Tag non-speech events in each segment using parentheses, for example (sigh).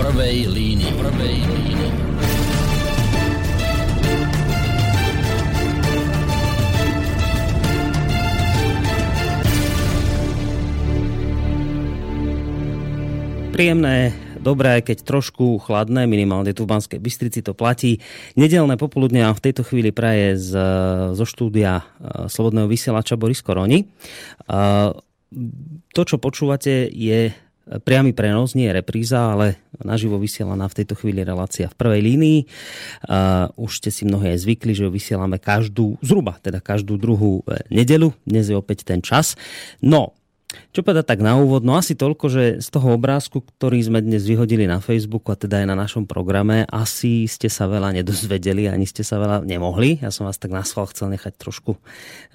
prvej línii. Prvej línii. Príjemné dobré, keď trošku chladné, minimálne tu v Banskej Bystrici to platí. Nedelné popoludne v tejto chvíli praje z, zo štúdia e, Slobodného vysielača Boris Koroni. E, to, čo počúvate, je priamy prenos, nie je repríza, ale naživo vysielaná v tejto chvíli relácia v prvej línii. Už ste si mnohé zvykli, že ju vysielame každú, zhruba teda každú druhú e, nedelu. Dnes je opäť ten čas. No, čo povedať tak na úvod? No asi toľko, že z toho obrázku, ktorý sme dnes vyhodili na Facebooku a teda aj na našom programe, asi ste sa veľa nedozvedeli, ani ste sa veľa nemohli. Ja som vás tak na schvál chcel nechať trošku eh,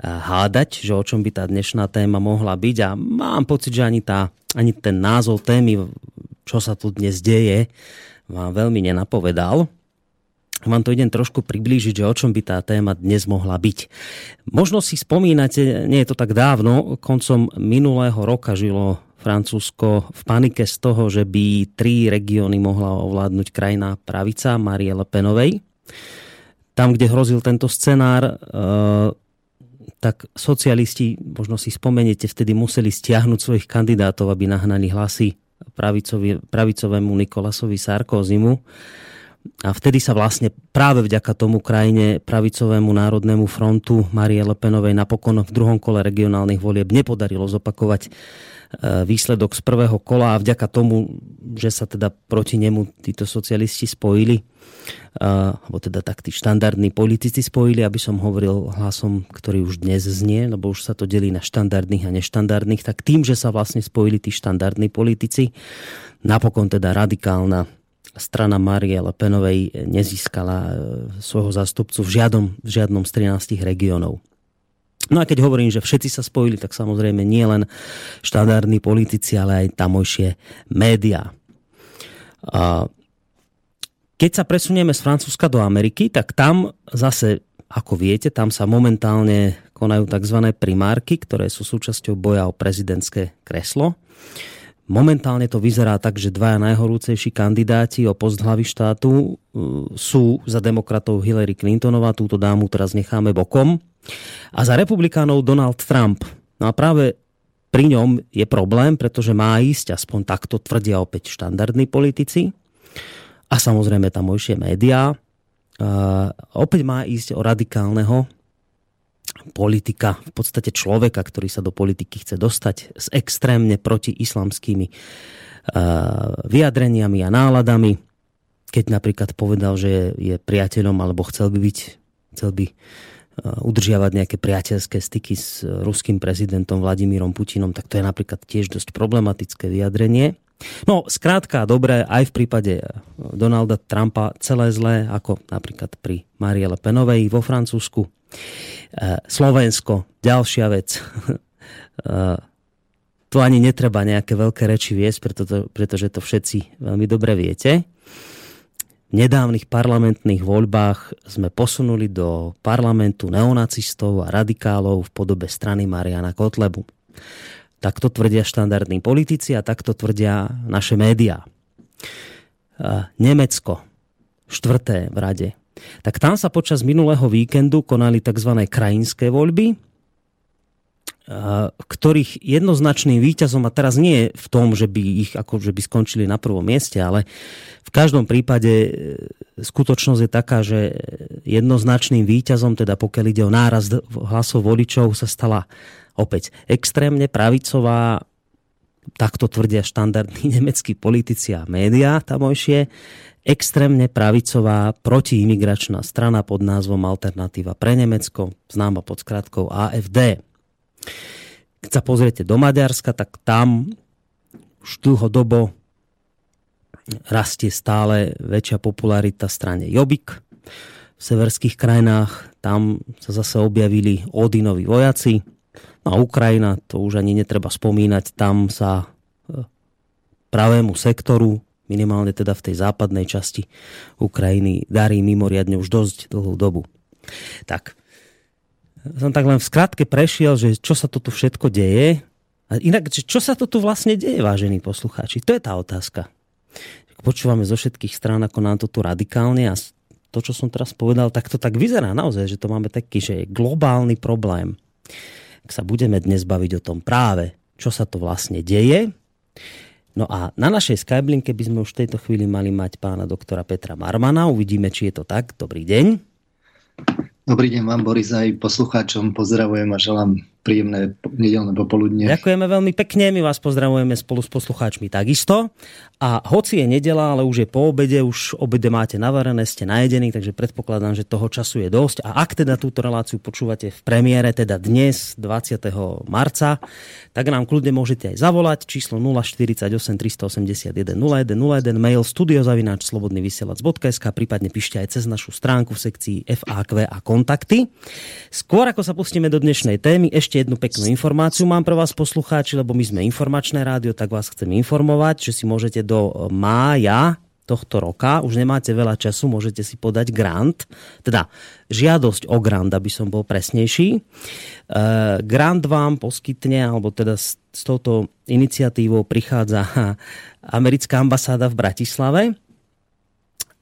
hádať, že o čom by tá dnešná téma mohla byť a mám pocit, že ani, tá, ani ten názov témy, čo sa tu dnes deje, vám veľmi nenapovedal vám to idem trošku priblížiť, že o čom by tá téma dnes mohla byť. Možno si spomínate, nie je to tak dávno, koncom minulého roka žilo Francúzsko v panike z toho, že by tri regióny mohla ovládnuť krajina pravica Marie Le Penovej. Tam, kde hrozil tento scenár, e, tak socialisti, možno si spomeniete, vtedy museli stiahnuť svojich kandidátov, aby nahnali hlasy pravicovému Nikolasovi Sarkozimu a vtedy sa vlastne práve vďaka tomu krajine pravicovému národnému frontu Marie Le Penovej napokon v druhom kole regionálnych volieb nepodarilo zopakovať e, výsledok z prvého kola a vďaka tomu, že sa teda proti nemu títo socialisti spojili, alebo teda tak tí štandardní politici spojili, aby som hovoril hlasom, ktorý už dnes znie, lebo už sa to delí na štandardných a neštandardných, tak tým, že sa vlastne spojili tí štandardní politici, napokon teda radikálna strana Marie Le Penovej nezískala e, svojho zástupcu v žiadnom, v žiadnom z 13 regiónov. No a keď hovorím, že všetci sa spojili, tak samozrejme nie len štandardní politici, ale aj tamojšie médiá. Keď sa presunieme z Francúzska do Ameriky, tak tam zase, ako viete, tam sa momentálne konajú tzv. primárky, ktoré sú súčasťou boja o prezidentské kreslo. Momentálne to vyzerá tak, že dvaja najhorúcejší kandidáti o post hlavy štátu uh, sú za demokratov Hillary Clintonová, túto dámu teraz necháme bokom, a za republikánov Donald Trump. No a práve pri ňom je problém, pretože má ísť, aspoň takto tvrdia opäť štandardní politici a samozrejme tamojšie médiá. Uh, opäť má ísť o radikálneho politika, v podstate človeka, ktorý sa do politiky chce dostať s extrémne protiislamskými uh, vyjadreniami a náladami. Keď napríklad povedal, že je, priateľom alebo chcel by byť, chcel by uh, udržiavať nejaké priateľské styky s ruským prezidentom Vladimírom Putinom, tak to je napríklad tiež dosť problematické vyjadrenie. No, skrátka, dobré, aj v prípade Donalda Trumpa celé zlé, ako napríklad pri Marie Le Penovej vo Francúzsku. Eh, Slovensko, ďalšia vec. (laughs) Eh, tu ani netreba nejaké veľké reči viesť, pretože, to všetci veľmi dobre viete. V nedávnych parlamentných voľbách sme posunuli do parlamentu neonacistov a radikálov v podobe strany Mariana Kotlebu. Takto tvrdia štandardní politici a takto tvrdia naše médiá. Eh, Nemecko, štvrté v rade tak tam sa počas minulého víkendu konali tzv. krajinské voľby, ktorých jednoznačným výťazom, a teraz nie je v tom, že by ich ako, že by skončili na prvom mieste, ale v každom prípade e, skutočnosť je taká, že jednoznačným výťazom, teda pokiaľ ide o náraz hlasov voličov, sa stala opäť extrémne pravicová, takto tvrdia štandardní (laughs) nemeckí politici a médiá tamojšie, extrémne pravicová protiimigračná strana pod názvom Alternatíva pre Nemecko, známa pod skratkou AFD. Keď sa pozriete do Maďarska, tak tam už dlhodobo rastie stále väčšia popularita strane Jobbik. V severských krajinách tam sa zase objavili Odinovi vojaci. A Ukrajina, to už ani netreba spomínať, tam sa e, pravému sektoru minimálne teda v tej západnej časti Ukrajiny, darí mimoriadne už dosť dlhú dobu. Tak, som tak len v skratke prešiel, že čo sa to tu všetko deje. A inak, čo sa to tu vlastne deje, vážení poslucháči? To je tá otázka. počúvame zo všetkých strán, ako nám to tu radikálne a to, čo som teraz povedal, tak to tak vyzerá naozaj, že to máme taký, že je globálny problém. Ak sa budeme dnes baviť o tom práve, čo sa to vlastne deje, No a na našej Skyblinke by sme už v tejto chvíli mali mať pána doktora Petra Marmana. Uvidíme, či je to tak. Dobrý deň. Dobrý deň vám, Boris, aj poslucháčom. Pozdravujem a želám príjemné nedelné popoludne. Ďakujeme veľmi pekne, my vás pozdravujeme spolu s poslucháčmi takisto. A hoci je nedela, ale už je po obede, už obede máte navarené, ste najedení, takže predpokladám, že toho času je dosť. A ak teda túto reláciu počúvate v premiére, teda dnes, 20. marca, tak nám kľudne môžete aj zavolať číslo 048 381 0101, mail studiozavináč slobodnyvysielac.sk, prípadne píšte aj cez našu stránku v sekcii FAQ a kontakty. Skôr ako sa pustíme do dnešnej témy, ešte ešte jednu peknú informáciu mám pre vás poslucháči, lebo my sme informačné rádio, tak vás chcem informovať, že si môžete do mája tohto roka, už nemáte veľa času, môžete si podať grant, teda žiadosť o grant, aby som bol presnejší. E, grant vám poskytne, alebo teda s touto iniciatívou prichádza (laughs) americká ambasáda v Bratislave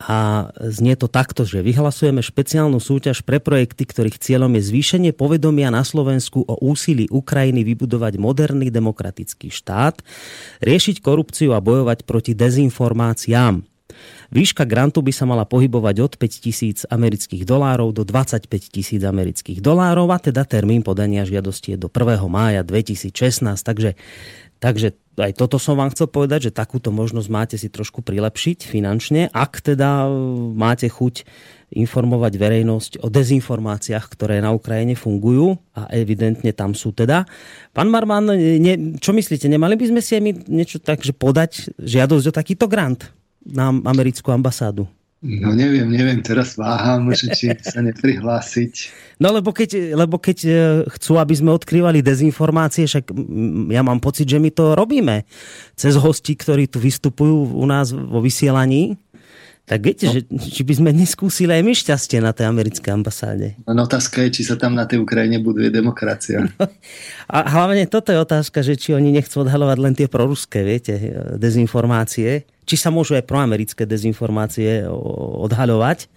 a znie to takto, že vyhlasujeme špeciálnu súťaž pre projekty, ktorých cieľom je zvýšenie povedomia na Slovensku o úsilí Ukrajiny vybudovať moderný demokratický štát, riešiť korupciu a bojovať proti dezinformáciám. Výška grantu by sa mala pohybovať od 5 tisíc amerických dolárov do 25 tisíc amerických dolárov a teda termín podania žiadosti je do 1. mája 2016. Takže Takže aj toto som vám chcel povedať, že takúto možnosť máte si trošku prilepšiť finančne, ak teda máte chuť informovať verejnosť o dezinformáciách, ktoré na Ukrajine fungujú a evidentne tam sú teda. Pán Marman, ne, čo myslíte, nemali by sme si aj my niečo tak, že podať žiadosť o takýto grant na americkú ambasádu? No neviem, neviem, teraz váham, že či sa neprihlásiť. No lebo keď, lebo keď e, chcú, aby sme odkrývali dezinformácie, však ja mám pocit, že my to robíme cez hosti, ktorí tu vystupujú u nás vo vysielaní. Tak viete, no. že, či by sme neskúsili aj my šťastie na tej americkej ambasáde. No otázka je, či sa tam na tej Ukrajine buduje demokracia. No, (laughs) a hlavne toto je otázka, že či oni nechcú odhalovať len tie proruské, viete, dezinformácie či sa môžu aj proamerické dezinformácie odhaľovať.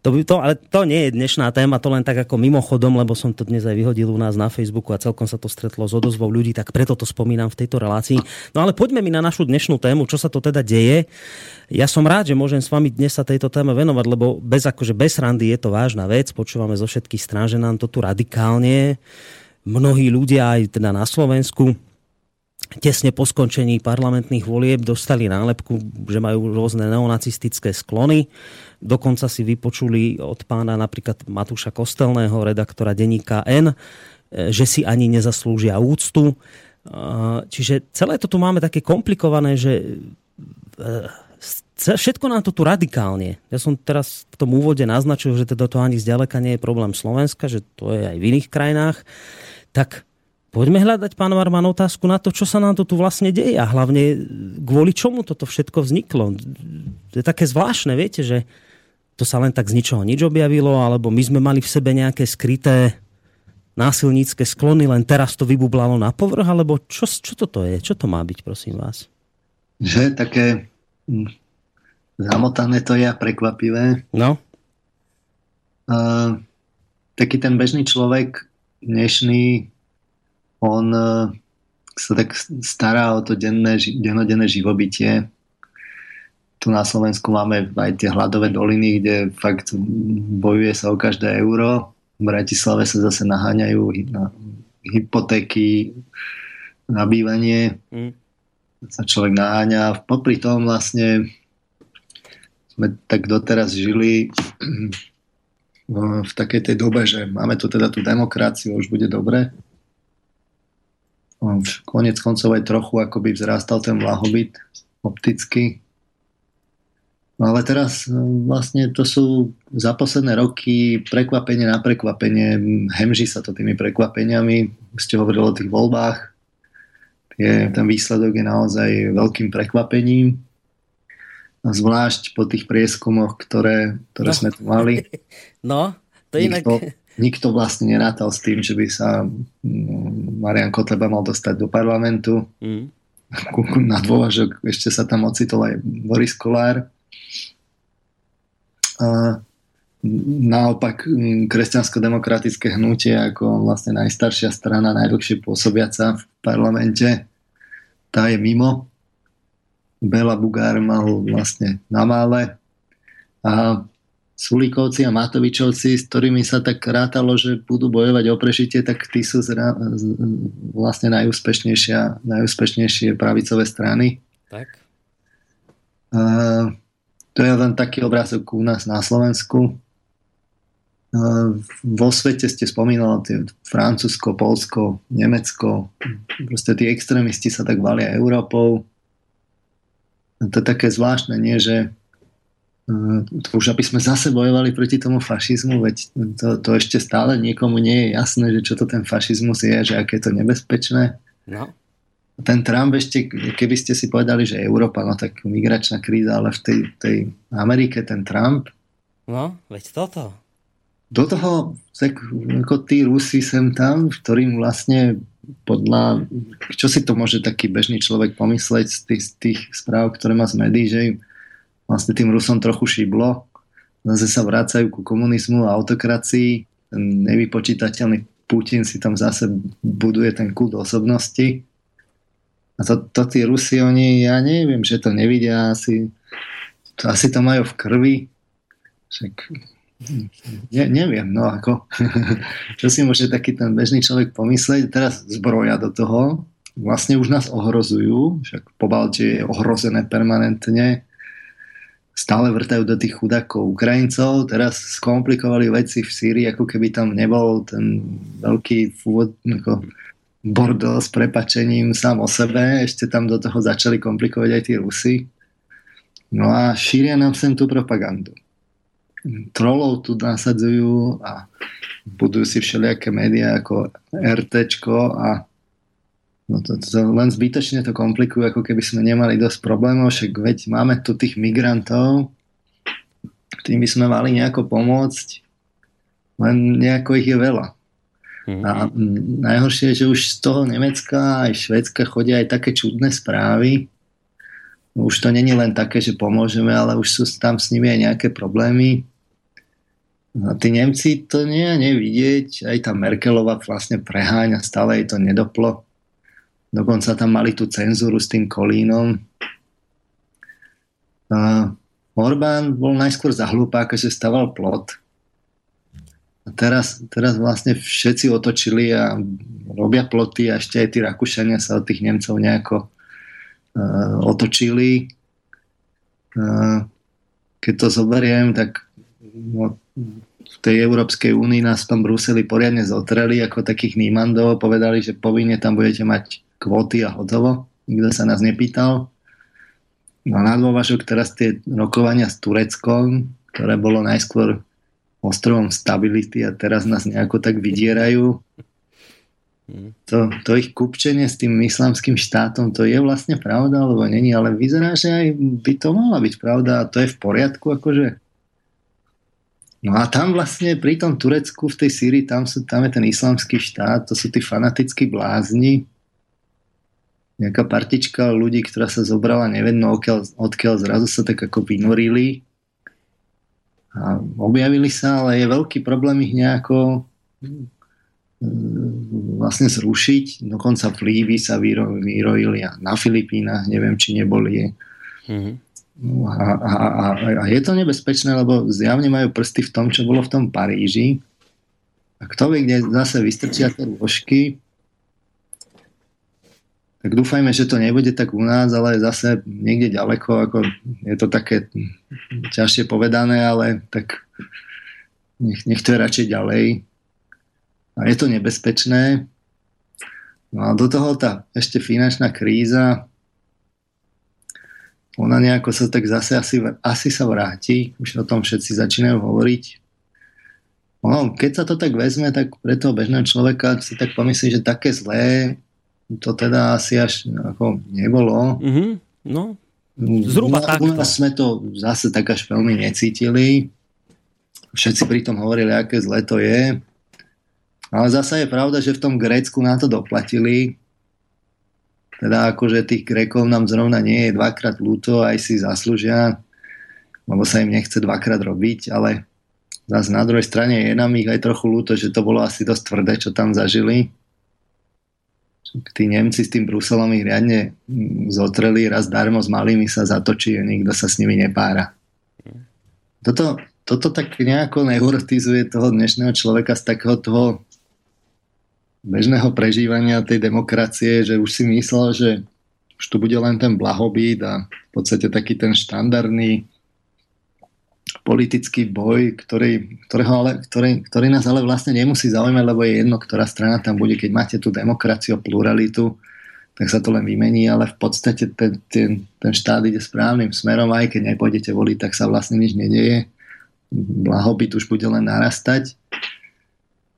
To, by, to, ale to nie je dnešná téma, to len tak ako mimochodom, lebo som to dnes aj vyhodil u nás na Facebooku a celkom sa to stretlo s odozvou ľudí, tak preto to spomínam v tejto relácii. No ale poďme mi na našu dnešnú tému, čo sa to teda deje. Ja som rád, že môžem s vami dnes sa tejto téme venovať, lebo bez, akože bez randy je to vážna vec, počúvame zo všetkých strán, že nám to tu radikálne mnohí ľudia aj teda na Slovensku tesne po skončení parlamentných volieb dostali nálepku, že majú rôzne neonacistické sklony. Dokonca si vypočuli od pána napríklad Matúša Kostelného, redaktora denníka N, e, že si ani nezaslúžia úctu. Čiže celé to tu máme také komplikované, že e, všetko nám to tu radikálne. Ja som teraz v tom úvode naznačil, že teda to ani zďaleka nie je problém Slovenska, že to je aj v iných krajinách. Tak Poďme hľadať, pán Marman, otázku na to, čo sa nám to tu vlastne deje a hlavne kvôli čomu toto všetko vzniklo. To je také zvláštne, viete, že to sa len tak z ničoho nič objavilo, alebo my sme mali v sebe nejaké skryté násilnícke sklony, len teraz to vybublalo na povrch, alebo čo, čo toto je? Čo to má byť, prosím vás? Že také hm, zamotané to je a prekvapivé. No. Uh, taký ten bežný človek dnešný on e, sa tak stará o to denné, dennodenné živobytie. Tu na Slovensku máme aj tie hladové doliny, kde fakt bojuje sa o každé euro. V Bratislave sa zase naháňajú na hypotéky, na bývanie. Mm. Sa človek naháňa. Popri tom vlastne sme tak doteraz žili v takej tej dobe, že máme tu teda tú demokraciu, už bude dobre konec koncov aj trochu akoby vzrástal ten blahobyt opticky. No ale teraz e, vlastne to sú za posledné roky prekvapenie na prekvapenie. Hemží sa to tými prekvapeniami. Ste hovorili o tých voľbách. Je, ten výsledok je naozaj veľkým prekvapením. Zvlášť po tých prieskumoch, ktoré, ktoré no. sme tu mali. (laughs) No, to inak... Nikto, nikto vlastne nerátal s tým, že by sa mm, Marian Kotleba mal dostať do parlamentu. Mm. na dôvažok ešte sa tam ocitol aj Boris Kolár. A naopak kresťansko-demokratické hnutie ako vlastne najstaršia strana, najdlhšie pôsobiaca v parlamente, tá je mimo. Bela Bugár mal vlastne na mále a Sulíkovci a Matovičovci, s ktorými sa tak rátalo, že budú bojovať o prežitie, tak tí sú zra, vlastne najúspešnejšie, najúspešnejšie pravicové strany. Tak. A, to je len taký obrázok u nás na Slovensku. A, vo svete ste spomínali tie Francúzsko, Polsko, Nemecko. Proste tí extrémisti sa tak valia Európou. To je také zvláštne, nie, že to už aby sme zase bojovali proti tomu fašizmu, veď to, to ešte stále niekomu nie je jasné, že čo to ten fašizmus je, že aké je to nebezpečné. No. Ten Trump ešte, keby ste si povedali, že Európa, no tak migračná kríza, ale v tej, tej Amerike ten Trump. No, veď toto. Do toho, ako tí Rusi sem tam, ktorým vlastne podľa, čo si to môže taký bežný človek pomysleť z tých, z tých správ, ktoré má z médií, že im vlastne tým Rusom trochu šiblo. Zase sa vracajú ku komunizmu a autokracii. Ten nevypočítateľný Putin si tam zase buduje ten kult osobnosti. A to, to tí Rusi, oni, ja neviem, že to nevidia, asi to, asi to majú v krvi. Však ne, neviem, no ako, (laughs) čo si môže taký ten bežný človek pomysleť, teraz zbroja do toho, vlastne už nás ohrozujú, však po Balte je ohrozené permanentne, stále vrtajú do tých chudákov Ukrajincov, teraz skomplikovali veci v Sýrii, ako keby tam nebol ten veľký fúvod, ako bordel s prepačením sám o sebe, ešte tam do toho začali komplikovať aj tí Rusy. No a šíria nám sem tú propagandu. Trolov tu nasadzujú a budujú si všelijaké médiá ako RT a No to, to len zbytočne to komplikujú, ako keby sme nemali dosť problémov, však veď máme tu tých migrantov, tým by sme mali nejako pomôcť, len nejako ich je veľa. Mm-hmm. A najhoršie je, že už z toho Nemecka aj Švedska chodia aj také čudné správy. Už to není len také, že pomôžeme, ale už sú tam s nimi aj nejaké problémy. A tí Nemci to nie nevidieť, aj tá Merkelová vlastne preháňa, stále jej to nedoplo. Dokonca tam mali tú cenzúru s tým Kolínom. A Orbán bol najskôr za hlupáka, že staval plot. A teraz, teraz vlastne všetci otočili a robia ploty a ešte aj tí Rakúšania sa od tých Nemcov nejako uh, otočili. Uh, keď to zoberiem, tak no, v tej Európskej únii nás v tom Bruseli poriadne zotreli ako takých nímandov, povedali, že povinne tam budete mať kvóty a hotovo. Nikto sa nás nepýtal. No na dôvažok teraz tie rokovania s Tureckom, ktoré bolo najskôr ostrovom stability a teraz nás nejako tak vydierajú. To, to ich kupčenie s tým islamským štátom, to je vlastne pravda, alebo není, ale vyzerá, že aj by to mala byť pravda a to je v poriadku, akože. No a tam vlastne pri tom Turecku v tej Syrii, tam, sú, tam je ten islamský štát, to sú tí fanatickí blázni, nejaká partička ľudí, ktorá sa zobrala nevedno odkiaľ, odkiaľ zrazu sa tak ako vynorili a objavili sa, ale je veľký problém ich nejako mm, vlastne zrušiť. Dokonca Líbii sa vyrojili a na Filipínach, neviem, či neboli. Mm-hmm. A, a, a, a je to nebezpečné, lebo zjavne majú prsty v tom, čo bolo v tom Paríži. A kto vie, kde zase vystrčia tie ložky, tak dúfajme, že to nebude tak u nás, ale zase niekde ďaleko, ako je to také ťažšie povedané, ale tak nech, nech to je radšej ďalej. A je to nebezpečné. No a do toho tá ešte finančná kríza, ona nejako sa tak zase asi, asi sa vráti, už o tom všetci začínajú hovoriť. No, keď sa to tak vezme, tak pre toho bežného človeka si tak pomyslí, že také zlé to teda asi až ako nebolo. Mm-hmm. No, zhruba u, takto. U nás sme to zase tak až veľmi necítili. Všetci pri tom hovorili, aké zle to je. Ale zase je pravda, že v tom Grécku na to doplatili. teda akože tých Grékov nám zrovna nie je dvakrát ľúto, aj si zaslúžia, lebo sa im nechce dvakrát robiť, ale zase na druhej strane je nám ich aj trochu ľúto, že to bolo asi dosť tvrdé, čo tam zažili. Tí Nemci s tým Bruselom ich riadne zotreli, raz darmo s malými sa zatočí a nikto sa s nimi nepára. Toto, toto tak nejako neurotizuje toho dnešného človeka z takého toho bežného prežívania tej demokracie, že už si myslel, že už tu bude len ten blahobyt a v podstate taký ten štandardný politický boj, ktorý, ktorého ale, ktorý, ktorý nás ale vlastne nemusí zaujímať, lebo je jedno, ktorá strana tam bude. Keď máte tú demokraciu, pluralitu, tak sa to len vymení, ale v podstate ten, ten, ten štát ide správnym smerom, aj keď nepôjdete voliť, tak sa vlastne nič nedieje. Blahobyt už bude len narastať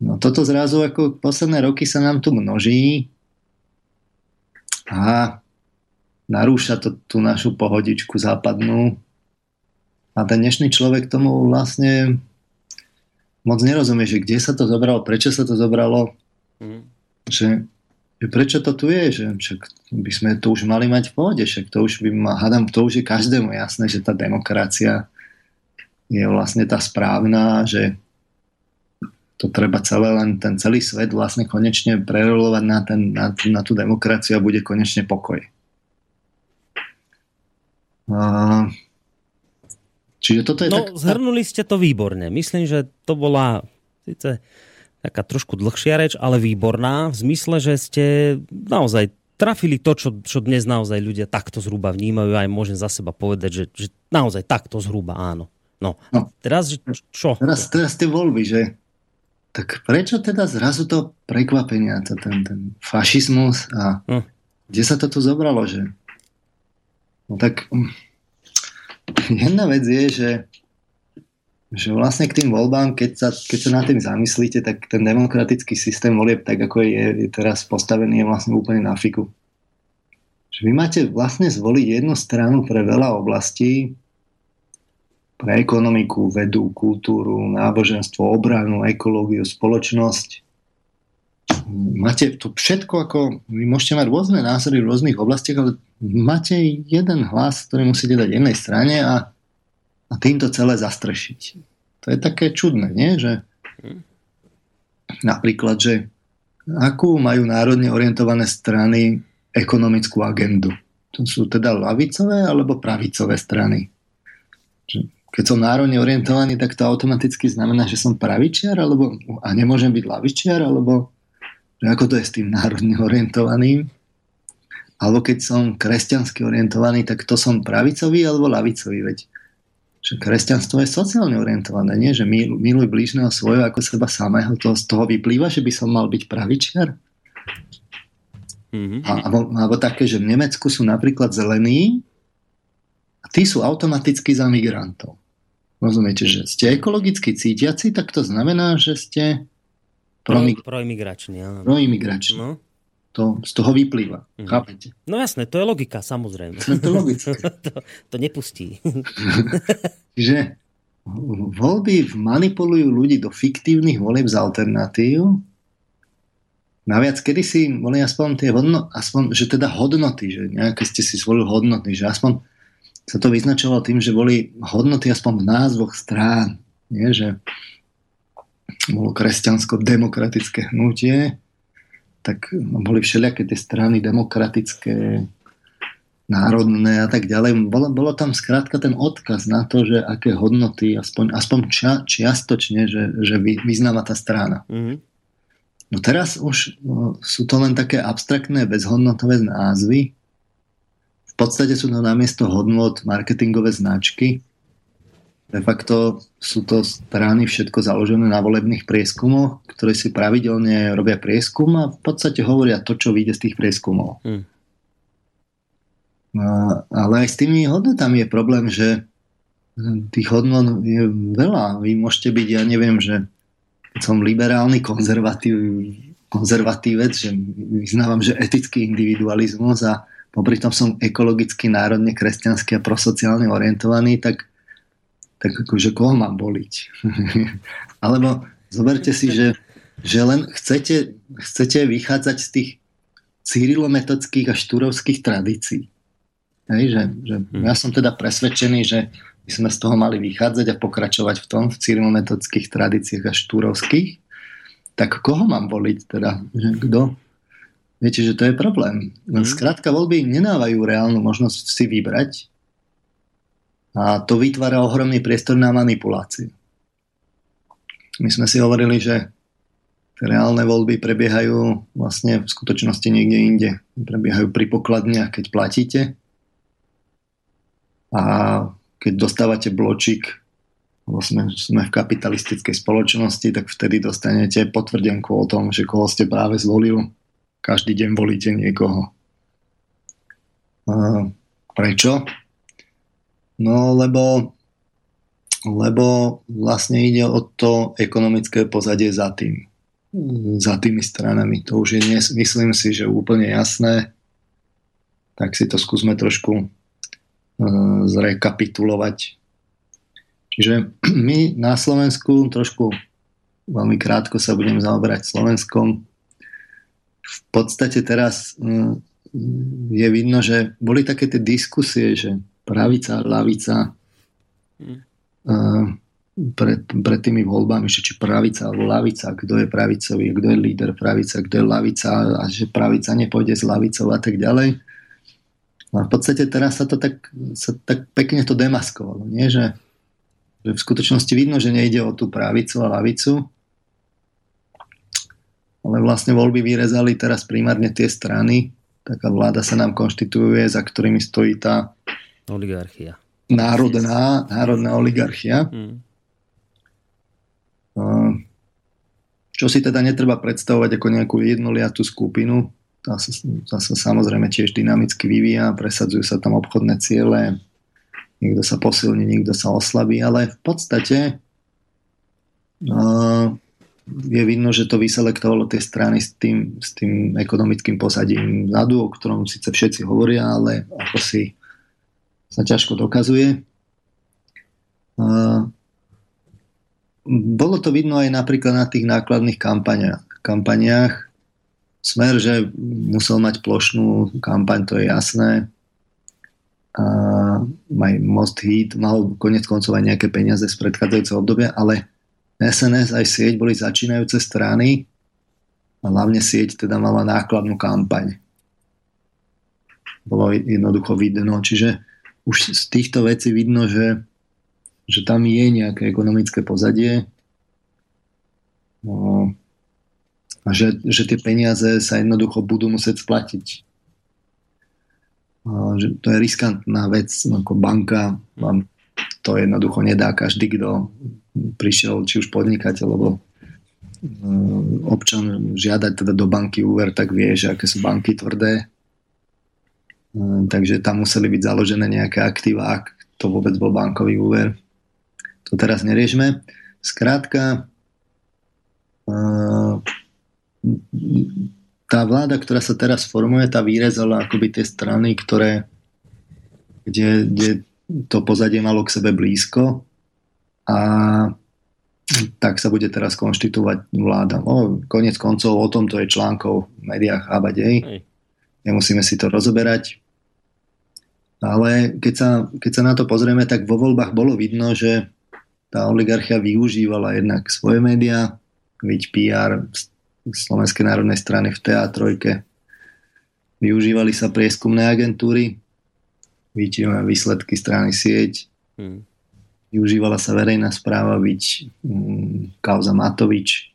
No toto zrazu ako posledné roky sa nám tu množí a narúša to tú našu pohodičku západnú. A ten dnešný človek tomu vlastne moc nerozumie, že kde sa to zobralo, prečo sa to zobralo, mm. že, že prečo to tu je, že však by sme to už mali mať v pohode, však to už by ma, hádam, to už je každému jasné, že tá demokracia je vlastne tá správna, že to treba celé len ten celý svet vlastne konečne prerolovať na, ten, na, na tú demokraciu a bude konečne pokoj. Uh, čiže toto je no, tak... zhrnuli ste to výborne. Myslím, že to bola síce taká trošku dlhšia reč, ale výborná v zmysle, že ste naozaj trafili to, čo, čo dnes naozaj ľudia takto zhruba vnímajú. Aj môžem za seba povedať, že, že naozaj takto zhruba áno. No, no. teraz čo? Teraz, teraz tie voľby, že tak prečo teda zrazu to prekvapenie, to, ten, ten fašizmus a hm. kde sa to tu zobralo, že no tak hm, (clears throat) jedna vec je, že že vlastne k tým voľbám, keď sa, keď sa nad tým zamyslíte, tak ten demokratický systém volieb, tak ako je, je teraz postavený, je vlastne úplne na fiku. Že vy máte vlastne zvoliť jednu stranu pre veľa oblastí, pre ekonomiku, vedu, kultúru, náboženstvo, obranu, ekológiu, spoločnosť. Máte to všetko, ako vy môžete mať rôzne názory v rôznych oblastiach, ale máte jeden hlas, ktorý musíte dať jednej strane a, a týmto celé zastrešiť. To je také čudné, nie? Že napríklad, že akú majú národne orientované strany ekonomickú agendu. To sú teda lavicové alebo pravicové strany keď som národne orientovaný, tak to automaticky znamená, že som pravičiar, alebo, a nemôžem byť lavičiar, alebo ako to je s tým národne orientovaným. Alebo keď som kresťansky orientovaný, tak to som pravicový alebo lavicový, veď že kresťanstvo je sociálne orientované, nie? že miluj blížneho svojho ako seba samého. To z toho vyplýva, že by som mal byť pravičiar. Mm-hmm. A, alebo, alebo také, že v Nemecku sú napríklad zelení a tí sú automaticky za migrantov. Rozumiete, že ste ekologicky cítiaci, tak to znamená, že ste promig- proimigrační. Áno. Proimigrační. No. To z toho vyplýva. Mhm. Chápete? No jasné, to je logika, samozrejme. To je logické. (laughs) to, to nepustí. (laughs) Čiže voľby manipulujú ľudí do fiktívnych volieb z alternatív. Naviac, kedy si boli aspoň tie hodno, aspoň, že teda hodnoty, že nejaké ste si zvolili hodnoty, že aspoň sa to vyznačovalo tým, že boli hodnoty aspoň v názvoch strán. Nie? Že bolo kresťansko-demokratické hnutie, tak boli všelijaké tie strany demokratické, národné a tak ďalej. Bolo, bolo tam skrátka ten odkaz na to, že aké hodnoty, aspoň, aspoň čia, čiastočne, že, že vy, vyznáva tá strana. Mm-hmm. No teraz už no, sú to len také abstraktné, bezhodnotové názvy, v podstate sú to namiesto hodnot marketingové značky. De facto sú to strany všetko založené na volebných prieskumoch, ktoré si pravidelne robia prieskum a v podstate hovoria to, čo vyjde z tých prieskumov. Hmm. No, ale aj s tými hodnotami je problém, že tých hodnot je veľa. Vy môžete byť, ja neviem, že som liberálny konzervatív, konzervatívec, že vyznávam, že etický individualizmus a popri tom som ekologicky, národne, kresťansky a prosociálne orientovaný, tak, tak akože koho mám boliť? (laughs) Alebo zoberte si, že, že len chcete, chcete vychádzať z tých cyrilometodských a štúrovských tradícií. Hej, že, že hmm. Ja som teda presvedčený, že by sme z toho mali vychádzať a pokračovať v tom, v cyrilometodských tradíciách a štúrovských. Tak koho mám voliť teda? Kto? Viete, že to je problém. Hmm. Skrátka, voľby nenávajú reálnu možnosť si vybrať a to vytvára ohromný priestor na manipuláciu. My sme si hovorili, že reálne voľby prebiehajú vlastne v skutočnosti niekde inde. Prebiehajú pri pokladniach, keď platíte a keď dostávate bločík, sme, sme v kapitalistickej spoločnosti, tak vtedy dostanete potvrdenku o tom, že koho ste práve zvolil. Každý deň volíte niekoho. A prečo? No lebo, lebo vlastne ide o to ekonomické pozadie za tým. Za tými stranami. To už je, dnes, myslím si, že úplne jasné. Tak si to skúsme trošku zrekapitulovať. Čiže (clears throat) my na Slovensku trošku veľmi krátko sa budem zaoberať Slovenskom. V podstate teraz mm, je vidno, že boli také tie diskusie, že pravica, lavica hmm. pred, pred tými voľbami, že či pravica alebo lavica, kto je pravicový, kto je líder pravica, kto je lavica a že pravica nepôjde s lavicou a tak ďalej. No a v podstate teraz sa to tak, sa tak pekne to demaskovalo, nie? Že, že v skutočnosti vidno, že nejde o tú pravicu a lavicu, ale vlastne voľby vyrezali teraz primárne tie strany, taká vláda sa nám konštituuje, za ktorými stojí tá oligarchia. Národná, národná oligarchia. Hmm. Čo si teda netreba predstavovať ako nejakú jednoliatú skupinu, tá sa, tá sa samozrejme tiež dynamicky vyvíja, presadzujú sa tam obchodné ciele, niekto sa posilní, niekto sa oslabí, ale v podstate uh, je vidno, že to vyselektovalo tie strany s tým, s tým ekonomickým posadím vzadu, o ktorom síce všetci hovoria, ale ako si sa ťažko dokazuje. Bolo to vidno aj napríklad na tých nákladných kampaniách. kampaniách Smer, že musel mať plošnú kampaň, to je jasné. A aj Most Heat mal konec koncov aj nejaké peniaze z predchádzajúceho obdobia, ale SNS aj sieť boli začínajúce strany a hlavne sieť teda mala nákladnú kampaň. Bolo jednoducho vidno, čiže už z týchto vecí vidno, že, že tam je nejaké ekonomické pozadie. No, a že, že tie peniaze sa jednoducho budú musieť splatiť. A že to je riskantná vec, ako banka vám to jednoducho nedá každý, kto prišiel, či už podnikateľ, alebo e, občan žiadať teda do banky úver, tak vie, že aké sú banky tvrdé. E, takže tam museli byť založené nejaké aktíva, ak to vôbec bol bankový úver. To teraz neriešme. Skrátka, e, tá vláda, ktorá sa teraz formuje, tá vyrezala akoby tie strany, ktoré, kde, kde to pozadie malo k sebe blízko a tak sa bude teraz konštitovať vláda. No, konec koncov o tomto je článkov v médiách Abadej. Nemusíme si to rozoberať. Ale keď sa, keď sa na to pozrieme, tak vo voľbách bolo vidno, že tá oligarchia využívala jednak svoje médiá, byť PR, Slovenskej národnej strany v TA3. Využívali sa prieskumné agentúry, vidíme výsledky strany sieť, hmm. využívala sa verejná správa, byť um, kauza Matovič.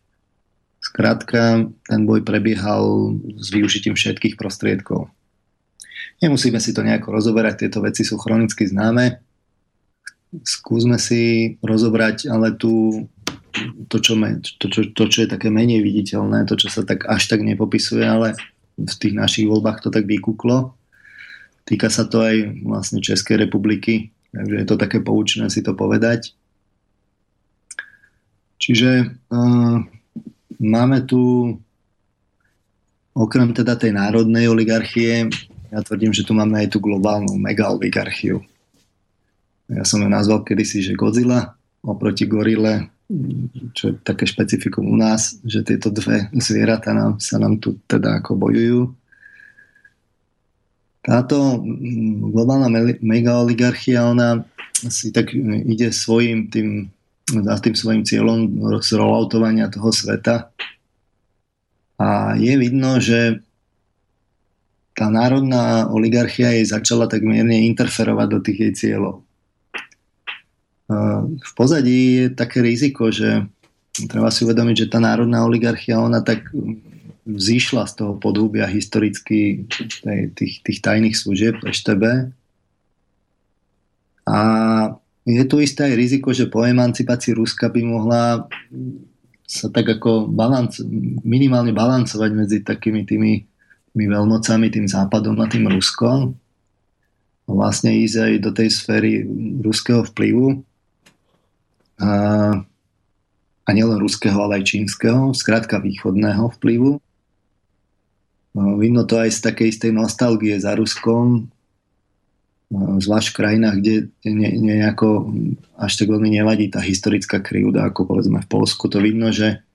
Skrátka, ten boj prebiehal s využitím všetkých prostriedkov. Nemusíme si to nejako rozoberať, tieto veci sú chronicky známe. Skúsme si rozobrať ale tú to čo, to, čo, to, čo je také menej viditeľné, to, čo sa tak až tak nepopisuje, ale v tých našich voľbách to tak vykúklo. Týka sa to aj vlastne Českej republiky, takže je to také poučné si to povedať. Čiže uh, máme tu okrem teda tej národnej oligarchie, ja tvrdím, že tu máme aj tú globálnu megaoligarchiu. Ja som ju nazval kedysi, že Godzilla oproti gorile čo je také špecifikum u nás, že tieto dve zvieratá nám, sa nám tu teda ako bojujú. táto mm, globálna megaoligarchia, ona si tak ide svojim tým, za tým svojim cieľom zroloutovania toho sveta. A je vidno, že tá národná oligarchia jej začala tak mierne interferovať do tých jej cieľov. V pozadí je také riziko, že treba si uvedomiť, že tá národná oligarchia, ona tak vzýšla z toho podhubia historicky tých, tých tajných služieb EŠTB. A je tu isté aj riziko, že po emancipácii Ruska by mohla sa tak ako balanc, minimálne balancovať medzi takými tými, tými veľmocami, tým západom a tým Ruskom. Vlastne ísť aj do tej sféry ruského vplyvu. A, a nielen ruského, ale aj čínskeho, skrátka východného vplyvu. No, vidno to aj z takej istej nostalgie za Ruskom, no, zvlášť v krajinách, kde ne, nejako až tak veľmi nevadí tá historická krivda, ako povedzme v Polsku. To vidno, že,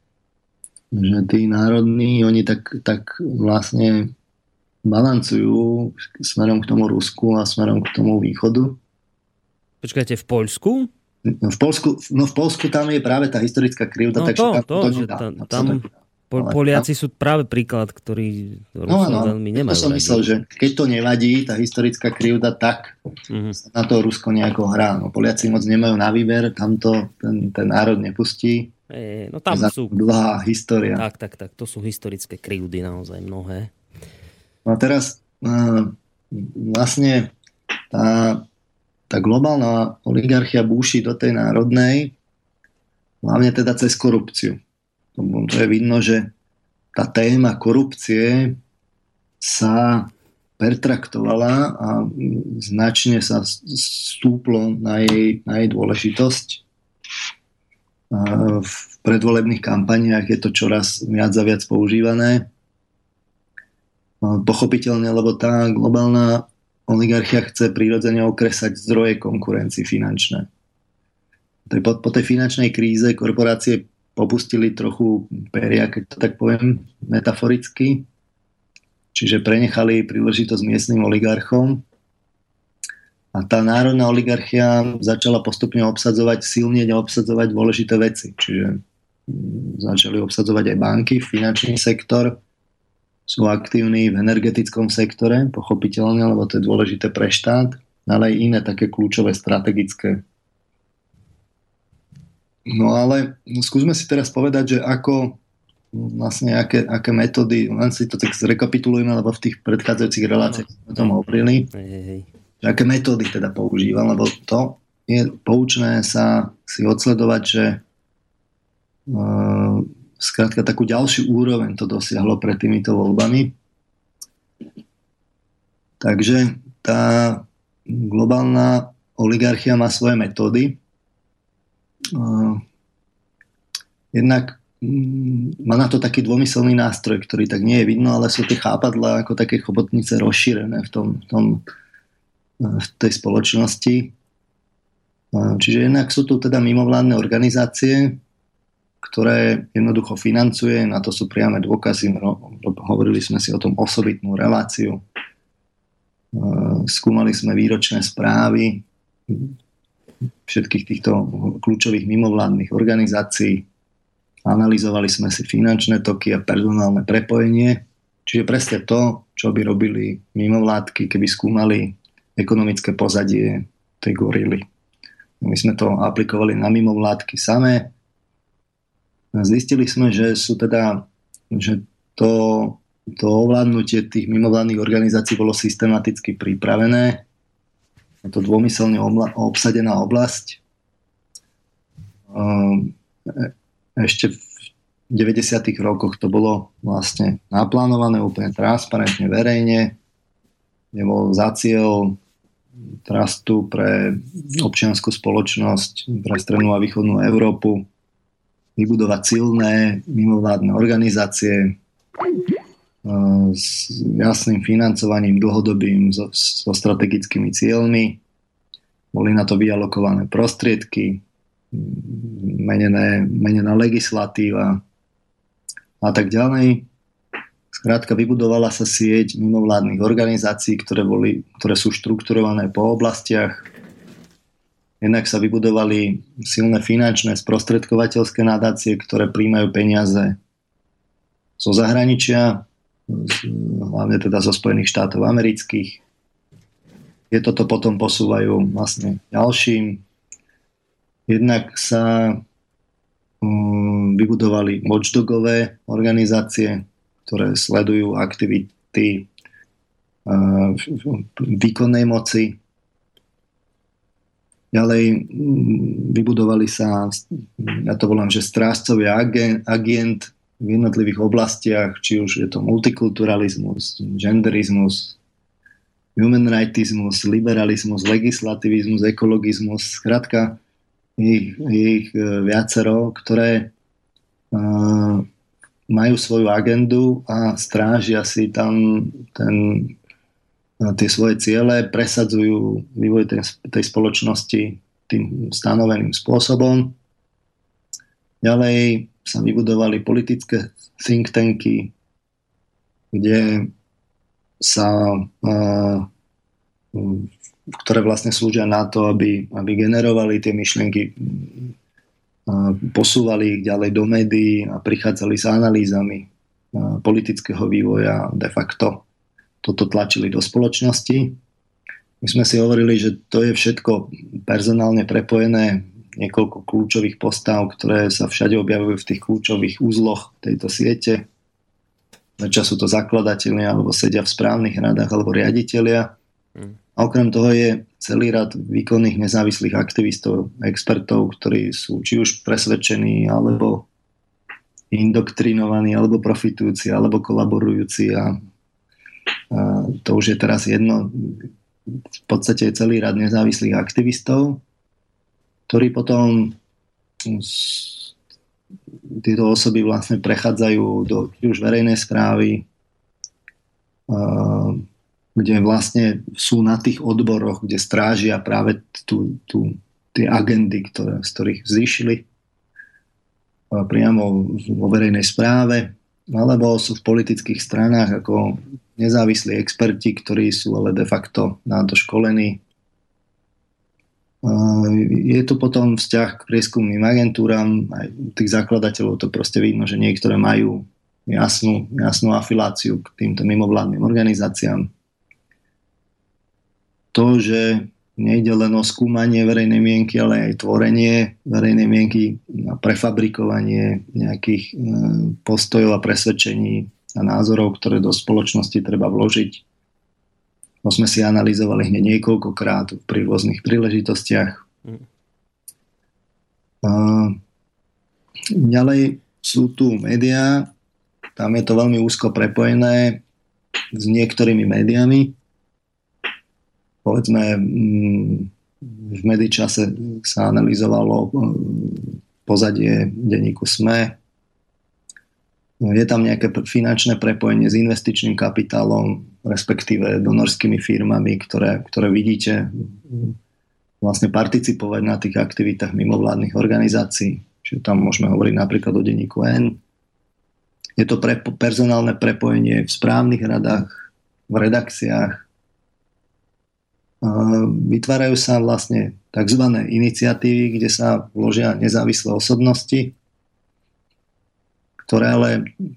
že tí národní, oni tak, tak vlastne balancujú smerom k tomu Rusku a smerom k tomu východu. Počkajte, v Poľsku? No v Polsku, no v Polsku tam je práve tá historická krivda, no takže to, tam to, to, nedá, tam, tam, po, Poliaci sú práve príklad, ktorý no, no, veľmi nemajú. To som myslel, že keď to nevadí, tá historická krivda, tak mm-hmm. sa na to Rusko nejako hrá. No, Poliaci moc nemajú na výber, tam to ten, ten národ nepustí. E, no tam sú... Dlhá história. Tak, tak, tak. To sú historické krivdy naozaj mnohé. No a teraz uh, vlastne tá, tá globálna oligarchia búši do tej národnej, hlavne teda cez korupciu. To je vidno, že tá téma korupcie sa pertraktovala a značne sa stúplo na jej, na jej dôležitosť. V predvolebných kampaniách je to čoraz viac a viac používané. Pochopiteľne, lebo tá globálna oligarchia chce prirodzene okresať zdroje konkurencii finančné. Po, po tej finančnej kríze korporácie popustili trochu peria, keď to tak poviem metaforicky. Čiže prenechali príležitosť miestnym oligarchom. A tá národná oligarchia začala postupne obsadzovať, silne obsadzovať dôležité veci. Čiže mm, začali obsadzovať aj banky, finančný sektor, sú aktívni v energetickom sektore, pochopiteľne, lebo to je dôležité pre štát, ale aj iné také kľúčové strategické. No ale skúsme si teraz povedať, že ako vlastne aké, aké metódy, len si to tak zrekapitulujeme, lebo v tých predchádzajúcich reláciách sme o tom hovorili, že aké metódy teda používam, lebo to je poučné sa si odsledovať, že uh, skrátka takú ďalšiu úroveň to dosiahlo pred týmito voľbami. Takže tá globálna oligarchia má svoje metódy, jednak mm, má na to taký dvomyselný nástroj, ktorý tak nie je vidno, ale sú tie chápadla ako také chobotnice rozšírené v, tom, v, tom, v tej spoločnosti. Čiže jednak sú tu teda mimovládne organizácie, ktoré jednoducho financuje, na to sú priame dôkazy, hovorili sme si o tom osobitnú reláciu, skúmali sme výročné správy, všetkých týchto kľúčových mimovládnych organizácií. Analyzovali sme si finančné toky a personálne prepojenie. Čiže presne to, čo by robili mimovládky, keby skúmali ekonomické pozadie tej gorily. My sme to aplikovali na mimovládky samé. Zistili sme, že sú teda, že to, to ovládnutie tých mimovládnych organizácií bolo systematicky pripravené je to dômyselne obsadená oblasť. Ehm, e, ešte v 90. rokoch to bolo vlastne naplánované úplne transparentne, verejne. Nebol za cieľ trastu pre občianskú spoločnosť, pre strednú a východnú Európu, vybudovať silné mimovládne organizácie, s jasným financovaním dlhodobým so, so strategickými cieľmi. Boli na to vyalokované prostriedky, menené, menená legislatíva a tak ďalej. Skrátka, vybudovala sa sieť mimovládnych organizácií, ktoré, boli, ktoré sú štrukturované po oblastiach. Jednak sa vybudovali silné finančné sprostredkovateľské nadácie, ktoré príjmajú peniaze zo zahraničia, hlavne teda zo Spojených štátov amerických. Je toto potom posúvajú vlastne ďalším. Jednak sa um, vybudovali watchdogové organizácie, ktoré sledujú aktivity uh, výkonnej moci. Ďalej mm, vybudovali sa, ja to volám, že strážcovia agent, v jednotlivých oblastiach, či už je to multikulturalizmus, genderizmus, human rightizmus, liberalizmus, legislativizmus, ekologizmus, zkrátka ich, ich e, viacero, ktoré uh, majú svoju agendu a strážia si tam ten, tie svoje ciele, presadzujú vývoj tej, tej spoločnosti tým stanoveným spôsobom. Ďalej sa vybudovali politické think tanky, kde sa ktoré vlastne slúžia na to, aby, aby generovali tie myšlienky, posúvali ich ďalej do médií a prichádzali s analýzami politického vývoja de facto toto tlačili do spoločnosti. My sme si hovorili, že to je všetko personálne prepojené niekoľko kľúčových postav, ktoré sa všade objavujú v tých kľúčových úzloch tejto siete. Začas sú to zakladatelia, alebo sedia v správnych radách, alebo riaditeľia. Mm. Okrem toho je celý rad výkonných nezávislých aktivistov, expertov, ktorí sú či už presvedčení, alebo indoktrinovaní, alebo profitujúci, alebo kolaborujúci. A, a to už je teraz jedno. V podstate je celý rad nezávislých aktivistov, ktorí potom tieto osoby vlastne prechádzajú do už verejnej správy, kde vlastne sú na tých odboroch, kde strážia práve tú, tú, tie agendy, ktoré, z ktorých zišli priamo vo verejnej správe, alebo sú v politických stranách ako nezávislí experti, ktorí sú ale de facto na to školení je tu potom vzťah k prieskumným agentúram, aj tých zakladateľov to proste vidno, že niektoré majú jasnú, jasnú afiláciu k týmto mimovládnym organizáciám. To, že nejde len o skúmanie verejnej mienky, ale aj tvorenie verejnej mienky a prefabrikovanie nejakých e, postojov a presvedčení a názorov, ktoré do spoločnosti treba vložiť No sme si analyzovali hneď niekoľkokrát pri rôznych príležitostiach. Mm. ďalej sú tu médiá, tam je to veľmi úzko prepojené s niektorými médiami. Povedzme, mm, v medičase sa analyzovalo mm, pozadie denníku SME, je tam nejaké finančné prepojenie s investičným kapitálom, respektíve donorskými firmami, ktoré, ktoré vidíte vlastne participovať na tých aktivitách mimovládnych organizácií. Čiže tam môžeme hovoriť napríklad o denníku N. Je to pre, personálne prepojenie v správnych radách, v redakciách. Vytvárajú sa vlastne tzv. iniciatívy, kde sa vložia nezávislé osobnosti, ktoré ale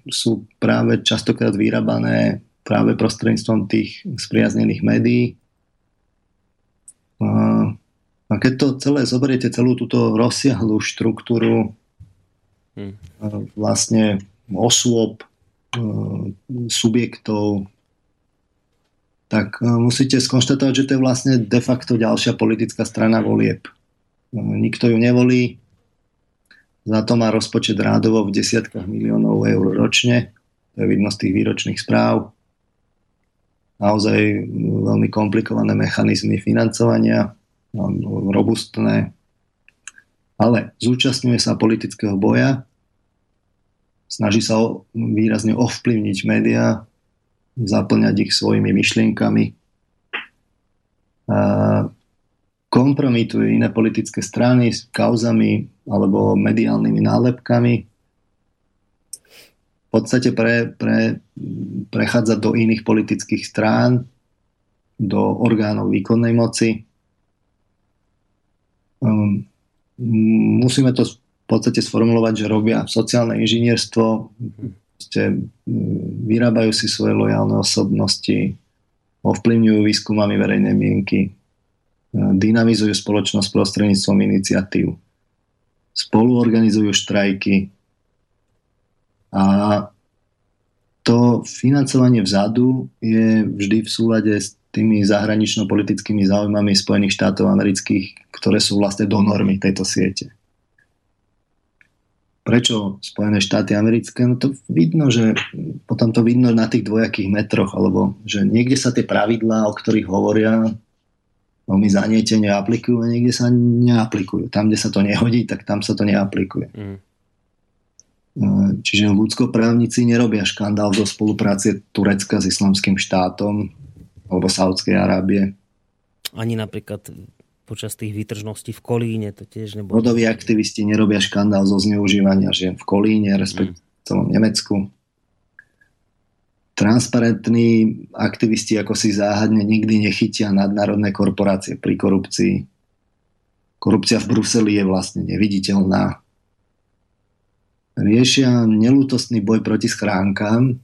sú práve častokrát vyrábané práve prostredníctvom tých spriaznených médií. A keď to celé zoberiete, celú túto rozsiahlú štruktúru hmm. vlastne osôb, subjektov, tak musíte skonštatovať, že to je vlastne de facto ďalšia politická strana volieb. Nikto ju nevolí, za to má rozpočet rádovo v desiatkách miliónov eur ročne. To je vidno z tých výročných správ. Naozaj veľmi komplikované mechanizmy financovania, robustné. Ale zúčastňuje sa politického boja, snaží sa výrazne ovplyvniť médiá, zaplňať ich svojimi myšlienkami kompromituje iné politické strany s kauzami alebo mediálnymi nálepkami. v podstate pre, pre, prechádzať do iných politických strán, do orgánov výkonnej moci. Um, musíme to v podstate sformulovať, že robia sociálne inžinierstvo, ste, vyrábajú si svoje lojálne osobnosti, ovplyvňujú výskumami verejnej mienky, dynamizujú spoločnosť prostredníctvom iniciatív, spolu organizujú štrajky a to financovanie vzadu je vždy v súlade s tými zahranično-politickými záujmami Spojených štátov amerických, ktoré sú vlastne do normy tejto siete. Prečo Spojené štáty americké? No to vidno, že potom to vidno na tých dvojakých metroch, alebo že niekde sa tie pravidlá, o ktorých hovoria, veľmi zanietene aplikujú a niekde sa neaplikujú. Tam, kde sa to nehodí, tak tam sa to neaplikuje. Mm. Čiže ľudskoprávnici nerobia škandál do spolupráce Turecka s islamským štátom alebo Saudskej Arábie. Ani napríklad počas tých výtržností v Kolíne to tiež nebolo. Rodoví aktivisti nerobia škandál zo zneužívania žien v Kolíne, respektíve mm. v celom Nemecku. Transparentní aktivisti ako si záhadne nikdy nechytia nadnárodné korporácie pri korupcii. Korupcia v Bruseli je vlastne neviditeľná. Riešia nelútostný boj proti schránkám,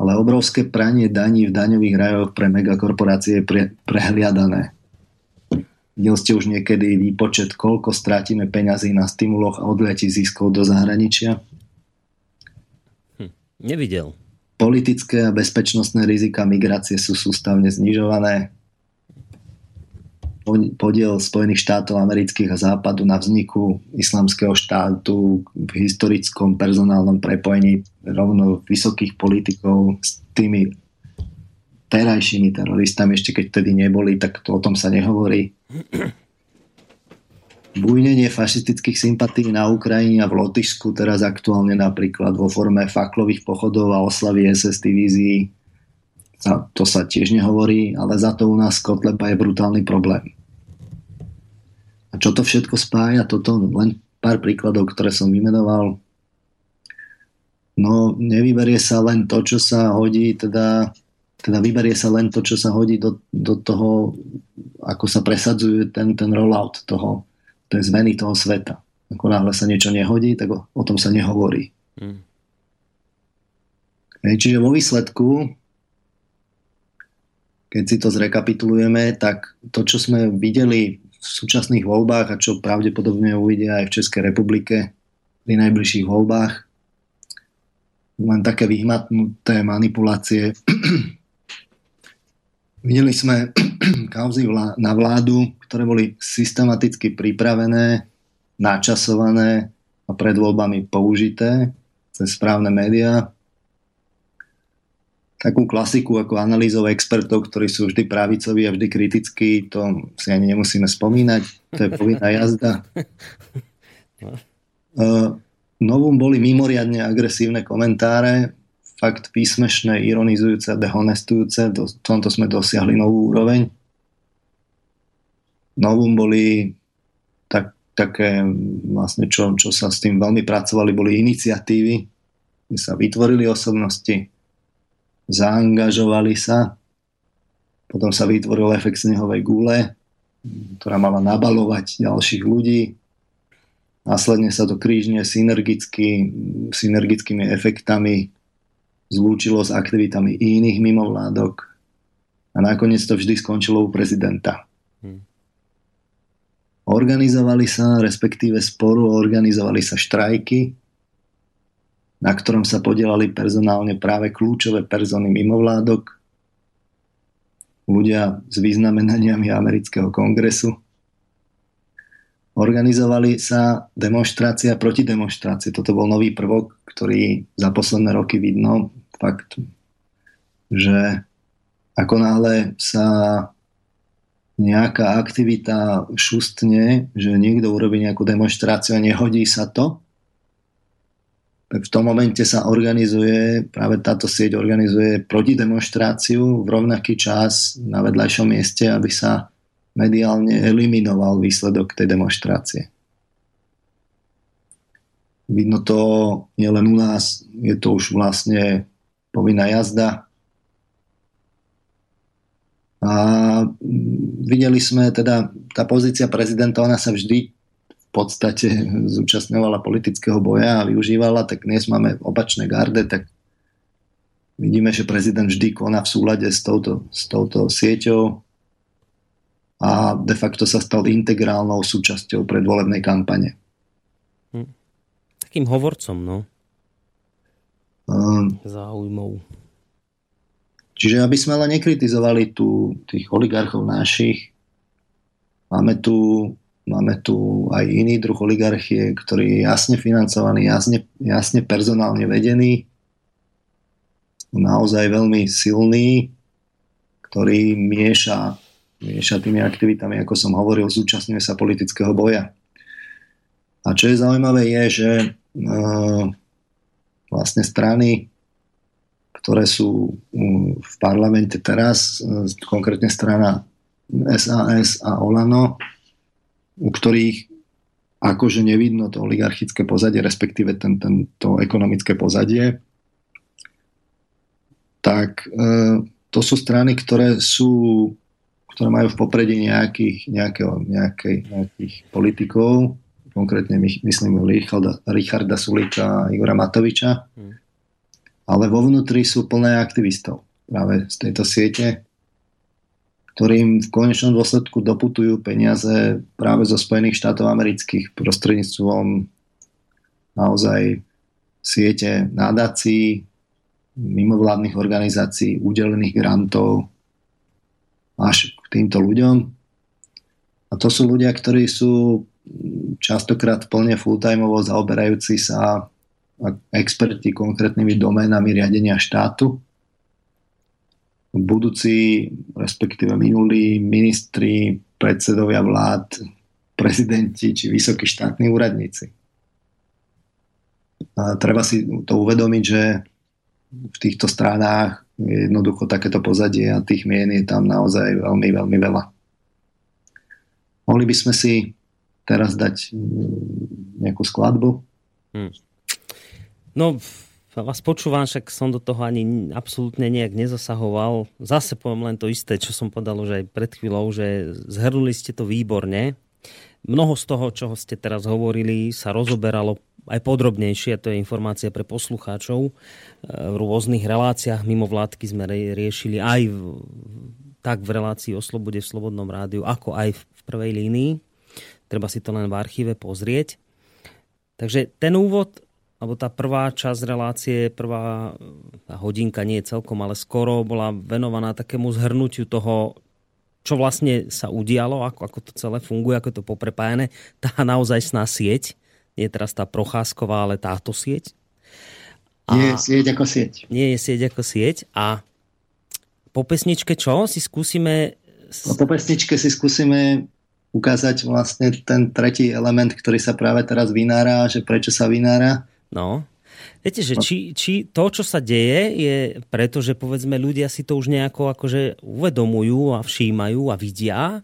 ale obrovské pranie daní v daňových rajoch pre megakorporácie je pre, prehliadané. Videl ste už niekedy výpočet, koľko strátime peňazí na stimuloch a odletí ziskov do zahraničia? Hm, nevidel. Politické a bezpečnostné rizika migrácie sú sústavne znižované. Podiel Spojených štátov amerických a západu na vzniku islamského štátu v historickom personálnom prepojení rovno vysokých politikov s tými terajšími teroristami, ešte keď vtedy neboli, tak to o tom sa nehovorí. Bujnenie fašistických sympatí na Ukrajine a v Lotyšsku teraz aktuálne napríklad vo forme faklových pochodov a oslavy SS divízií to sa tiež nehovorí, ale za to u nás Kotleba je brutálny problém. A čo to všetko spája? Toto len pár príkladov, ktoré som vymenoval. No, nevyberie sa len to, čo sa hodí teda teda vyberie sa len to, čo sa hodí do, do toho, ako sa presadzuje ten, ten rollout toho, tej zmeny toho sveta. Ako náhle sa niečo nehodí, tak o, o tom sa nehovorí. Mm. čiže vo výsledku, keď si to zrekapitulujeme, tak to, čo sme videli v súčasných voľbách a čo pravdepodobne uvidia aj v Českej republike pri najbližších voľbách, len také vyhmatnuté manipulácie Videli sme (clears throat) kauzy na vládu, ktoré boli systematicky pripravené, načasované a pred voľbami použité cez správne médiá. Takú klasiku ako analýzov expertov, ktorí sú vždy pravicoví a vždy kritickí, to si ani nemusíme spomínať, to je povinná jazda. Uh, (laughs) novum boli mimoriadne agresívne komentáre, fakt písmešné, ironizujúce dehonestujúce. Do, tomto sme dosiahli novú úroveň. Novum boli tak, také, vlastne čo, čo sa s tým veľmi pracovali, boli iniciatívy, kde sa vytvorili osobnosti, zaangažovali sa, potom sa vytvoril efekt snehovej gule, ktorá mala nabalovať ďalších ľudí. Následne sa to krížne synergicky, synergickými efektami zlúčilo s aktivitami iných mimovládok a nakoniec to vždy skončilo u prezidenta. Hmm. Organizovali sa, respektíve sporu organizovali sa štrajky, na ktorom sa podielali personálne práve kľúčové persony mimovládok, ľudia s významenaniami amerického kongresu. Organizovali sa demonstrácia proti demonstrácii. Toto bol nový prvok, ktorý za posledné roky vidno fakt, že ako náhle sa nejaká aktivita šustne, že niekto urobí nejakú demonstráciu a nehodí sa to, tak v tom momente sa organizuje, práve táto sieť organizuje protidemonstráciu v rovnaký čas na vedľajšom mieste, aby sa mediálne eliminoval výsledok tej demonstrácie. Vidno to nielen u nás, je to už vlastne povinná jazda. A videli sme teda, tá pozícia prezidenta, ona sa vždy v podstate zúčastňovala politického boja a využívala, tak dnes máme opačné garde, tak vidíme, že prezident vždy koná v súlade s touto, s touto sieťou a de facto sa stal integrálnou súčasťou predvolebnej kampane. Hm. Takým hovorcom, no. Záujmov. Čiže aby sme ale nekritizovali tu tých oligarchov našich, máme tu, máme tu aj iný druh oligarchie, ktorý je jasne financovaný, jasne, jasne personálne vedený, naozaj veľmi silný, ktorý mieša, mieša tými aktivitami, ako som hovoril, zúčastňuje sa politického boja. A čo je zaujímavé je, že e, vlastne strany ktoré sú mm, v parlamente teraz, e, konkrétne strana SAS a Olano, u ktorých akože nevidno to oligarchické pozadie, respektíve ten, ten, to ekonomické pozadie, tak e, to sú strany, ktoré sú ktoré majú v popredí nejakých, nejakého, nejakej, nejakých politikov, konkrétne myslím Richarda, Richarda Sulika a Igora Matoviča, hmm ale vo vnútri sú plné aktivistov práve z tejto siete, ktorým v konečnom dôsledku doputujú peniaze práve zo Spojených štátov amerických prostredníctvom naozaj siete nadácií, mimovládnych organizácií, udelených grantov až k týmto ľuďom. A to sú ľudia, ktorí sú častokrát plne full-timeovo zaoberajúci sa experti konkrétnymi doménami riadenia štátu. Budúci, respektíve minulí ministri, predsedovia vlád, prezidenti či vysokí štátni úradníci. A treba si to uvedomiť, že v týchto stranách je jednoducho takéto pozadie a tých mien je tam naozaj veľmi, veľmi veľa. Mohli by sme si teraz dať mm, nejakú skladbu? Hmm. No, vás počúvam, však som do toho ani absolútne nejak nezasahoval. Zase poviem len to isté, čo som povedal už aj pred chvíľou, že zhrnuli ste to výborne. Mnoho z toho, čo ste teraz hovorili, sa rozoberalo aj podrobnejšie, to je informácia pre poslucháčov. V rôznych reláciách mimo vládky sme riešili aj v, tak v relácii o slobode v Slobodnom rádiu, ako aj v prvej línii. Treba si to len v archíve pozrieť. Takže ten úvod alebo tá prvá časť relácie, prvá tá hodinka nie je celkom, ale skoro bola venovaná takému zhrnutiu toho, čo vlastne sa udialo, ako, ako to celé funguje, ako je to poprepájené. Tá naozajstná sieť, nie je teraz tá procházková, ale táto sieť. A nie je sieť ako sieť. Nie je sieť ako sieť. A po pesničke čo? Si skúsime... No, po pesničke si skúsime ukázať vlastne ten tretí element, ktorý sa práve teraz vynára, že prečo sa vynára No. Viete, že či, či to, čo sa deje, je preto, že povedzme ľudia si to už nejako akože uvedomujú a všímajú a vidia.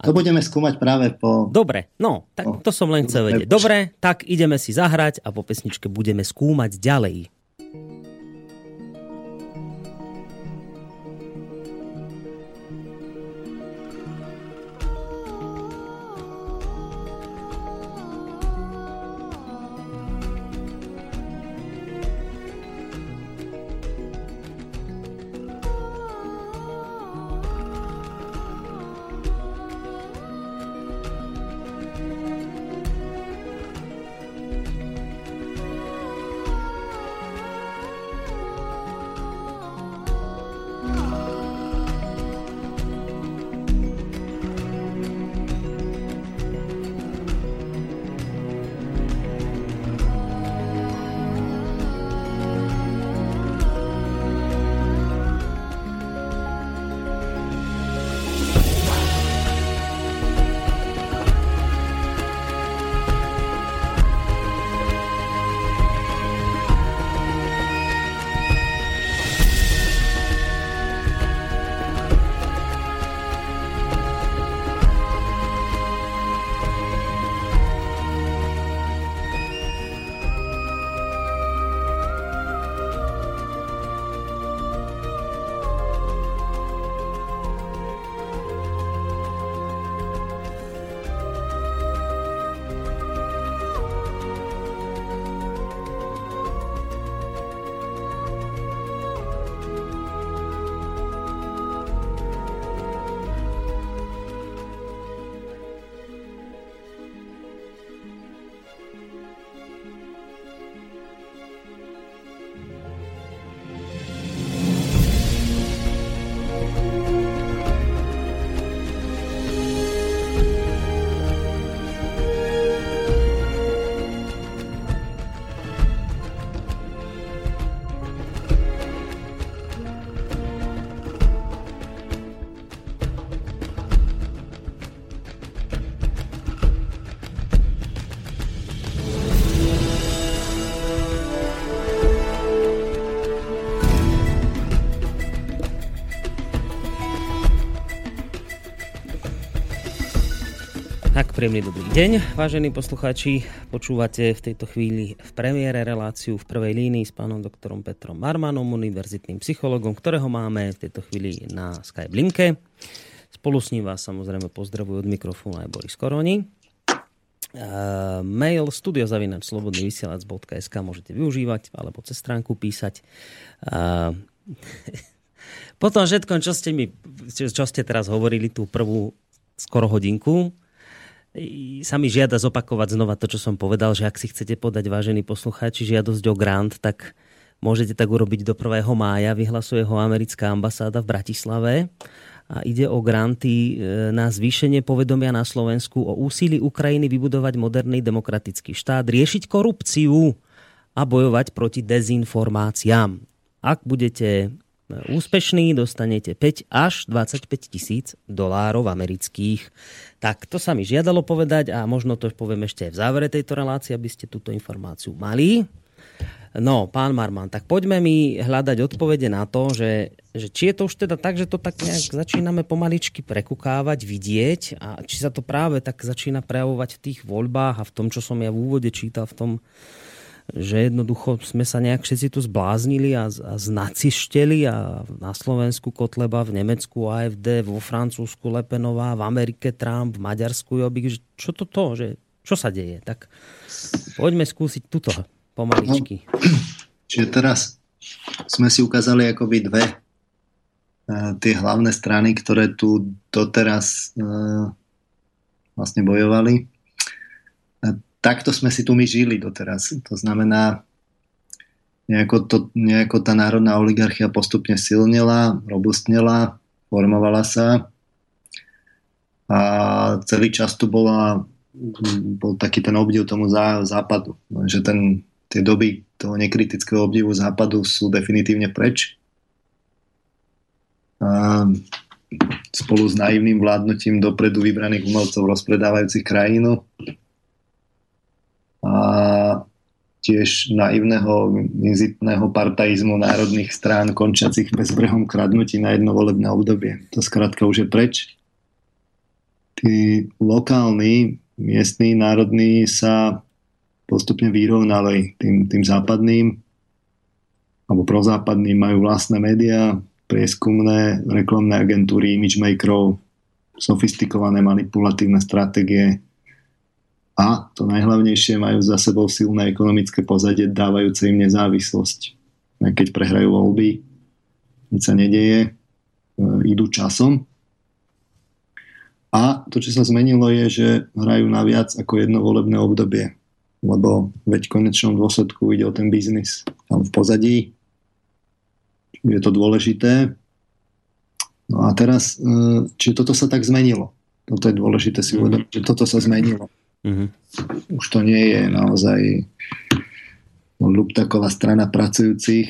A... To budeme skúmať práve po... Dobre, no, tak to som len chcel vedieť. Dobre, tak ideme si zahrať a po pesničke budeme skúmať ďalej. Príjemný dobrý deň, vážení poslucháči. Počúvate v tejto chvíli v premiére reláciu v prvej línii s pánom doktorom Petrom Marmanom, univerzitným psychologom, ktorého máme v tejto chvíli na Skype linke. Spolu s ním vás samozrejme pozdravujú od mikrofónu aj Boris Koroni. Uh, mail studiozavinačslobodnyvysielac.sk môžete využívať alebo cez stránku písať. Uh, (laughs) potom všetkom, čo ste, mi, čo ste teraz hovorili, tú prvú skoro hodinku, sa mi žiada zopakovať znova to, čo som povedal, že ak si chcete podať, vážení poslucháči, žiadosť o grant, tak môžete tak urobiť do 1. mája. Vyhlasuje ho americká ambasáda v Bratislave a ide o granty e, na zvýšenie povedomia na Slovensku o úsilí Ukrajiny vybudovať moderný demokratický štát, riešiť korupciu a bojovať proti dezinformáciám. Ak budete úspešný, dostanete 5 až 25 tisíc dolárov amerických. Tak to sa mi žiadalo povedať a možno to poviem ešte aj v závere tejto relácie, aby ste túto informáciu mali. No, pán Marman, tak poďme mi hľadať odpovede na to, že, že či je to už teda tak, že to tak nejak začíname pomaličky prekukávať, vidieť a či sa to práve tak začína prejavovať v tých voľbách a v tom, čo som ja v úvode čítal v tom že jednoducho sme sa nejak všetci tu zbláznili a, a znacišteli a na Slovensku Kotleba, v Nemecku AFD, vo Francúzsku Lepenová, v Amerike Trump, v Maďarsku Jobbik, čo to to, že čo sa deje? Tak poďme skúsiť tuto pomaličky. No, čiže teraz sme si ukázali akoby dve uh, tie hlavné strany, ktoré tu doteraz uh, vlastne bojovali takto sme si tu my žili doteraz. To znamená, nejako, to, nejako tá národná oligarchia postupne silnila, robustnela, formovala sa a celý čas tu bola, bol taký ten obdiv tomu zá, západu. Že ten, tie doby toho nekritického obdivu západu sú definitívne preč. A spolu s naivným vládnutím dopredu vybraných umelcov rozpredávajúcich krajinu a tiež naivného, inzitného partajizmu národných strán končiacich bezbrehom kradnutí na jedno volebné obdobie. To skrátka už je preč. Tí lokálni, miestní, národní sa postupne vyrovnali tým, tým západným alebo prozápadným majú vlastné médiá, prieskumné, reklamné agentúry, imagemakerov, sofistikované manipulatívne stratégie, a to najhlavnejšie majú za sebou silné ekonomické pozadie dávajúce im nezávislosť. Keď prehrajú voľby, nič sa nedeje, e, idú časom. A to, čo sa zmenilo, je, že hrajú na viac ako jedno volebné obdobie. Lebo veď v konečnom dôsledku ide o ten biznis. Tam v pozadí je to dôležité. No a teraz, e, či toto sa tak zmenilo. Toto je dôležité si uvedomiť, že toto sa zmenilo. Mm-hmm. Už to nie je naozaj Luptaková strana pracujúcich,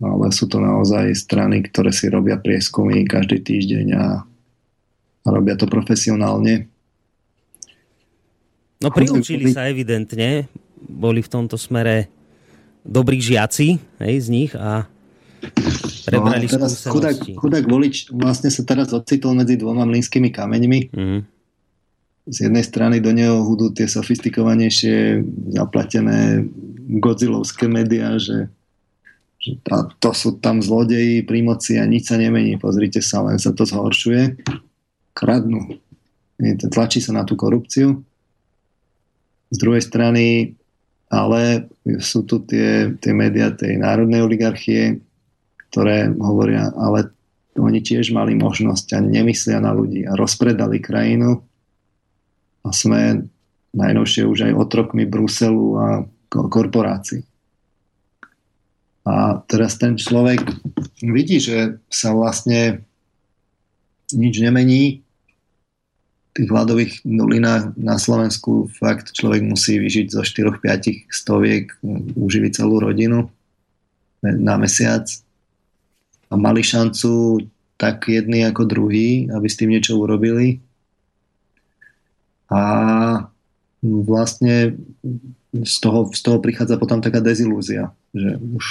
ale sú to naozaj strany, ktoré si robia prieskumy každý týždeň a, a robia to profesionálne. No priučili sa evidentne, boli v tomto smere dobrí žiaci hej, z nich a prebrali no, teraz chudák, chudák volič vlastne sa teraz ocitol medzi dvoma mlínskymi kameňmi. Mm z jednej strany do neho hudú tie sofistikovanejšie zaplatené godzilovské médiá, že, že tá, to sú tam zlodeji pri moci a nič sa nemení. Pozrite sa, len sa to zhoršuje. Kradnú. Tlačí sa na tú korupciu. Z druhej strany ale sú tu tie, tie médiá tej národnej oligarchie, ktoré hovoria, ale oni tiež mali možnosť a nemyslia na ľudí a rozpredali krajinu a sme najnovšie už aj otrokmi Bruselu a korporácií. A teraz ten človek vidí, že sa vlastne nič nemení. V tých hľadových nulinách na Slovensku fakt človek musí vyžiť zo 4-5 stoviek, uživiť celú rodinu na mesiac. A mali šancu tak jedni ako druhý, aby s tým niečo urobili a vlastne z toho, z toho prichádza potom taká dezilúzia, že už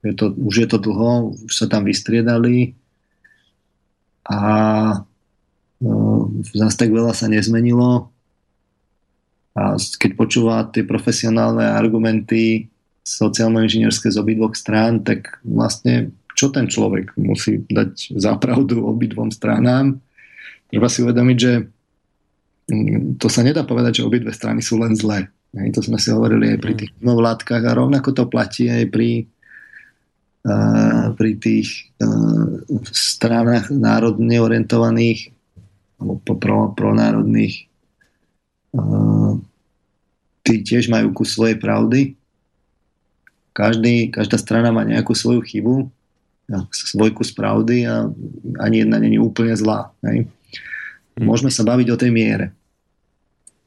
je to, už je to dlho, už sa tam vystriedali a no, zase tak veľa sa nezmenilo A keď počúva tie profesionálne argumenty sociálno-inžinierské z obidvoch strán, tak vlastne čo ten človek musí dať zapravdu obidvom stranám. Treba si uvedomiť, že to sa nedá povedať, že obidve strany sú len zlé. To sme si hovorili aj pri tých mimovládkach a rovnako to platí aj pri, uh, pri tých uh, stranách národne orientovaných alebo pro, pronárodných uh, tí tiež majú ku svojej pravdy. Každý, každá strana má nejakú svoju chybu, svoj kus pravdy a ani jedna není úplne zlá. Hej. Hm. Môžeme sa baviť o tej miere.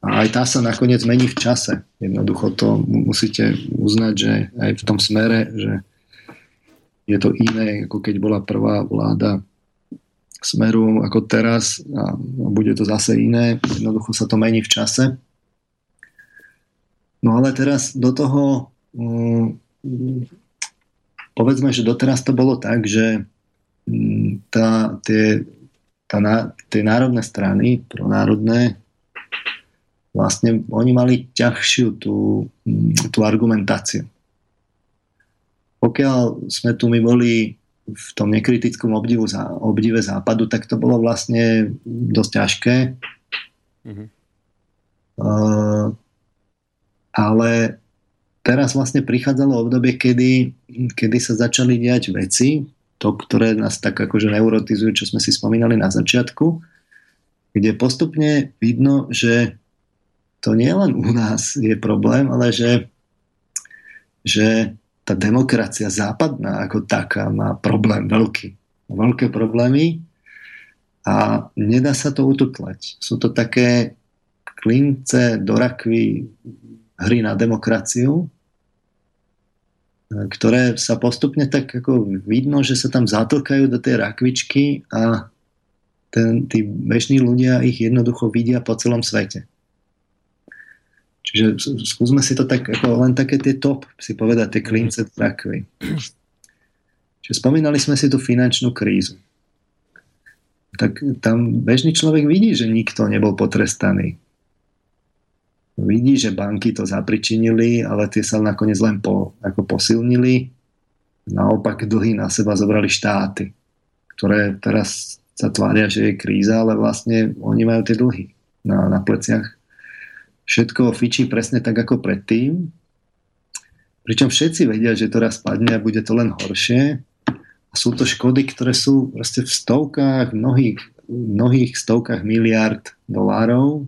A aj tá sa nakoniec mení v čase. Jednoducho to musíte uznať, že aj v tom smere, že je to iné, ako keď bola prvá vláda smeru ako teraz a bude to zase iné. Jednoducho sa to mení v čase. No ale teraz do toho um, povedzme, že doteraz to bolo tak, že um, tá, tie, tá, tie národné strany, pronárodné, vlastne oni mali ťažšiu tú, mm, tú argumentáciu. Pokiaľ sme tu my boli v tom nekritickom obdivu, obdive západu, tak to bolo vlastne dosť ťažké. Mm-hmm. Uh, ale teraz vlastne prichádzalo obdobie, kedy, kedy sa začali diať veci, to, ktoré nás tak akože neurotizujú, čo sme si spomínali na začiatku, kde postupne vidno, že to nie len u nás je problém, ale že, že tá demokracia západná ako taká má problém veľký. Veľké problémy a nedá sa to ututlať. Sú to také klince do rakvy hry na demokraciu, ktoré sa postupne tak ako vidno, že sa tam zatlkajú do tej rakvičky a ten, tí bežní ľudia ich jednoducho vidia po celom svete. Čiže skúsme si to tak, ako len také tie top, si povedať, tie klince rakvy. Čiže spomínali sme si tú finančnú krízu. Tak tam bežný človek vidí, že nikto nebol potrestaný. Vidí, že banky to zapričinili, ale tie sa nakoniec len po, ako posilnili. Naopak dlhy na seba zobrali štáty, ktoré teraz sa tvária, že je kríza, ale vlastne oni majú tie dlhy na, na pleciach všetko fičí presne tak ako predtým. Pričom všetci vedia, že to raz padne a bude to len horšie. A sú to škody, ktoré sú proste v stovkách, mnohých, mnohých stovkách miliard dolárov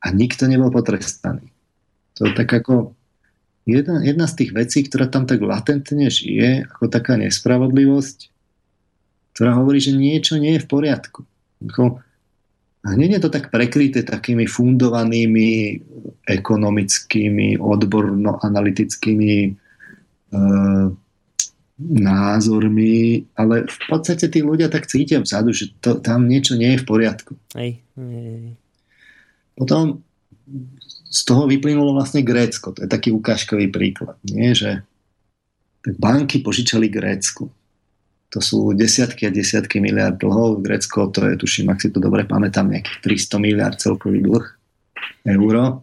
a nikto nebol potrestaný. To je tak ako jedna, jedna z tých vecí, ktorá tam tak latentne žije, ako taká nespravodlivosť, ktorá hovorí, že niečo nie je v poriadku. Ako, a hneď je to tak prekryté takými fundovanými ekonomickými, odborno-analytickými e, názormi, ale v podstate tí ľudia tak cítia vzadu, že to, tam niečo nie je v poriadku. Hej. Potom z toho vyplynulo vlastne Grécko. To je taký ukážkový príklad. Nie? Že banky požičali Grécku to sú desiatky a desiatky miliard dlhov. Grécko to je, tuším, ak si to dobre pamätám, nejakých 300 miliard celkový dlh euro.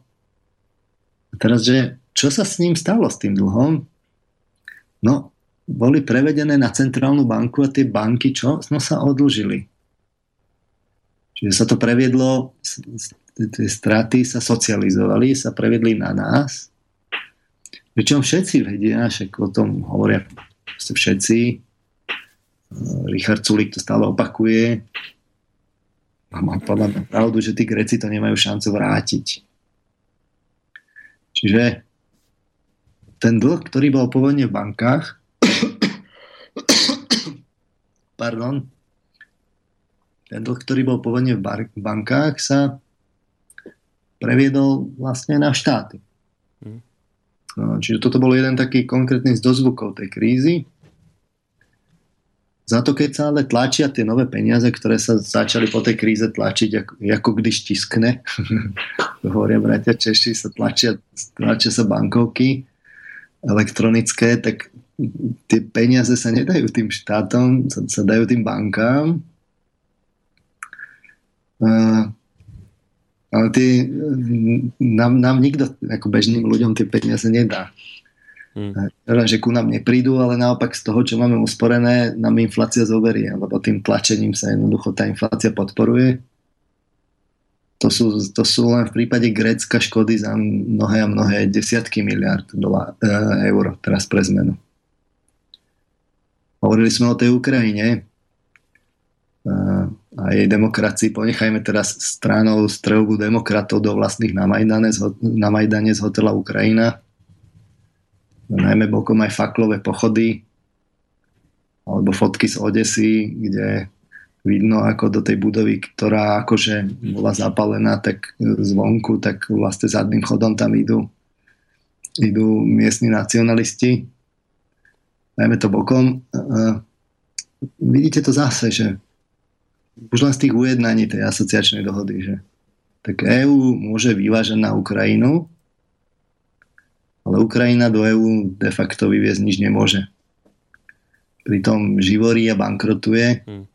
A teraz, že čo sa s ním stalo, s tým dlhom? No, boli prevedené na centrálnu banku a tie banky čo? No sa odlžili. Čiže sa to previedlo, tie straty sa socializovali, sa previedli na nás. Pričom všetci vedia, že o tom hovoria všetci, Richard Sulik to stále opakuje a má podľa mňa pravdu, že tí Greci to nemajú šancu vrátiť. Čiže ten dlh, ktorý bol pôvodne v bankách, (coughs) pardon, ten dlh, ktorý bol pôvodne v bankách, sa previedol vlastne na štáty. Hm. No, čiže toto bol jeden taký konkrétny z dozvukov tej krízy. Za to, keď sa ale tlačia tie nové peniaze, ktoré sa začali po tej kríze tlačiť, ako, ako když tiskne, (laughs) hovoria bratia Češi, sa tlačia, tlačia sa bankovky elektronické, tak tie peniaze sa nedajú tým štátom, sa, sa dajú tým bankám. Ale ty, nám, nám nikto, ako bežným ľuďom, tie peniaze nedá. Hmm. Že ku nám neprídu, ale naopak z toho, čo máme usporené, nám inflácia zoberie, lebo tým tlačením sa jednoducho tá inflácia podporuje. To sú, to sú len v prípade Grécka škody za mnohé a mnohé desiatky miliard dola, e, eur teraz pre zmenu. Hovorili sme o tej Ukrajine e, a jej demokracii. Ponechajme teraz stranou strelbu demokratov do vlastných na Majdane, na Majdane z hotela Ukrajina. Najmä bokom aj faklové pochody alebo fotky z Odesy, kde vidno ako do tej budovy, ktorá akože bola zapalená tak zvonku, tak vlastne zadným chodom tam idú, idú miestni nacionalisti. Najmä to bokom. Vidíte to zase, že už len z tých ujednaní tej asociačnej dohody, že tak EÚ môže vyvážať na Ukrajinu, ale Ukrajina do EÚ de facto vyviezť nič nemôže. Pritom živorí a bankrotuje. Hmm.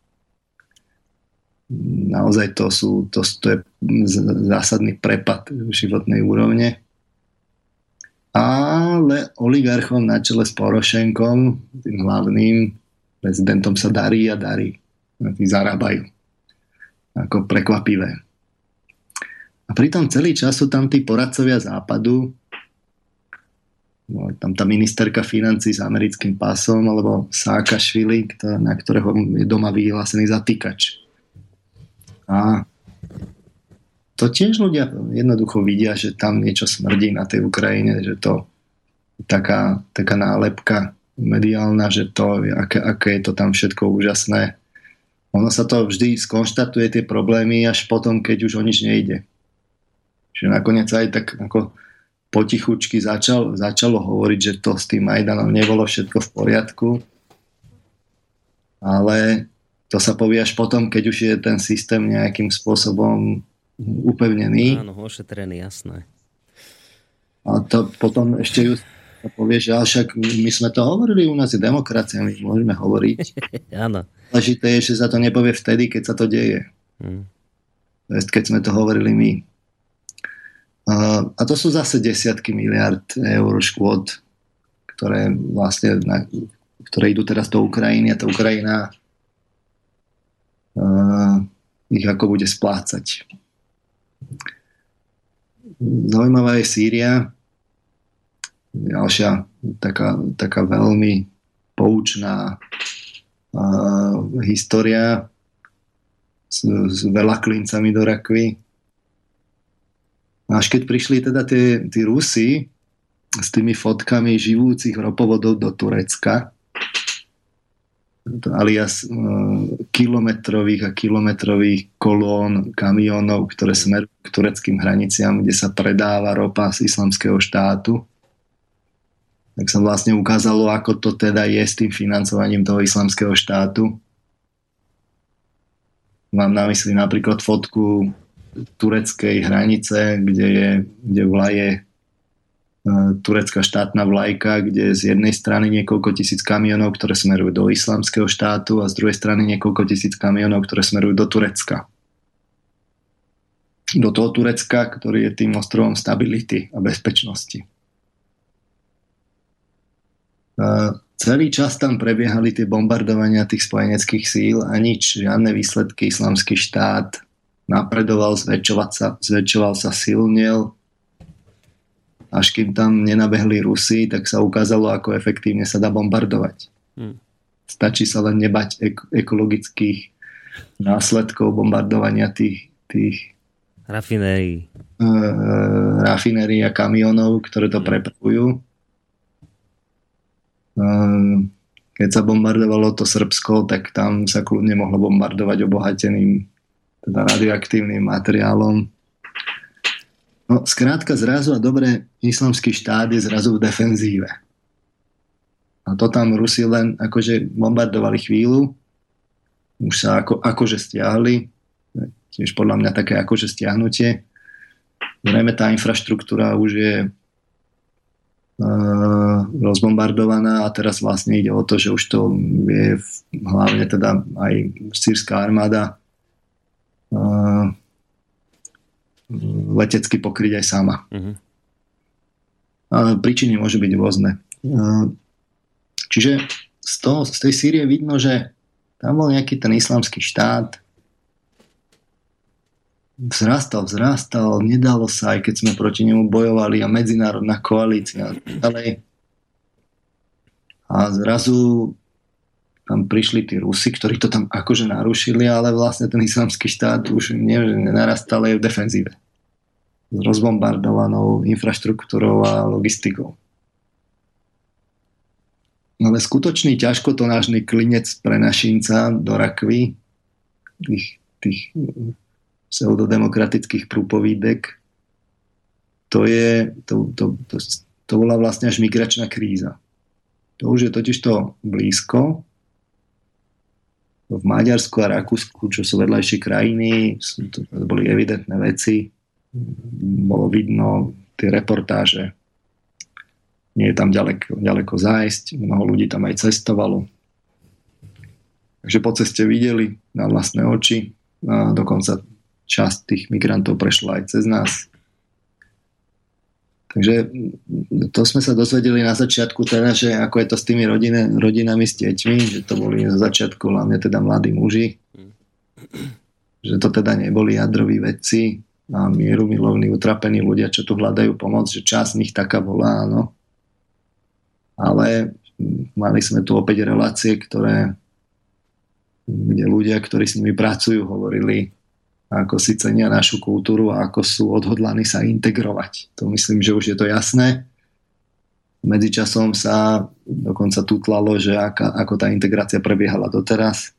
Naozaj to, sú, to, to je zásadný prepad životnej úrovne. Ale oligarchom na čele s Porošenkom, tým hlavným prezidentom sa darí a darí. Tí zarábajú ako prekvapivé. A pritom celý čas sú tam tí poradcovia západu, tam tá ministerka financí s americkým pásom, alebo Sákašvili, na ktorého je doma vyhlásený zatýkač. A to tiež ľudia jednoducho vidia, že tam niečo smrdí na tej Ukrajine, že to taká, taká nálepka mediálna, že to, aké, aké je to tam všetko úžasné ono sa to vždy skonštatuje tie problémy až potom, keď už o nič nejde. Že nakoniec aj tak ako potichučky začal, začalo hovoriť, že to s tým Majdanom nebolo všetko v poriadku. Ale to sa povie až potom, keď už je ten systém nejakým spôsobom upevnený. Áno, ošetrený, jasné. A to potom ešte ju povie, že však my sme to hovorili, u nás je demokracia, my môžeme hovoriť. (laughs) Áno. Dôležité je, že sa to nepovie vtedy, keď sa to deje. Hmm. Keď sme to hovorili my. A to sú zase desiatky miliard eur škôd, ktoré vlastne na, ktoré idú teraz do Ukrajiny a tá Ukrajina uh, ich ako bude splácať. Zaujímavá je Sýria, ďalšia taká, taká veľmi poučná história s, s veľa klincami do rakvy. Až keď prišli teda tie, tí Rusy s tými fotkami živúcich ropovodov do Turecka, alias uh, kilometrových a kilometrových kolón kamionov, ktoré smerujú k tureckým hraniciam, kde sa predáva ropa z islamského štátu tak sa vlastne ukázalo, ako to teda je s tým financovaním toho islamského štátu. Mám na mysli napríklad fotku tureckej hranice, kde, je, kde vlaje e, turecká štátna vlajka, kde z jednej strany niekoľko tisíc kamionov, ktoré smerujú do islamského štátu a z druhej strany niekoľko tisíc kamionov, ktoré smerujú do Turecka. Do toho Turecka, ktorý je tým ostrovom stability a bezpečnosti celý čas tam prebiehali tie bombardovania tých spojeneckých síl a nič, žiadne výsledky. Islamský štát napredoval, zväčšoval sa, zväčšoval sa silnil. Až kým tam nenabehli Rusy, tak sa ukázalo, ako efektívne sa dá bombardovať. Hmm. Stačí sa len nebať ek- ekologických následkov bombardovania tých, tých rafinérií. Uh, rafinérií a kamionov, ktoré to prepravujú Ehm, keď sa bombardovalo to Srbsko, tak tam sa kľudne mohlo bombardovať obohateným teda radioaktívnym materiálom. No, skrátka zrazu a dobre, islamský štát je zrazu v defenzíve. A to tam Rusi len akože bombardovali chvíľu, už sa ako, akože stiahli, tiež podľa mňa také akože stiahnutie. Zrejme tá infraštruktúra už je rozbombardovaná a teraz vlastne ide o to, že už to je hlavne teda aj sírska armáda letecky pokryť aj sama. Uh-huh. Príčiny môžu byť rôzne. Čiže z, toho, z tej Sýrie vidno, že tam bol nejaký ten islamský štát, vzrastal, vzrastal, nedalo sa, aj keď sme proti nemu bojovali a medzinárodná koalícia a ďalej. A zrazu tam prišli tí Rusi, ktorí to tam akože narušili, ale vlastne ten islamský štát už nie, nenarastal aj v defenzíve. S rozbombardovanou infraštruktúrou a logistikou. Ale skutočný ťažkotonážny klinec pre našinca do rakvy tých, tých pseudodemokratických prúpovídek, to, je, to, to, to, to bola vlastne až migračná kríza. To už je totiž to blízko. V Maďarsku a Rakúsku, čo sú vedľajšie krajiny, to boli evidentné veci. Bolo vidno tie reportáže. Nie je tam ďaleko, ďaleko zájsť. Mnoho ľudí tam aj cestovalo. Takže po ceste videli na vlastné oči. A dokonca časť tých migrantov prešla aj cez nás. Takže to sme sa dozvedeli na začiatku teda, že ako je to s tými rodine, rodinami s deťmi, že to boli na začiatku hlavne teda mladí muži, že to teda neboli jadroví vedci a mieru milovní, utrapení ľudia, čo tu hľadajú pomoc, že časť z nich taká bola, áno. Ale mali sme tu opäť relácie, ktoré kde ľudia, ktorí s nimi pracujú, hovorili ako si cenia našu kultúru a ako sú odhodlaní sa integrovať. To myslím, že už je to jasné. Medzičasom sa dokonca tutlalo, že aká, ako tá integrácia prebiehala doteraz.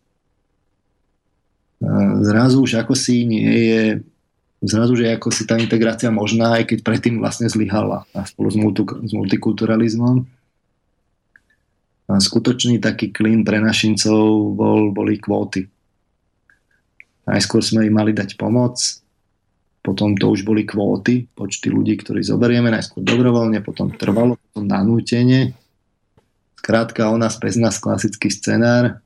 Zrazu už ako si nie je zrazu, že ako si tá integrácia možná, aj keď predtým vlastne zlyhala spolu s, multi, s multikulturalizmom. A skutočný taký klin pre našincov bol, boli kvóty Najskôr sme im mali dať pomoc, potom to už boli kvóty, počty ľudí, ktorí zoberieme, najskôr dobrovoľne, potom trvalo, potom nanútenie. Skrátka, o nás bez nás klasický scenár.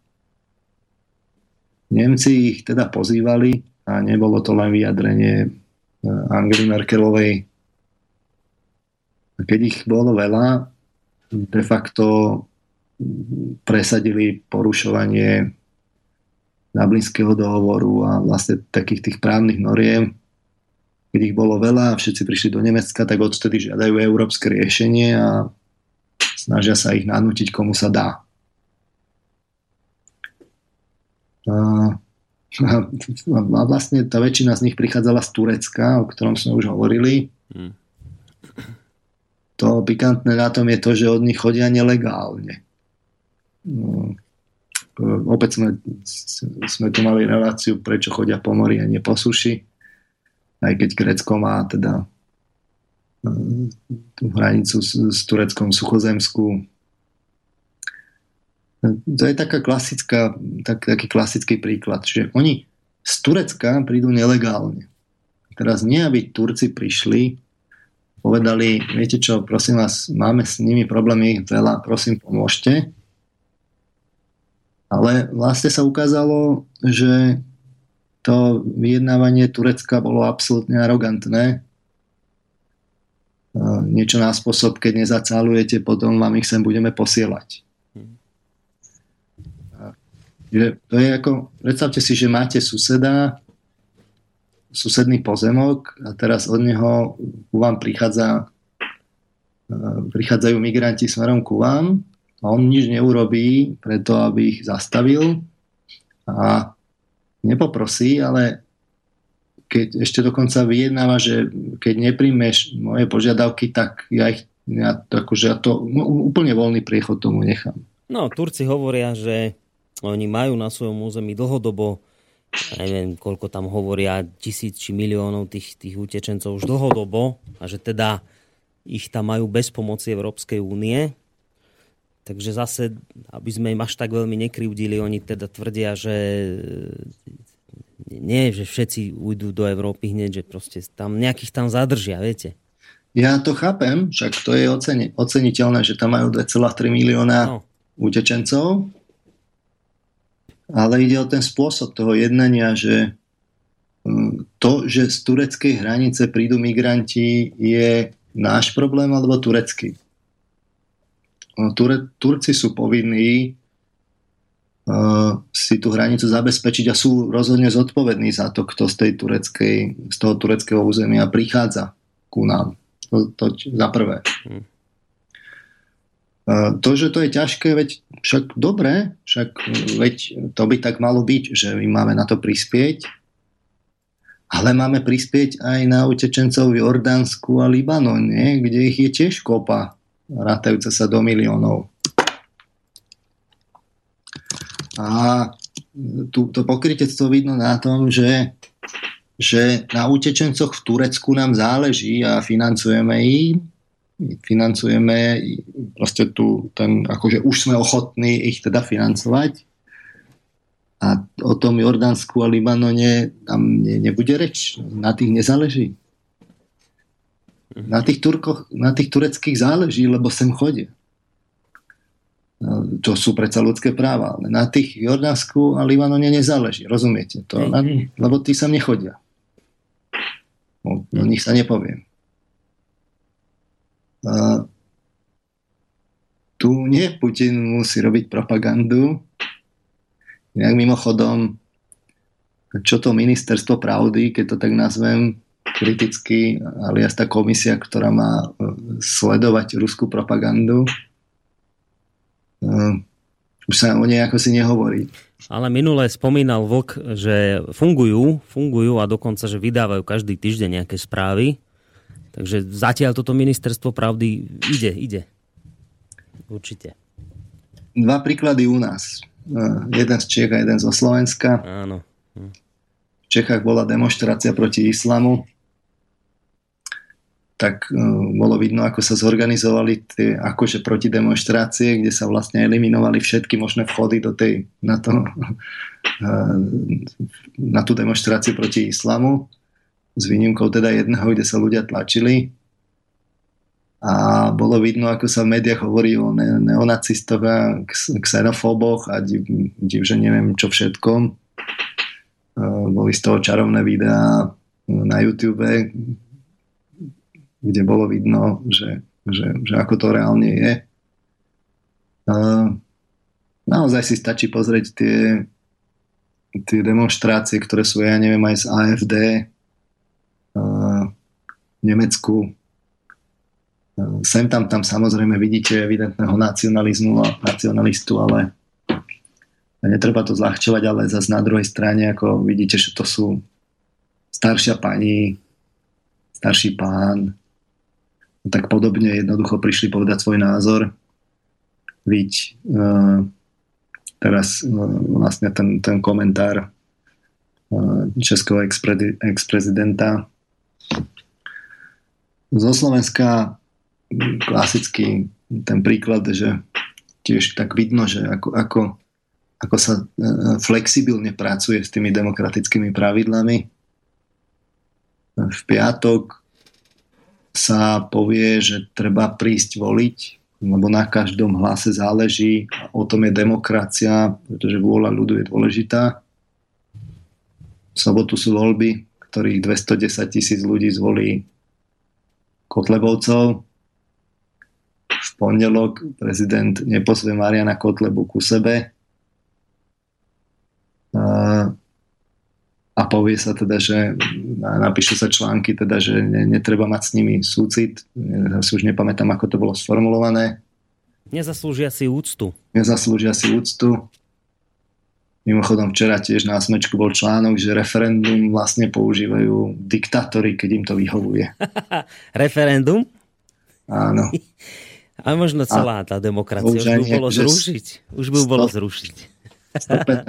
Nemci ich teda pozývali a nebolo to len vyjadrenie e, Angely Merkelovej. Keď ich bolo veľa, de facto presadili porušovanie Dublinského dohovoru a vlastne takých tých právnych noriem, keď ich bolo veľa a všetci prišli do Nemecka, tak odtedy žiadajú európske riešenie a snažia sa ich nanútiť, komu sa dá. A, a vlastne tá väčšina z nich prichádzala z Turecka, o ktorom sme už hovorili. Hmm. To pikantné na tom je to, že od nich chodia nelegálne. No, opäť sme, sme tu mali reláciu, prečo chodia po mori a nie po suši. Aj keď Grécko má teda e, tú hranicu s, s Tureckom suchozemskú. To je taká klasická, tak, taký klasický príklad, že oni z Turecka prídu nelegálne. Teraz nie, aby Turci prišli, povedali, viete čo, prosím vás, máme s nimi problémy veľa, prosím, pomôžte ale vlastne sa ukázalo, že to vyjednávanie Turecka bolo absolútne arogantné. Niečo na spôsob, keď nezacálujete, potom vám ich sem budeme posielať. Že to je ako, predstavte si, že máte suseda, susedný pozemok a teraz od neho ku vám prichádza, prichádzajú migranti smerom ku vám on nič neurobí preto, aby ich zastavil a nepoprosí, ale keď ešte dokonca vyjednáva, že keď nepríjmeš moje požiadavky, tak ja ich ja, akože ja to no, úplne voľný priechod tomu nechám. No, Turci hovoria, že oni majú na svojom území dlhodobo neviem, koľko tam hovoria, tisíc či miliónov tých, tých utečencov už dlhodobo a že teda ich tam majú bez pomoci Európskej únie Takže zase, aby sme im až tak veľmi nekryvdili, oni teda tvrdia, že nie, že všetci ujdu do Európy hneď, že proste tam nejakých tam zadržia, viete. Ja to chápem, však to je oceni- oceniteľné, že tam majú 2,3 milióna no. utečencov, ale ide o ten spôsob toho jednania, že to, že z tureckej hranice prídu migranti, je náš problém alebo turecký? Ture, Turci sú povinní uh, si tú hranicu zabezpečiť a sú rozhodne zodpovední za to, kto z, tej tureckej, z toho tureckého územia prichádza ku nám. To, to za prvé. Hmm. To, že to je ťažké, veď však dobre, však veď to by tak malo byť, že my máme na to prispieť, ale máme prispieť aj na utečencov v Jordánsku a Libanone, kde ich je tiež kopa, rátajúca sa do miliónov. A tu, to pokrytectvo vidno na tom, že, že na utečencoch v Turecku nám záleží a financujeme ich financujeme proste tu ten, akože už sme ochotní ich teda financovať a o tom Jordánsku a Libanone tam ne, nebude reč. Na tých nezáleží. Na tých, Turkoch, na tých tureckých záleží, lebo sem chodia. No, čo sú predsa ľudské práva. Ale na tých Jordánsku a Libanone nezáleží. Rozumiete to? Na, lebo tí sem nechodia. O, o nich sa nepoviem. A tu nie Putin musí robiť propagandu. Inak mimochodom, čo to ministerstvo pravdy, keď to tak nazvem kriticky, alias tá komisia, ktorá má e, sledovať ruskú propagandu, e, už sa o nej ako si nehovorí. Ale minule spomínal Vlk, že fungujú, fungujú a dokonca, že vydávajú každý týždeň nejaké správy Takže zatiaľ toto ministerstvo pravdy ide, ide. Určite. Dva príklady u nás. E, jeden z Čech a jeden zo Slovenska. Áno. V Čechách bola demonstrácia proti islamu. Tak e, bolo vidno, ako sa zorganizovali tie akože protidemonstrácie, kde sa vlastne eliminovali všetky možné vchody do tej, na, to, (laughs) e, na tú demonstráciu proti islamu s výnimkou teda jedného, kde sa ľudia tlačili. A bolo vidno, ako sa v médiách hovorí o ne- neonacistoch a xenofóboch a div, div, že neviem čo všetkom. Boli z toho čarovné videá na YouTube, kde bolo vidno, že, že, že ako to reálne je. Naozaj si stačí pozrieť tie, tie demonstrácie, ktoré sú, ja neviem, aj z AFD, Nemecku. Sem tam, tam samozrejme vidíte evidentného nacionalizmu a nacionalistu, ale netreba to zľahčovať, ale zase na druhej strane, ako vidíte, že to sú staršia pani, starší pán, tak podobne jednoducho prišli povedať svoj názor. Viď e, teraz e, vlastne ten, ten komentár e, českého ex-prezidenta zo Slovenska klasický ten príklad, že tiež tak vidno, že ako, ako, ako sa e, flexibilne pracuje s tými demokratickými pravidlami. V piatok sa povie, že treba prísť voliť, lebo na každom hlase záleží. O tom je demokracia, pretože vôľa ľudu je dôležitá. V sobotu sú voľby, ktorých 210 tisíc ľudí zvolí Kotlebovcov. V pondelok prezident neposve Mariana Kotlebu ku sebe a povie sa teda, že napíšu sa články, teda, že netreba mať s nimi súcit. Ja si už nepamätám, ako to bolo sformulované. Nezaslúžia si úctu. Nezaslúžia si úctu. Mimochodom včera tiež na smečku bol článok, že referendum vlastne používajú diktátory, keď im to vyhovuje. (laughs) referendum? Áno. (laughs) A možno celá tá demokracia už, už by bolo zrušiť. Už by bolo zrušiť.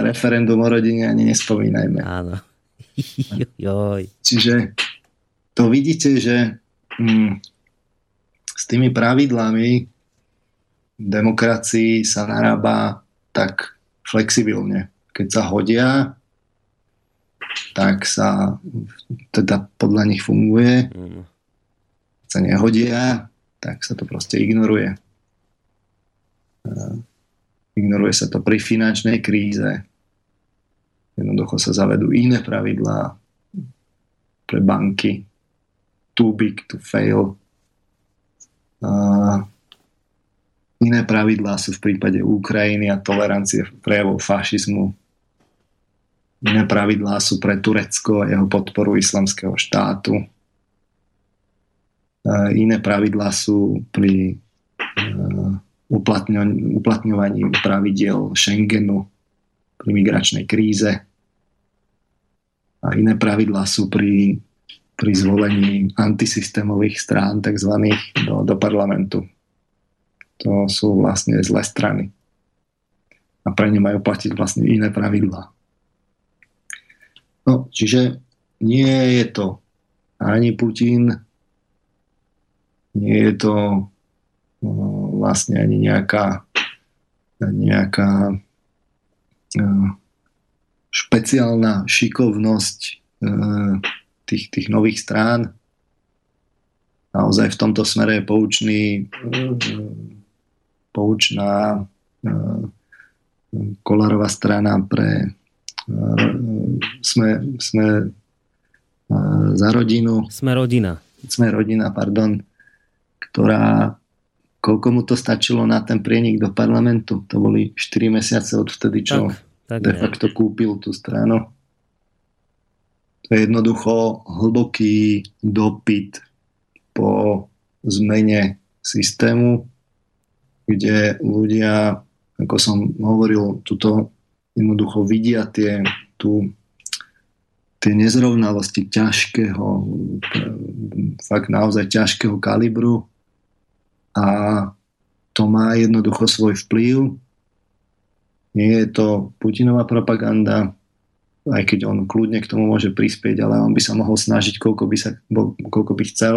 referendum o rodine ani nespomínajme. Áno. Joj. Čiže to vidíte, že hm, s tými pravidlami demokracii sa narába tak flexibilne keď sa hodia, tak sa teda podľa nich funguje. Mm. Keď sa nehodia, tak sa to proste ignoruje. Ignoruje sa to pri finančnej kríze. Jednoducho sa zavedú iné pravidlá. pre banky. Too big to fail. Uh, iné pravidlá sú v prípade Ukrajiny a tolerancie prejavov fašizmu. Iné pravidlá sú pre Turecko a jeho podporu islamského štátu. Uh, iné pravidlá sú pri uh, uplatňovaní pravidel Schengenu pri migračnej kríze. A iné pravidlá sú pri, pri zvolení antisystémových strán tzv. Do, do parlamentu. To sú vlastne zlé strany. A pre ne majú platiť vlastne iné pravidlá. No, čiže nie je to ani Putin, nie je to no, vlastne ani nejaká nejaká špeciálna šikovnosť tých, tých nových strán. Naozaj v tomto smere je poučný, poučná Kolárová strana pre sme, sme za rodinu. Sme rodina. Sme rodina, pardon, ktorá koľko mu to stačilo na ten prienik do parlamentu? To boli 4 mesiace od vtedy, čo tak, tak de facto je. kúpil tú stranu. To je jednoducho hlboký dopyt po zmene systému, kde ľudia, ako som hovoril, tuto jednoducho vidia tie, tu, tie nezrovnalosti ťažkého, fakt naozaj ťažkého kalibru a to má jednoducho svoj vplyv. Nie je to Putinová propaganda, aj keď on kľudne k tomu môže prispieť, ale on by sa mohol snažiť, koľko by, sa, koľko by chcel.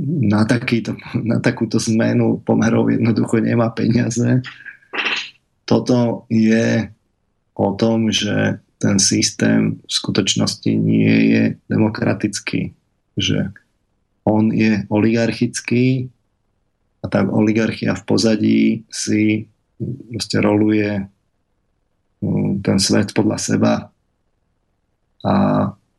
Na, takýto, na takúto zmenu pomerov jednoducho nemá peniaze. Toto je o tom, že ten systém v skutočnosti nie je demokratický. Že on je oligarchický a tá oligarchia v pozadí si vlastne roluje mm, ten svet podľa seba a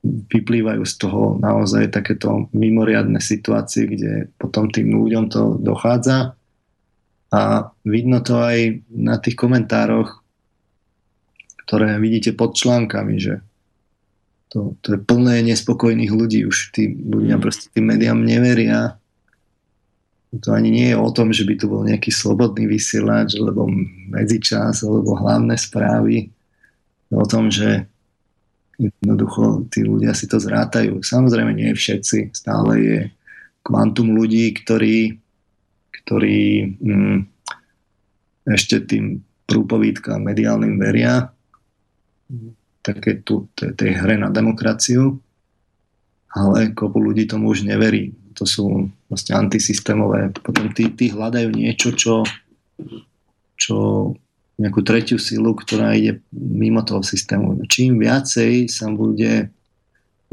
vyplývajú z toho naozaj takéto mimoriadne situácie, kde potom tým ľuďom to dochádza a vidno to aj na tých komentároch, ktoré vidíte pod článkami, že to, to je plné nespokojných ľudí, už tí ľudia mm. proste tým médiám neveria to ani nie je o tom, že by tu bol nejaký slobodný vysielač, alebo medzičas, alebo hlavné správy. Je o tom, že jednoducho tí ľudia si to zrátajú. Samozrejme nie všetci. Stále je kvantum ľudí, ktorí, ktorí hm, ešte tým prúpovídkam mediálnym veria také tu, tej hre na demokraciu, ale kopu ľudí tomu už neverí to sú vlastne antisystémové. Potom tí, tí hľadajú niečo, čo, čo nejakú tretiu silu, ktorá ide mimo toho systému. Čím viacej sa bude,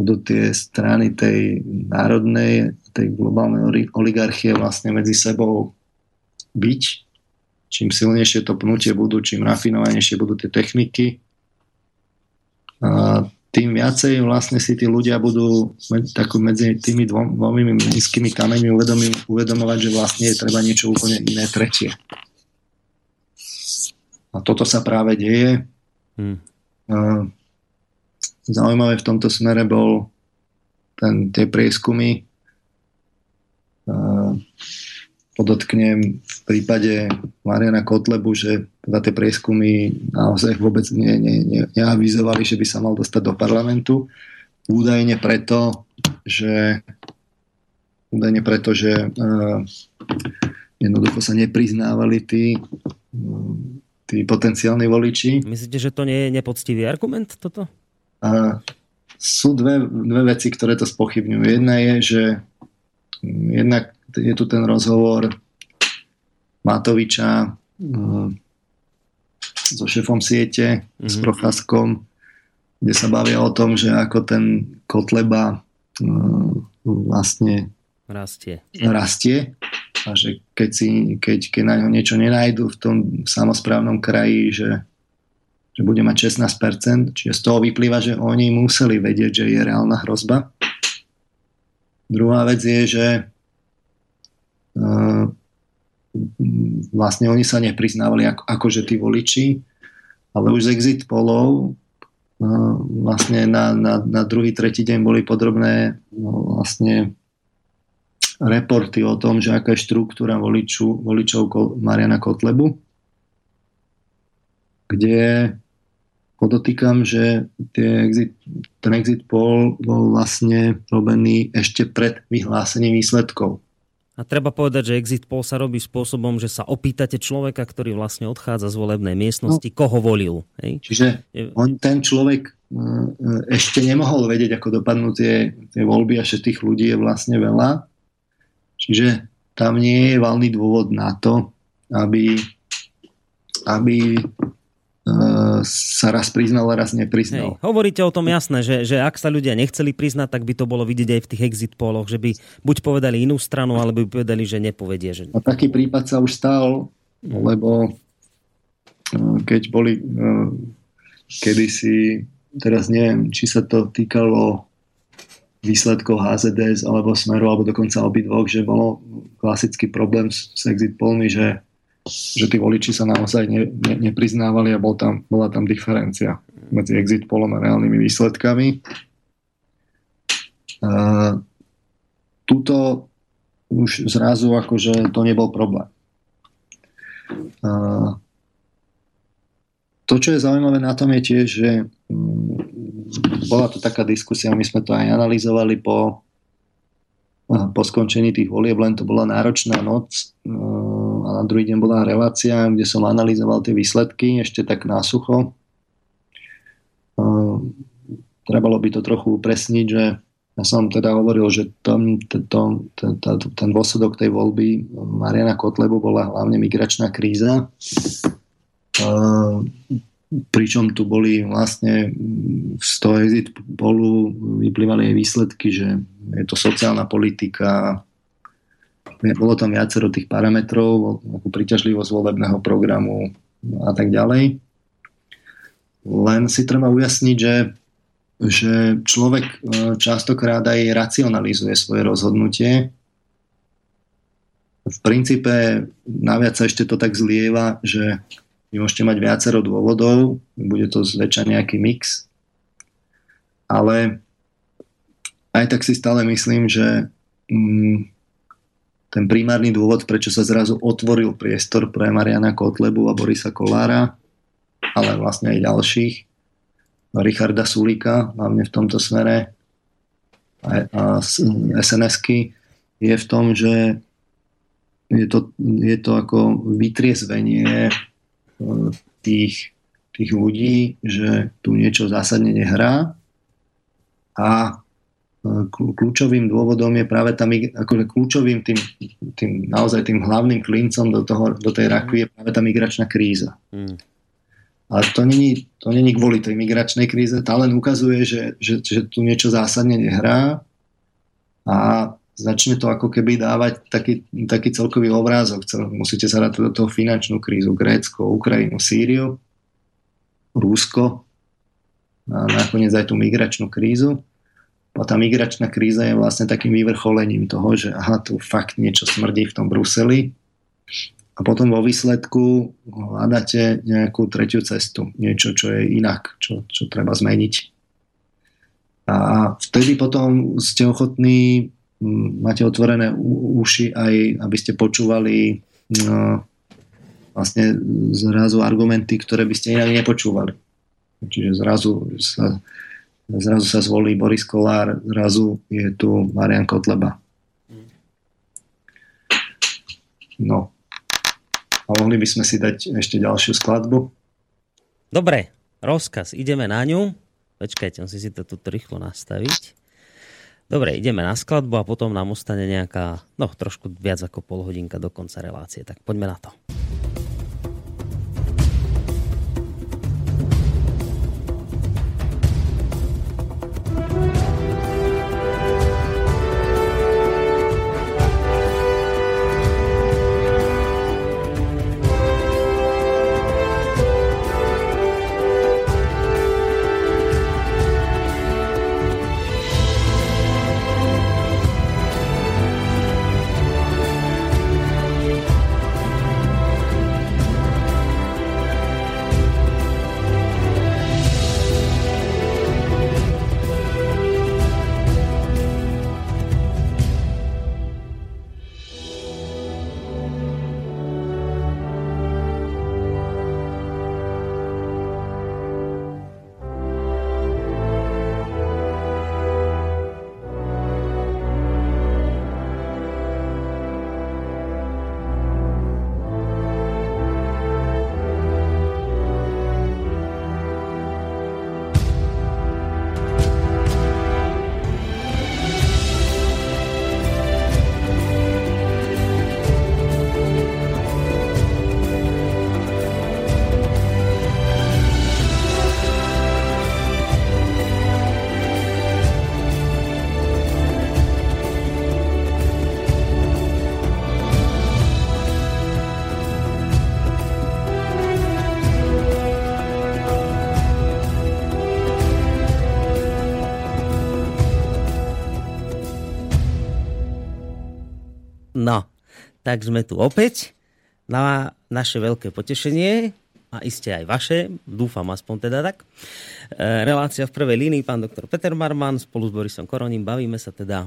budú tie strany tej národnej, tej globálnej oligarchie vlastne medzi sebou byť, čím silnejšie to pnutie budú, čím rafinovanejšie budú tie techniky, a tým viacej vlastne si tí ľudia budú takú medzi tými dvomi nízkymi kameňmi uvedomovať, že vlastne je treba niečo úplne iné tretie. A toto sa práve deje. Hmm. Zaujímavé v tomto smere bol ten, tie prieskumy podotknem prípade Mariana Kotlebu, že teda tie prieskumy naozaj vôbec ne, ne, ne, neavizovali, že by sa mal dostať do parlamentu. Údajne preto, že údajne preto, že uh, jednoducho sa nepriznávali tí, uh, tí potenciálni voliči. Myslíte, že to nie je nepoctivý argument toto? Uh, sú dve, dve veci, ktoré to spochybňujú. Jedna je, že jednak je tu ten rozhovor Matoviča uh, so šefom siete, mm-hmm. s mhm. Procházkom, kde sa bavia o tom, že ako ten Kotleba uh, vlastne rastie. rastie a že keď, si, keď, keď na ňo niečo nenajdu v tom samozprávnom kraji, že, že bude mať 16%, čiže z toho vyplýva, že oni museli vedieť, že je reálna hrozba. Druhá vec je, že vlastne oni sa nepriznávali ako, akože tí voliči, ale už z exit polov uh, vlastne na, na, na druhý, tretí deň boli podrobné no, vlastne reporty o tom, že aká je štruktúra voliču, voličov Mariana Kotlebu, kde podotýkam, že tie exit, ten exit poll bol vlastne robený ešte pred vyhlásením výsledkov. A treba povedať, že exit poll sa robí spôsobom, že sa opýtate človeka, ktorý vlastne odchádza z volebnej miestnosti, no, koho volil. Hej? Čiže on, ten človek e, e, ešte nemohol vedieť, ako dopadnú tie, tie voľby a že tých ľudí je vlastne veľa. Čiže tam nie je valný dôvod na to, aby, aby sa raz priznal a raz nepriznal. Hej, hovoríte o tom jasné, že, že ak sa ľudia nechceli priznať, tak by to bolo vidieť aj v tých exit poloch, že by buď povedali inú stranu, alebo by povedali, že nepovedie. Že... A taký prípad sa už stal, lebo e, keď boli e, kedysi, teraz neviem, či sa to týkalo výsledkov HZDS alebo Smeru, alebo dokonca obidvoch, že bolo klasický problém s, s exit polmi, že, že tí voliči sa naozaj ne, ne, nepriznávali a bol tam, bola tam diferencia medzi exit polom a reálnymi výsledkami. Uh, tuto už zrazu akože to nebol problém. Uh, to, čo je zaujímavé na tom je tiež, že bola to taká diskusia, my sme to aj analyzovali po, po skončení tých volieb, len to bola náročná noc a na druhý deň bola relácia, kde som analyzoval tie výsledky ešte tak násucho. Trebalo by to trochu upresniť, že ja som teda hovoril, že tom, to, to, to, ten dôsledok tej voľby Mariana Kotlebu bola hlavne migračná kríza pričom tu boli vlastne z toho exit polu vyplývali aj výsledky, že je to sociálna politika, bolo tam viacero tých parametrov, ako príťažlivosť volebného programu a tak ďalej. Len si treba ujasniť, že, že človek e, častokrát aj racionalizuje svoje rozhodnutie. V princípe naviac sa ešte to tak zlieva, že vy môžete mať viacero dôvodov, bude to zväčša nejaký mix, ale aj tak si stále myslím, že mm, ten primárny dôvod, prečo sa zrazu otvoril priestor pre Mariana Kotlebu a Borisa Kolára, ale vlastne aj ďalších, Richarda Sulika, hlavne v tomto smere, a, a SNS-ky, je v tom, že je to, je to ako vytriezvenie tých, tých ľudí, že tu niečo zásadne nehrá a e, kľúčovým dôvodom je práve tam, akože kľúčovým tým, tým, naozaj tým hlavným klincom do, toho, do tej raky je práve tá migračná kríza. Mm. Ale to není, to není kvôli tej migračnej kríze, tá len ukazuje, že, že, že tu niečo zásadne nehrá a začne to ako keby dávať taký, taký celkový obrázok. Musíte sa dať do toho finančnú krízu, Grécko, Ukrajinu, Sýriu, Rúsko a nakoniec aj tú migračnú krízu. A tá migračná kríza je vlastne takým vyvrcholením toho, že aha, tu fakt niečo smrdí v tom Bruseli. A potom vo výsledku hľadáte nejakú tretiu cestu. Niečo, čo je inak, čo, čo treba zmeniť. A vtedy potom ste ochotní máte otvorené uši aj, aby ste počúvali no, vlastne zrazu argumenty, ktoré by ste inak nepočúvali. Čiže zrazu sa, zrazu sa zvolí Boris Kolár, zrazu je tu Marian Kotleba. No. A mohli by sme si dať ešte ďalšiu skladbu? Dobre, rozkaz, ideme na ňu. Počkajte, musím si to tu rýchlo nastaviť. Dobre, ideme na skladbu a potom nám ostane nejaká, no trošku viac ako pol hodinka do konca relácie. Tak poďme na to. Tak sme tu opäť na naše veľké potešenie a iste aj vaše, dúfam aspoň teda tak. E, relácia v prvej línii, pán doktor Peter Marman spolu s Borisom Koroním, bavíme sa teda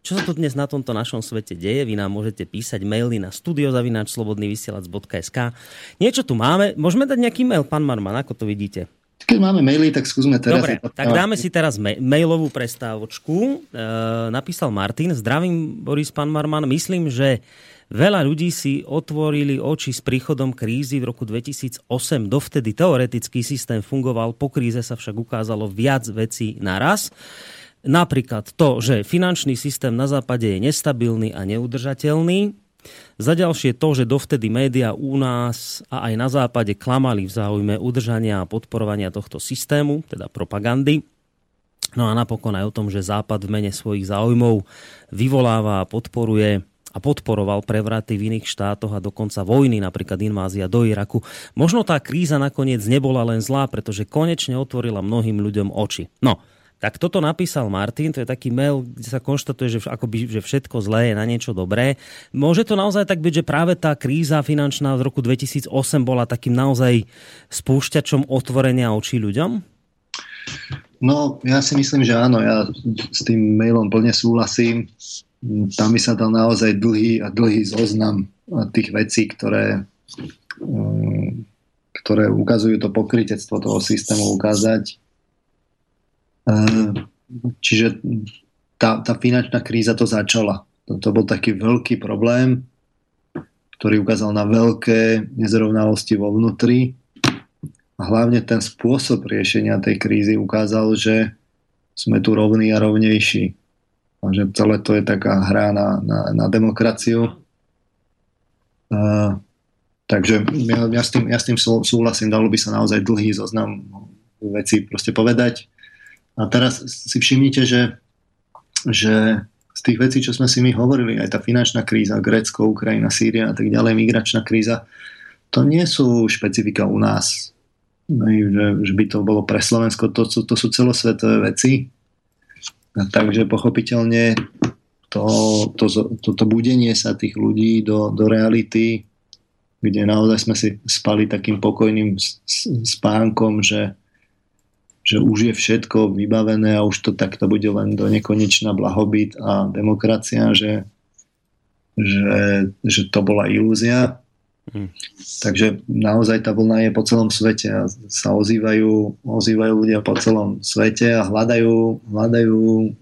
čo sa tu dnes na tomto našom svete deje? Vy nám môžete písať maily na studiozavináčslobodnyvysielac.sk Niečo tu máme. Môžeme dať nejaký mail, pán Marman, ako to vidíte? Keď máme maily, tak skúsme teraz... Dobre, tak dáme si teraz ma- mailovú prestávočku. E, napísal Martin. Zdravím, Boris, pán Marman. Myslím, že Veľa ľudí si otvorili oči s príchodom krízy v roku 2008. Dovtedy teoretický systém fungoval, po kríze sa však ukázalo viac vecí naraz. Napríklad to, že finančný systém na západe je nestabilný a neudržateľný. Za ďalšie to, že dovtedy médiá u nás a aj na západe klamali v záujme udržania a podporovania tohto systému, teda propagandy. No a napokon aj o tom, že Západ v mene svojich záujmov vyvoláva a podporuje a podporoval prevraty v iných štátoch a dokonca vojny, napríklad invázia do Iraku. Možno tá kríza nakoniec nebola len zlá, pretože konečne otvorila mnohým ľuďom oči. No, tak toto napísal Martin, to je taký mail, kde sa konštatuje, že, akoby, že všetko zlé je na niečo dobré. Môže to naozaj tak byť, že práve tá kríza finančná v roku 2008 bola takým naozaj spúšťačom otvorenia očí ľuďom? No, ja si myslím, že áno. Ja s tým mailom plne súhlasím tam by sa dal naozaj dlhý a dlhý zoznam tých vecí, ktoré, um, ktoré ukazujú to pokrytectvo toho systému ukázať. Uh, čiže tá, tá finančná kríza to začala. To, to bol taký veľký problém, ktorý ukázal na veľké nezrovnalosti vo vnútri. A hlavne ten spôsob riešenia tej krízy ukázal, že sme tu rovní a rovnejší že celé to je taká hra na, na, na demokraciu. Uh, takže ja, ja, s tým, ja s tým súhlasím, dalo by sa naozaj dlhý zoznam veci proste povedať. A teraz si všimnite, že, že z tých vecí, čo sme si my hovorili, aj tá finančná kríza, Grécko, Ukrajina, Sýria a tak ďalej, migračná kríza, to nie sú špecifika u nás. No, že, že by to bolo pre Slovensko, to, to, sú celosvetové veci Takže pochopiteľne to, to, to, to budenie sa tých ľudí do, do reality, kde naozaj sme si spali takým pokojným spánkom, že, že už je všetko vybavené a už to takto bude len do nekonečná blahobyt a demokracia, že, že, že to bola ilúzia. Hmm. Takže naozaj tá vlna je po celom svete a sa ozývajú, ozývajú ľudia po celom svete a hľadajú, hľadajú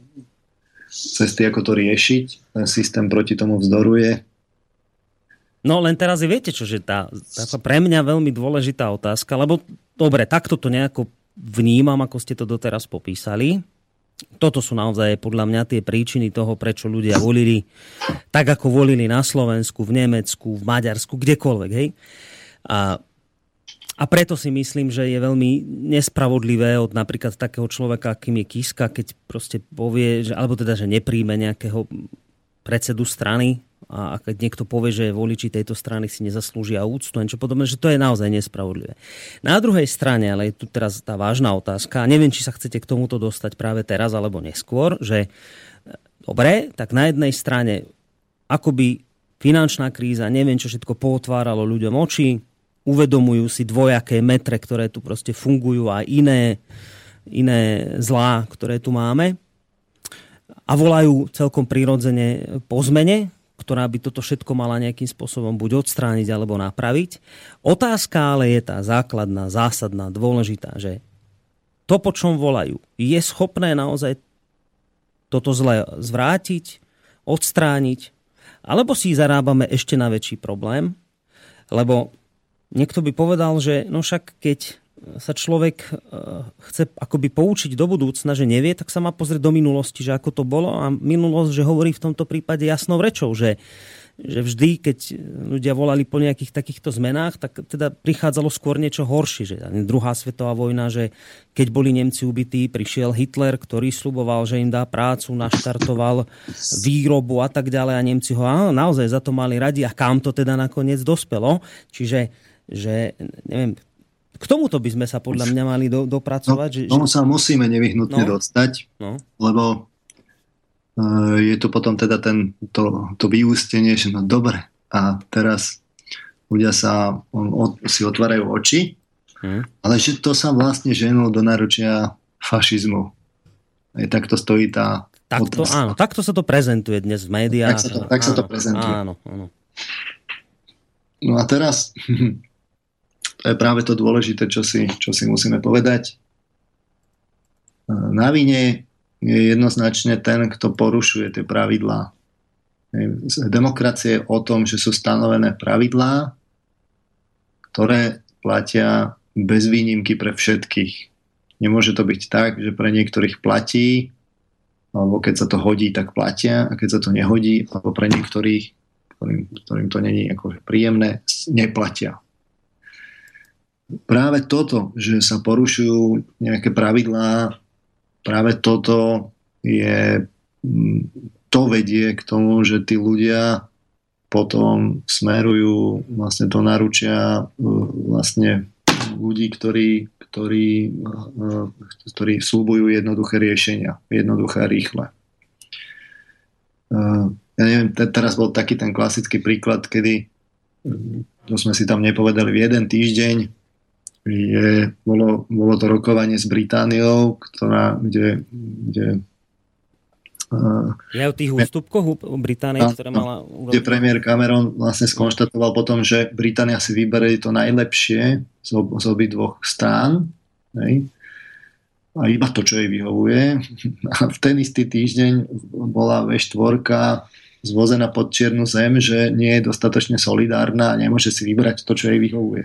cesty, ako to riešiť. Ten systém proti tomu vzdoruje. No len teraz je, viete čo, že tá, tá pre mňa veľmi dôležitá otázka, lebo dobre, takto to nejako vnímam, ako ste to doteraz popísali toto sú naozaj podľa mňa tie príčiny toho, prečo ľudia volili tak, ako volili na Slovensku, v Nemecku, v Maďarsku, kdekoľvek. Hej? A, a preto si myslím, že je veľmi nespravodlivé od napríklad takého človeka, akým je Kiska, keď proste povie, že, alebo teda, že nepríjme nejakého predsedu strany, a keď niekto povie, že voliči tejto strany si nezaslúžia úctu, niečo podobné, že to je naozaj nespravodlivé. Na druhej strane, ale je tu teraz tá vážna otázka, a neviem, či sa chcete k tomuto dostať práve teraz alebo neskôr, že e, dobre, tak na jednej strane akoby finančná kríza, neviem, čo všetko potváralo ľuďom oči, uvedomujú si dvojaké metre, ktoré tu proste fungujú a iné, iné zlá, ktoré tu máme a volajú celkom prirodzene po zmene ktorá by toto všetko mala nejakým spôsobom buď odstrániť alebo napraviť. Otázka ale je tá základná, zásadná, dôležitá, že to, po čom volajú, je schopné naozaj toto zle zvrátiť, odstrániť, alebo si zarábame ešte na väčší problém, lebo niekto by povedal, že no však keď sa človek e, chce akoby poučiť do budúcna, že nevie, tak sa má pozrieť do minulosti, že ako to bolo a minulosť, že hovorí v tomto prípade jasnou rečou, že, že vždy, keď ľudia volali po nejakých takýchto zmenách, tak teda prichádzalo skôr niečo horšie. Že druhá svetová vojna, že keď boli Nemci ubití, prišiel Hitler, ktorý sluboval, že im dá prácu, naštartoval výrobu a tak ďalej a Nemci ho áno, naozaj za to mali radi a kam to teda nakoniec dospelo. Čiže že neviem, k tomuto by sme sa podľa mňa mali do, dopracovať. No, že, tomu sa musíme nevyhnutne no, dostať, no. lebo je to potom teda ten, to, to vyústenie, že no dobre, a teraz ľudia sa on, si otvárajú oči, hmm. ale že to sa vlastne ženú do náručia fašizmu. Aj takto stojí tá Takto, áno, takto sa to prezentuje dnes v médiách. Tak sa to, tak áno, sa to prezentuje. Áno, áno. No a teraz, (laughs) to je práve to dôležité, čo si, čo si musíme povedať. Na vine je jednoznačne ten, kto porušuje tie pravidlá. Demokracie je o tom, že sú stanovené pravidlá, ktoré platia bez výnimky pre všetkých. Nemôže to byť tak, že pre niektorých platí, alebo keď sa to hodí, tak platia, a keď sa to nehodí, alebo pre niektorých, ktorým, ktorým to není ako príjemné, neplatia. Práve toto, že sa porušujú nejaké pravidlá, práve toto je to vedie k tomu, že tí ľudia potom smerujú vlastne do naručia e, vlastne ľudí, ktorí, ktorí, e, ktorí slúbujú jednoduché riešenia, jednoduché a rýchle. E, ja neviem, teraz bol taký ten klasický príklad, kedy to sme si tam nepovedali v jeden týždeň, je, bolo, bolo to rokovanie s Britániou, ktorá, kde, kde je o tých ústupkoch Británie, ktorá mala... Kde premiér Cameron vlastne skonštatoval potom, že Británia si vyberie to najlepšie z, ob, z obidvoch strán. Hej? A iba to, čo jej vyhovuje. (laughs) A v ten istý týždeň bola V4 zvozená pod čiernu zem, že nie je dostatočne solidárna a nemôže si vybrať to, čo jej vyhovuje.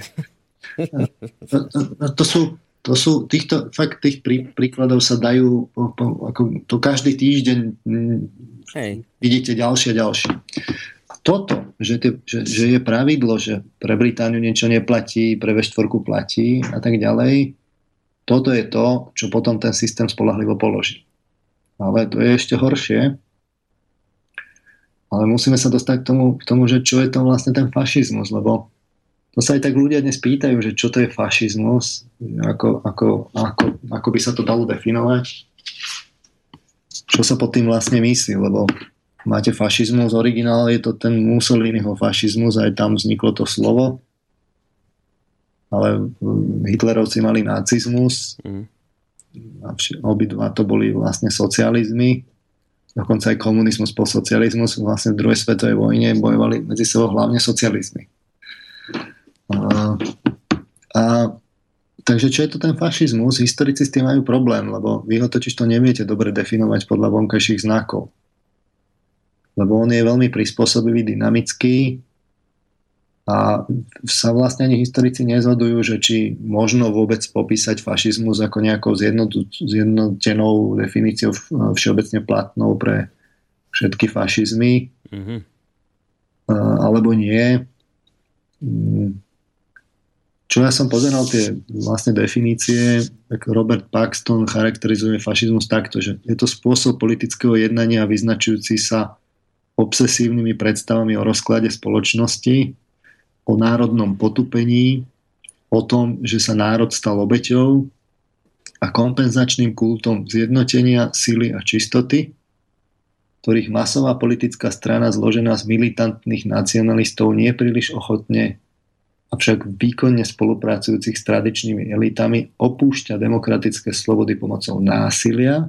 To, to, to sú to sú týchto, fakt tých prí, príkladov sa dajú ako to každý týždeň mm, Hej. vidíte ďalšie a ďalšie. Toto, že, te, že, že je pravidlo, že pre Britániu niečo neplatí, pre V4 platí a tak ďalej, toto je to, čo potom ten systém spolahlivo položí. Ale to je ešte horšie. Ale musíme sa dostať k tomu, k tomu že čo je to vlastne ten fašizmus, lebo to sa aj tak ľudia dnes pýtajú, že čo to je fašizmus, ako, ako, ako, ako by sa to dalo definovať. Čo sa pod tým vlastne myslí, lebo máte fašizmus, originál je to ten Mussoliniho fašizmus, aj tam vzniklo to slovo, ale Hitlerovci mali nacizmus, mm. a obidva to boli vlastne socializmy, dokonca aj komunizmus po socializmus, vlastne v druhej svetovej vojne bojovali medzi sebou hlavne socializmy. A, a Takže čo je to ten fašizmus? Historici s tým majú problém, lebo vy ho totiž to neviete dobre definovať podľa vonkajších znakov. Lebo on je veľmi prispôsobivý, dynamický a sa vlastne ani historici nezhodujú, že či možno vôbec popísať fašizmus ako nejakou zjednotenou definíciou všeobecne platnou pre všetky fašizmy, mm-hmm. alebo nie. Čo ja som pozeral tie vlastne definície, tak Robert Paxton charakterizuje fašizmus takto, že je to spôsob politického jednania vyznačujúci sa obsesívnymi predstavami o rozklade spoločnosti, o národnom potupení, o tom, že sa národ stal obeťou a kompenzačným kultom zjednotenia, sily a čistoty, ktorých masová politická strana zložená z militantných nacionalistov nie príliš ochotne avšak výkonne spolupracujúcich s tradičnými elitami opúšťa demokratické slobody pomocou násilia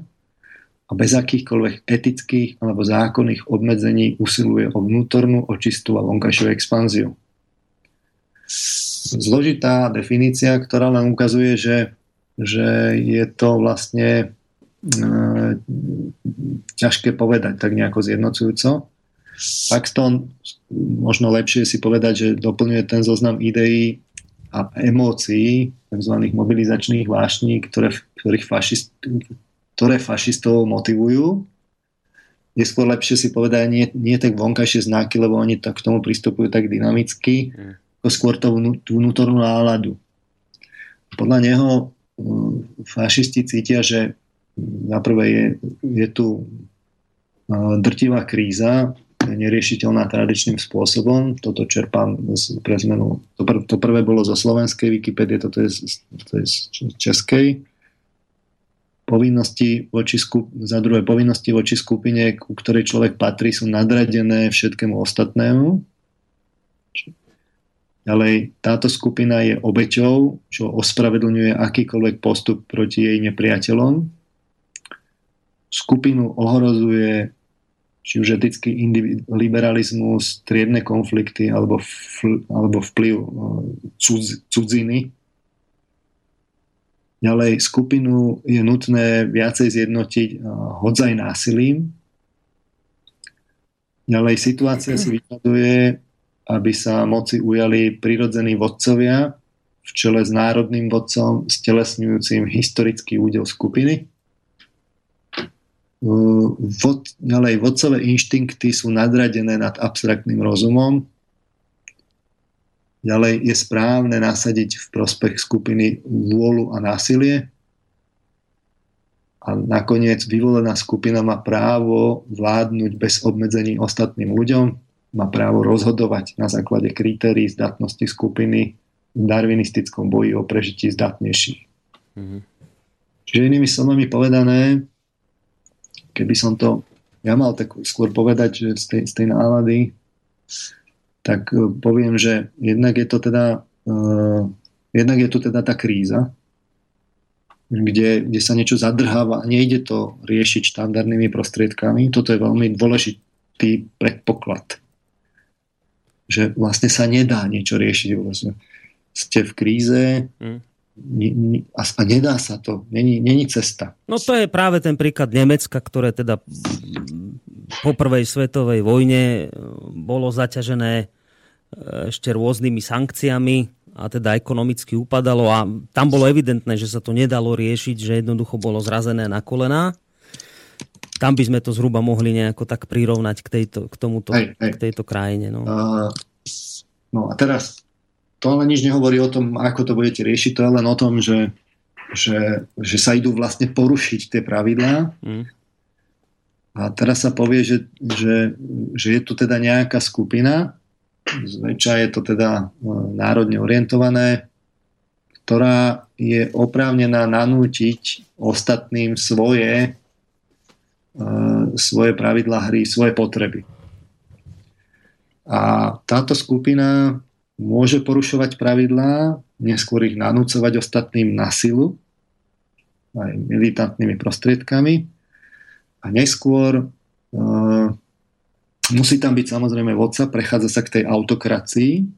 a bez akýchkoľvek etických alebo zákonných obmedzení usiluje o vnútornú očistú a vonkajšiu expanziu. Zložitá definícia, ktorá len ukazuje, že, že je to vlastne e, ťažké povedať tak nejako zjednocujúco. Paxton možno lepšie si povedať, že doplňuje ten zoznam ideí a emócií, tzv. mobilizačných vášní, ktoré, ktorých fašist, ktoré fašistov motivujú. Je skôr lepšie si povedať nie, nie tak vonkajšie znaky, lebo oni tak k tomu pristupujú tak dynamicky, mm. ako skôr tú, tú vnútornú náladu. Podľa neho mm, fašisti cítia, že na prvé je, je tu drtivá kríza, neriešiteľná tradičným spôsobom. Toto čerpám z, pre zmenu. To, pr- to prvé bolo zo slovenskej Wikipédie, toto je z, to je z českej. povinnosti voči skup- za druhé povinnosti voči skupine, ku ktorej človek patrí, sú nadradené všetkému ostatnému. Ďalej, táto skupina je obeťou, čo ospravedlňuje akýkoľvek postup proti jej nepriateľom. Skupinu ohrozuje či už etický liberalizmus, triedne konflikty alebo, fl- alebo vplyv e, cudz- cudziny. Ďalej, skupinu je nutné viacej zjednotiť e, hodzaj násilím. Ďalej, situácia si vyžaduje, aby sa moci ujali prirodzení vodcovia v čele s národným vodcom, stelesňujúcim historický údel skupiny Vod, ďalej, vodcové inštinkty sú nadradené nad abstraktným rozumom. Ďalej je správne nasadiť v prospech skupiny vôľu a násilie. A nakoniec vyvolená skupina má právo vládnuť bez obmedzení ostatným ľuďom, má právo rozhodovať na základe kritérií zdatnosti skupiny v darwinistickom boji o prežití zdatnejších. Mm-hmm. Čiže inými slovami povedané, keby som to ja mal tak skôr povedať, že z tej, z tej nálady, tak e, poviem, že jednak je to teda uh, jednak je tu teda tá kríza, kde, kde sa niečo zadrháva a nejde to riešiť štandardnými prostriedkami. Toto je veľmi dôležitý predpoklad. Že vlastne sa nedá niečo riešiť. Vlastne ste v kríze, mm a nedá sa to, není, není cesta. No to je práve ten príklad Nemecka, ktoré teda po prvej svetovej vojne e, bolo zaťažené e, ešte rôznymi sankciami a teda ekonomicky upadalo a tam bolo evidentné, že sa to nedalo riešiť, že jednoducho bolo zrazené na kolená. Tam by sme to zhruba mohli nejako tak prirovnať k, tejto, k tomuto, hej, hej. k tejto krajine. No. Uh, no a teraz to ale nič nehovorí o tom, ako to budete riešiť, to je len o tom, že, že, že sa idú vlastne porušiť tie pravidlá. Mm. A teraz sa povie, že, že, že je tu teda nejaká skupina, zväčša je to teda e, národne orientované, ktorá je oprávnená nanútiť ostatným svoje, e, svoje pravidlá hry, svoje potreby. A táto skupina môže porušovať pravidlá, neskôr ich nanúcovať ostatným na silu, aj militantnými prostriedkami a neskôr uh, musí tam byť samozrejme vodca, prechádza sa k tej autokracii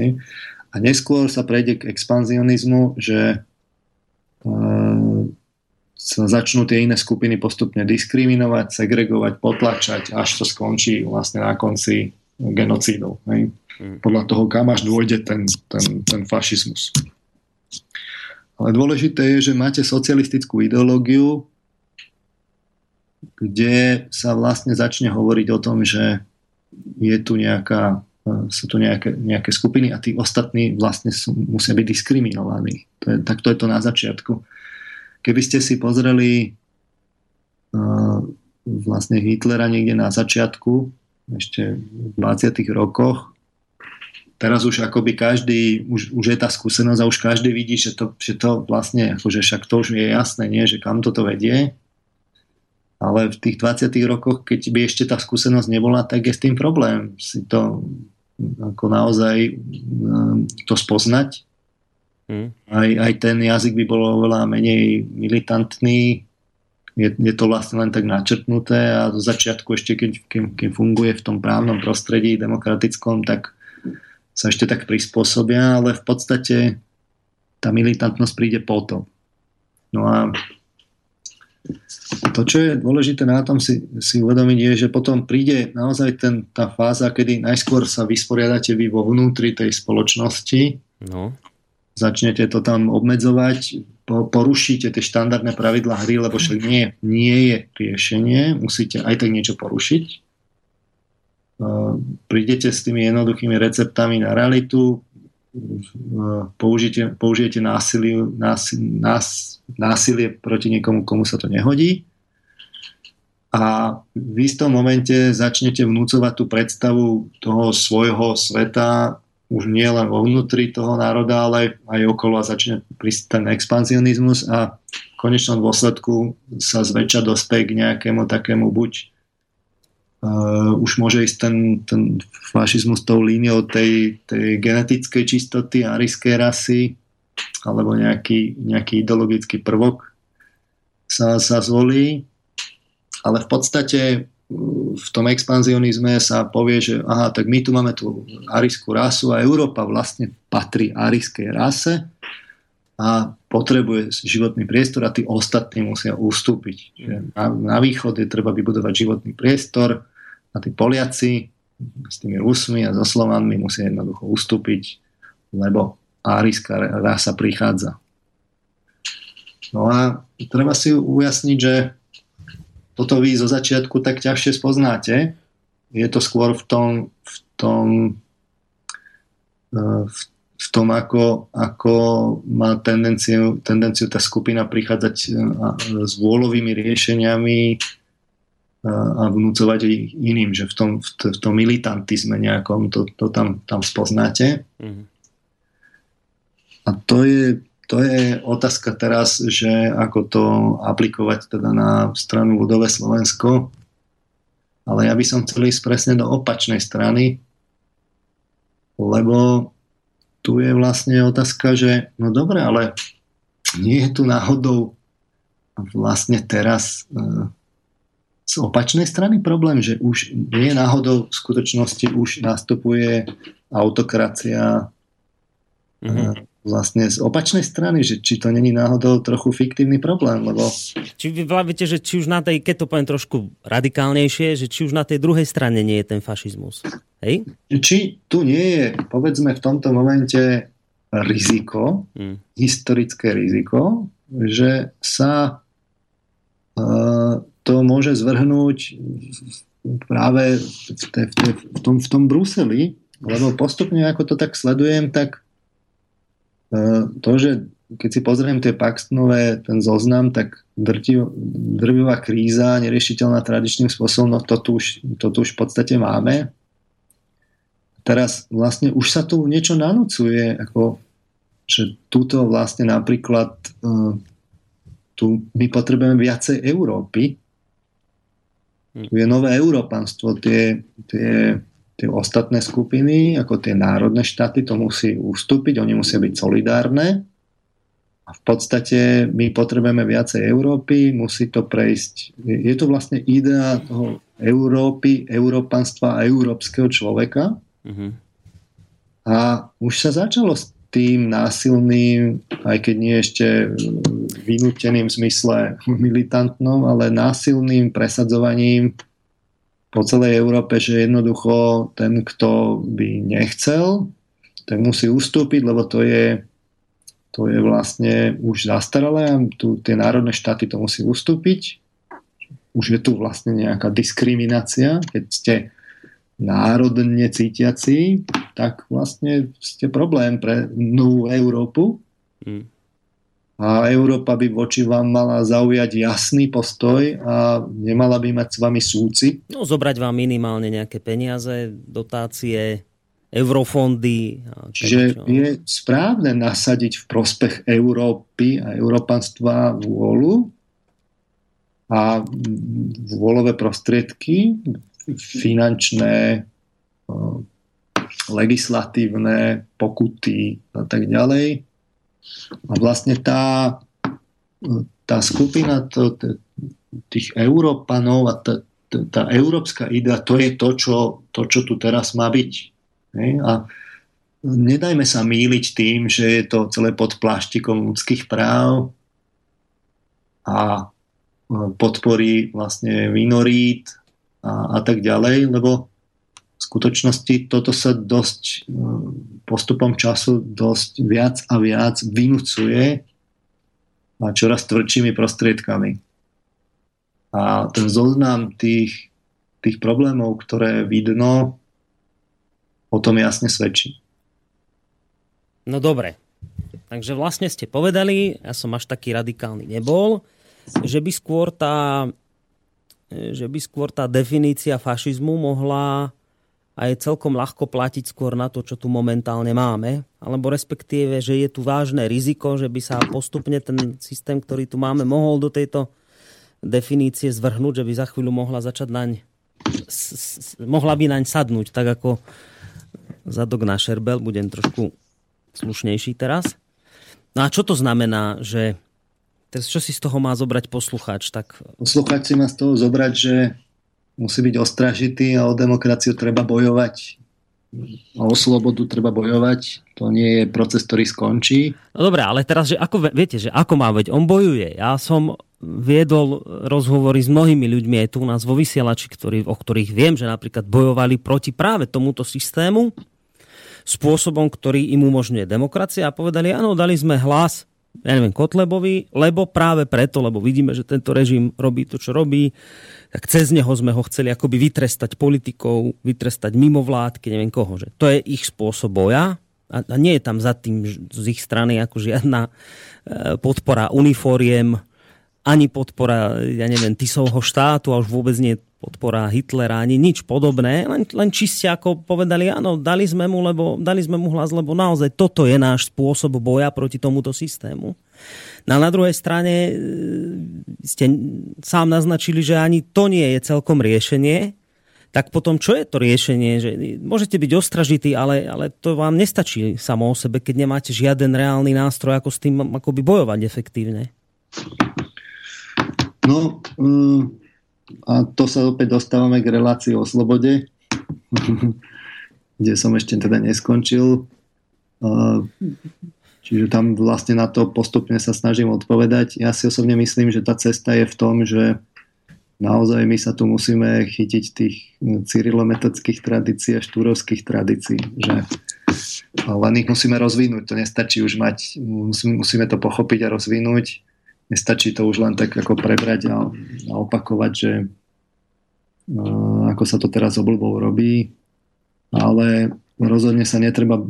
ne? a neskôr sa prejde k expanzionizmu, že uh, sa začnú tie iné skupiny postupne diskriminovať, segregovať, potlačať, až to skončí vlastne na konci genocídou. Ne? Mm. podľa toho, kam až dôjde ten, ten, ten fašizmus. Ale dôležité je, že máte socialistickú ideológiu, kde sa vlastne začne hovoriť o tom, že je tu nejaká, sú tu nejaké, nejaké skupiny a tí ostatní vlastne sú, musia byť diskriminovaní. To je, tak to je to na začiatku. Keby ste si pozreli uh, vlastne Hitlera niekde na začiatku, ešte v 20. rokoch, teraz už akoby každý, už, už je tá skúsenosť a už každý vidí, že to, že to vlastne, akože však to už je jasné, nie, že kam toto vedie. Ale v tých 20 rokoch, keď by ešte tá skúsenosť nebola, tak je s tým problém si to ako naozaj um, to spoznať. Hmm. Aj, aj ten jazyk by bol oveľa menej militantný, je, je to vlastne len tak načrtnuté a do začiatku ešte keď, keď, keď funguje v tom právnom prostredí demokratickom, tak sa ešte tak prispôsobia, ale v podstate tá militantnosť príde potom. No a to, čo je dôležité na tom si, si uvedomiť, je, že potom príde naozaj ten, tá fáza, kedy najskôr sa vysporiadate vy vo vnútri tej spoločnosti, no. Začnete to tam obmedzovať, po, porušíte tie štandardné pravidlá hry, lebo však nie, nie je riešenie, musíte aj tak niečo porušiť. Prídete s tými jednoduchými receptami na realitu, použijete, použijete násilie, nás, násilie proti niekomu, komu sa to nehodí. A v istom momente začnete vnúcovať tú predstavu toho svojho sveta už nie len vo vnútri toho národa, ale aj okolo a začne ten expanzionizmus a konečnom dôsledku sa zväčša dospej k nejakému takému buď uh, už môže ísť ten, ten fašizmus tou líniou tej, tej genetickej čistoty arijskej rasy alebo nejaký, nejaký ideologický prvok sa, sa zvolí. Ale v podstate v tom expanzionizme sa povie, že aha, tak my tu máme tú arijskú rasu a Európa vlastne patrí arijskej rase a potrebuje životný priestor a tí ostatní musia ustúpiť. Na, na východ je treba vybudovať životný priestor a tí Poliaci s tými Rusmi a so Slovanmi musia jednoducho ustúpiť, lebo árijská rasa prichádza. No a treba si ujasniť, že toto vy zo začiatku tak ťažšie spoznáte. Je to skôr v tom, v tom, e, v v tom, ako, ako má tendenciu, tendenciu tá skupina prichádzať e, s vôľovými riešeniami e, a vnúcovať ich iným, že v tom, v tom militantizme nejakom to, to tam, tam spoznáte. Mm-hmm. A to je, to je otázka teraz, že ako to aplikovať teda na stranu ľudové Slovensko. Ale ja by som chcel ísť presne do opačnej strany, lebo tu je vlastne otázka, že no dobre, ale nie je tu náhodou vlastne teraz e, z opačnej strany problém, že už nie je náhodou v skutočnosti už nastupuje autokracia mm-hmm vlastne z opačnej strany, že či to není náhodou trochu fiktívny problém, lebo... Či vy viete, že či už na tej, keď to poviem trošku radikálnejšie, že či už na tej druhej strane nie je ten fašizmus. Hej? Či tu nie je, povedzme v tomto momente riziko, hmm. historické riziko, že sa uh, to môže zvrhnúť práve v, te, v, te, v, tom, v tom Bruseli, lebo postupne, ako to tak sledujem, tak to, že keď si pozriem tie Paxtonové, ten zoznam, tak drtiv, drvivá kríza, neriešiteľná tradičným spôsobom, no to tu, už, to tu už v podstate máme. Teraz vlastne už sa tu niečo nanúcuje, ako, že túto vlastne napríklad uh, tu my potrebujeme viacej Európy. Tu je nové európanstvo, tie, tie tie ostatné skupiny, ako tie národné štáty, to musí ustúpiť, oni musia byť solidárne. A v podstate my potrebujeme viacej Európy, musí to prejsť. Je to vlastne idea toho Európy, európanstva a európskeho človeka. Mm-hmm. A už sa začalo s tým násilným, aj keď nie ešte vynúteným v zmysle militantnom, ale násilným presadzovaním po celej Európe, že jednoducho ten, kto by nechcel, tak musí ustúpiť, lebo to je, to je vlastne už zastaralé a tu tie národné štáty to musí ustúpiť. Už je tu vlastne nejaká diskriminácia, keď ste národne cítiaci, tak vlastne ste problém pre novú Európu. Hmm a Európa by voči vám mala zaujať jasný postoj a nemala by mať s vami súci. No zobrať vám minimálne nejaké peniaze, dotácie, eurofondy. A Čiže je správne nasadiť v prospech Európy a európanstva vôľu a vôľové prostriedky, finančné, legislatívne pokuty a tak ďalej a vlastne tá, tá skupina to, tých Európanov a tá, tá európska idea, to je to, čo, to, čo tu teraz má byť. A nedajme sa míliť tým, že je to celé pod pláštikom ľudských práv a podporí vlastne minorít a, a tak ďalej, lebo v skutočnosti toto sa dosť e, postupom času dosť viac a viac vynúcuje a čoraz tvrdšími prostriedkami. A ten zoznam tých, tých problémov, ktoré vidno, o tom jasne svedčí. No dobre. Takže vlastne ste povedali, ja som až taký radikálny nebol, že by skôr tá, že by skôr tá definícia fašizmu mohla a je celkom ľahko platiť skôr na to, čo tu momentálne máme, alebo respektíve, že je tu vážne riziko, že by sa postupne ten systém, ktorý tu máme, mohol do tejto definície zvrhnúť, že by za chvíľu mohla začať naň mohla by naň sadnúť, tak ako zadok na šerbel, budem trošku slušnejší teraz. No a čo to znamená, že čo si z toho má zobrať poslucháč? Tak... Poslucháč si má z toho zobrať, že musí byť ostražitý a o demokraciu treba bojovať. A o slobodu treba bojovať. To nie je proces, ktorý skončí. No dobré, ale teraz, že ako, viete, že ako má, veď on bojuje. Ja som viedol rozhovory s mnohými ľuďmi aj tu u nás vo vysielači, ktorý, o ktorých viem, že napríklad bojovali proti práve tomuto systému spôsobom, ktorý im umožňuje demokracia a povedali, áno, dali sme hlas ja neviem, Kotlebovi, lebo práve preto, lebo vidíme, že tento režim robí to, čo robí, tak cez neho sme ho chceli akoby vytrestať politikov, vytrestať mimovládky, neviem koho. Že to je ich spôsob boja a, a nie je tam za tým z ich strany ako žiadna e, podpora uniforiem, ani podpora, ja neviem, Tisovho štátu a už vôbec nie podpora Hitlera, ani nič podobné, len, len čiste ako povedali, áno, dali sme mu, lebo, dali sme mu hlas, lebo naozaj toto je náš spôsob boja proti tomuto systému. No na druhej strane e, ste sám naznačili, že ani to nie je celkom riešenie, tak potom čo je to riešenie? Že môžete byť ostražití, ale, ale to vám nestačí samo o sebe, keď nemáte žiaden reálny nástroj, ako s tým akoby bojovať efektívne. No, um a to sa opäť dostávame k relácii o slobode, kde som ešte teda neskončil. Čiže tam vlastne na to postupne sa snažím odpovedať. Ja si osobne myslím, že tá cesta je v tom, že naozaj my sa tu musíme chytiť tých cyrilometodských tradícií a štúrovských tradícií. Že len ich musíme rozvinúť. To nestačí už mať, musíme to pochopiť a rozvinúť nestačí to už len tak ako prebrať a, a opakovať, že uh, ako sa to teraz obľubou robí, ale rozhodne sa netreba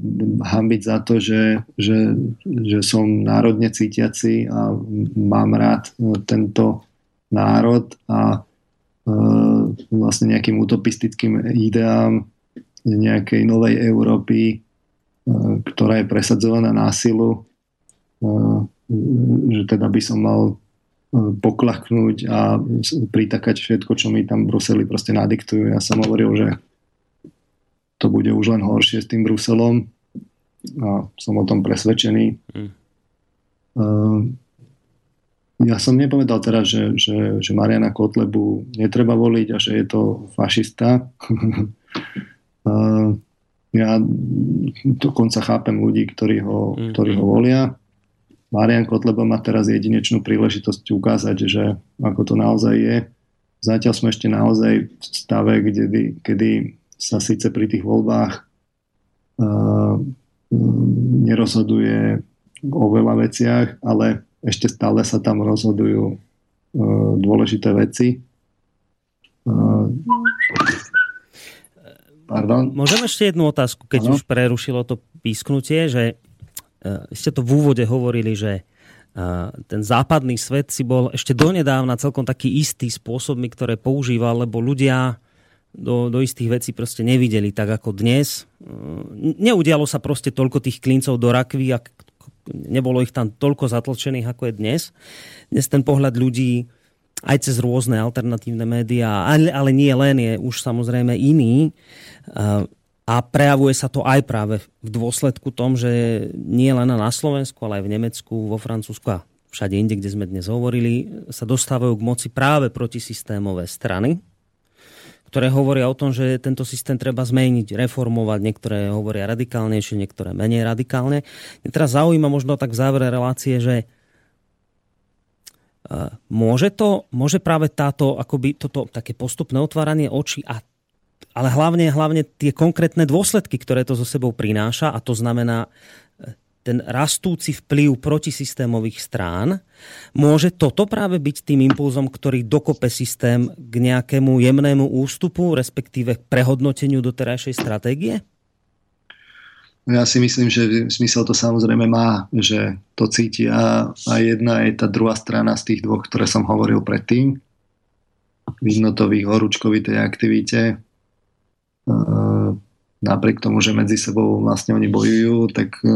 hambiť za to, že, že, že som národne cítiaci a mám rád e, tento národ a uh, vlastne nejakým utopistickým ideám nejakej novej Európy, uh, ktorá je presadzovaná násilu, že teda by som mal e, poklaknúť a pritakať všetko, čo mi tam Bruseli proste nadiktujú. Ja som hovoril, že to bude už len horšie s tým Bruselom a som o tom presvedčený. Mm. Ja som nepovedal teraz, že, že, že Mariana Kotlebu netreba voliť a že je to fašista. (laughs) ja dokonca chápem ľudí, ktorí ho, mm. ktorí ho volia Marian Kotleba má teraz jedinečnú príležitosť ukázať, že ako to naozaj je. Zatiaľ sme ešte naozaj v stave, kde, kedy sa síce pri tých voľbách uh, nerozhoduje o veľa veciach, ale ešte stále sa tam rozhodujú uh, dôležité veci. Uh, pardon. Môžem ešte jednu otázku, keď ano? už prerušilo to písknutie, že ste to v úvode hovorili, že e, ten západný svet si bol ešte donedávna celkom taký istý spôsobmi, ktoré používal, lebo ľudia do, do istých vecí proste nevideli tak ako dnes. E, neudialo sa proste toľko tých klincov do rakvy a nebolo ich tam toľko zatlčených ako je dnes. Dnes ten pohľad ľudí aj cez rôzne alternatívne médiá, ale, ale nie len, je už samozrejme iný a prejavuje sa to aj práve v dôsledku tom, že nie len na Slovensku, ale aj v Nemecku, vo Francúzsku a všade inde, kde sme dnes hovorili, sa dostávajú k moci práve protisystémové strany, ktoré hovoria o tom, že tento systém treba zmeniť, reformovať. Niektoré hovoria radikálnejšie, niektoré menej radikálne. Mňa teraz zaujíma možno tak v závere relácie, že e, môže to, môže práve táto, akoby toto také postupné otváranie očí a ale hlavne, hlavne tie konkrétne dôsledky, ktoré to so sebou prináša, a to znamená e, ten rastúci vplyv protisystémových strán, môže toto práve byť tým impulzom, ktorý dokope systém k nejakému jemnému ústupu, respektíve k prehodnoteniu doterajšej stratégie? Ja si myslím, že smysel to samozrejme má, že to cíti a, a jedna je tá druhá strana z tých dvoch, ktoré som hovoril predtým. Vidno to v ich horúčkovitej aktivite, napriek tomu, že medzi sebou vlastne oni bojujú, tak e,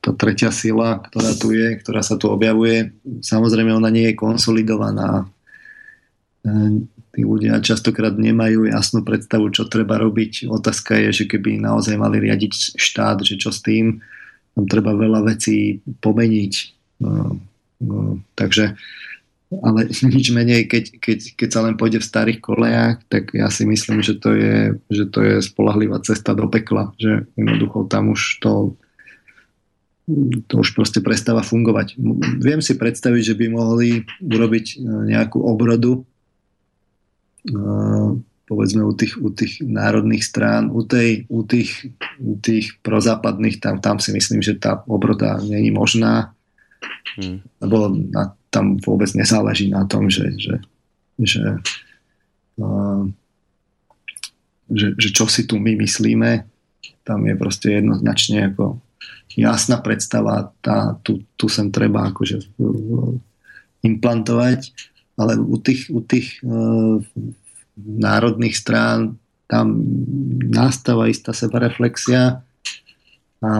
tá tretia sila, ktorá tu je, ktorá sa tu objavuje, samozrejme ona nie je konsolidovaná. E, tí ľudia častokrát nemajú jasnú predstavu, čo treba robiť. Otázka je, že keby naozaj mali riadiť štát, že čo s tým, tam treba veľa vecí pomeniť. No, no, takže ale (laughs) nič menej, keď, keď, keď sa len pôjde v starých kolejách, tak ja si myslím, že to je, že to je spolahlivá cesta do pekla, že jednoducho tam už to to už proste prestáva fungovať. Viem si predstaviť, že by mohli urobiť e, nejakú obrodu e, povedzme u tých, u tých národných strán, u, tej, u, tých, u tých prozápadných, tam, tam si myslím, že tá obroda není možná, hmm. lebo na tam vôbec nezáleží na tom, že, že, že, uh, že, že čo si tu my myslíme. Tam je proste jednoznačne ako jasná predstava, tá, tu, tu sem treba akože implantovať, ale u tých, u tých uh, národných strán tam nastáva istá sebareflexia a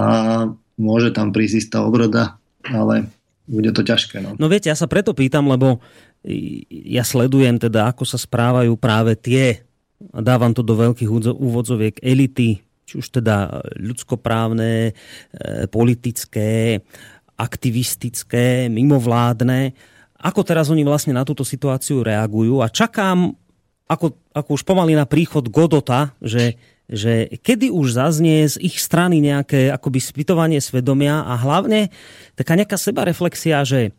môže tam prísť istá obroda, ale bude to ťažké. No. no viete, ja sa preto pýtam, lebo ja sledujem teda, ako sa správajú práve tie, a dávam to do veľkých úvodzoviek, elity, či už teda ľudskoprávne, e, politické, aktivistické, mimovládne, ako teraz oni vlastne na túto situáciu reagujú a čakám, ako, ako už pomaly na príchod Godota, že že kedy už zaznie z ich strany nejaké akoby spytovanie svedomia a hlavne taká nejaká sebareflexia, že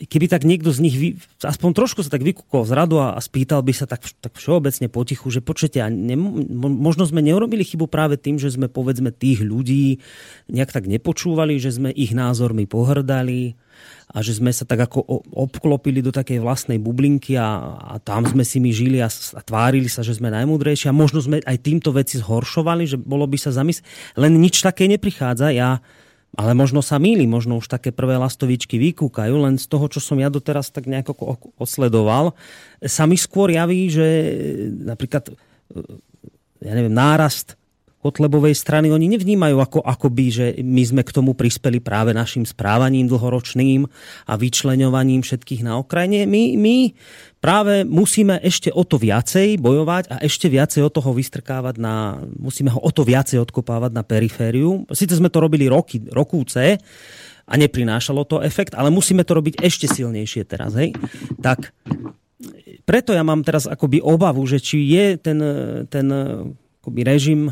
keby tak niekto z nich vy, aspoň trošku sa tak vykúkol z radu a, a spýtal by sa tak, tak všeobecne potichu, že počujete, a ne, možno sme neurobili chybu práve tým, že sme povedzme tých ľudí nejak tak nepočúvali, že sme ich názormi pohrdali, a že sme sa tak ako obklopili do takej vlastnej bublinky a, a tam sme si my žili a, a tvárili sa, že sme najmúdrejší a možno sme aj týmto veci zhoršovali, že bolo by sa zamysl... Len nič také neprichádza. Ja, ale možno sa míli, možno už také prvé lastovičky vykúkajú, len z toho, čo som ja doteraz tak nejako osledoval, sa mi skôr javí, že napríklad ja neviem, nárast Kotlebovej strany oni nevnímajú ako, akoby, že my sme k tomu prispeli práve našim správaním dlhoročným a vyčleňovaním všetkých na okrajine. My, my práve musíme ešte o to viacej bojovať a ešte viacej od toho vystrkávať na, musíme ho o to viacej odkopávať na perifériu. Sice sme to robili roky, rokúce a neprinášalo to efekt, ale musíme to robiť ešte silnejšie teraz. Hej? Tak preto ja mám teraz akoby obavu, že či je ten, ten akoby režim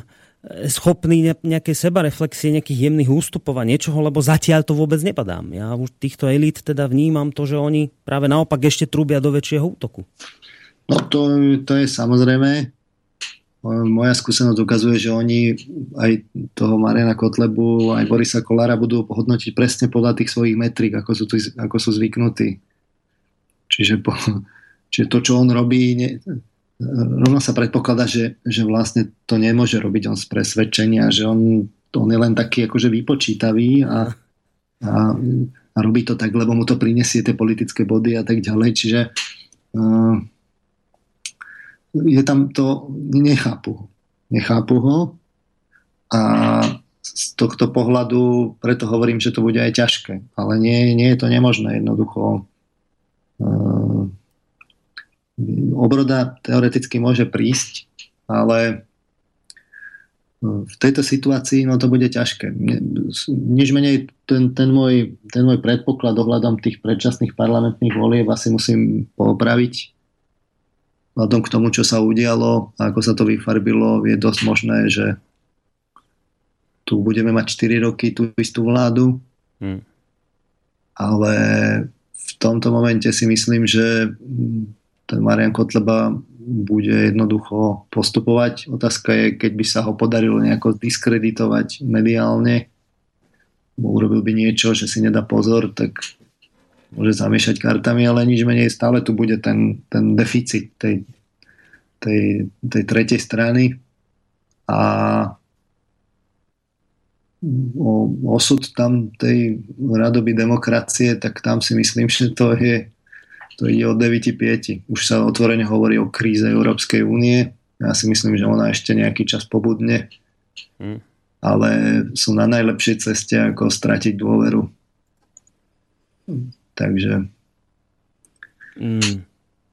schopný nejaké sebareflexie, nejakých jemných ústupov a niečoho, lebo zatiaľ to vôbec nepadám. Ja už týchto elít teda vnímam to, že oni práve naopak ešte trúbia do väčšieho útoku. No to, to je samozrejme. Moja skúsenosť ukazuje, že oni aj toho Mariana Kotlebu, aj Borisa Kolára budú hodnotiť presne podľa tých svojich metrik, ako sú, ako sú zvyknutí. Čiže, po, čiže to, čo on robí, ne, rovno sa predpokladá, že, že vlastne to nemôže robiť on z presvedčenia, že on, on je len taký akože vypočítavý a, a, a robí to tak, lebo mu to prinesie tie politické body a tak ďalej. Čiže uh, je tam to, nechápu Nechápu ho a z tohto pohľadu preto hovorím, že to bude aj ťažké. Ale nie, nie je to nemožné jednoducho. Uh, obroda teoreticky môže prísť, ale hm, v tejto situácii no to bude ťažké. Nič menej ten, ten, môj, ten môj predpoklad ohľadom tých predčasných parlamentných volieb asi musím popraviť. Vzhľadom k tomu, čo sa udialo a ako sa to vyfarbilo, je dosť možné, že tu budeme mať 4 roky tú istú vládu. Hmm. Ale v tomto momente si myslím, že ten Marian Kotleba bude jednoducho postupovať. Otázka je, keď by sa ho podarilo nejako diskreditovať mediálne, urobil by niečo, že si nedá pozor, tak môže zamiešať kartami, ale nič menej stále tu bude ten, ten deficit tej, tej, tej tretej strany a o osud tam tej radoby demokracie, tak tam si myslím, (laughs) že to je to ide od 9.5. Už sa otvorene hovorí o kríze Európskej únie. Ja si myslím, že ona ešte nejaký čas pobudne. Hmm. Ale sú na najlepšej ceste, ako stratiť dôveru. Takže... Mm.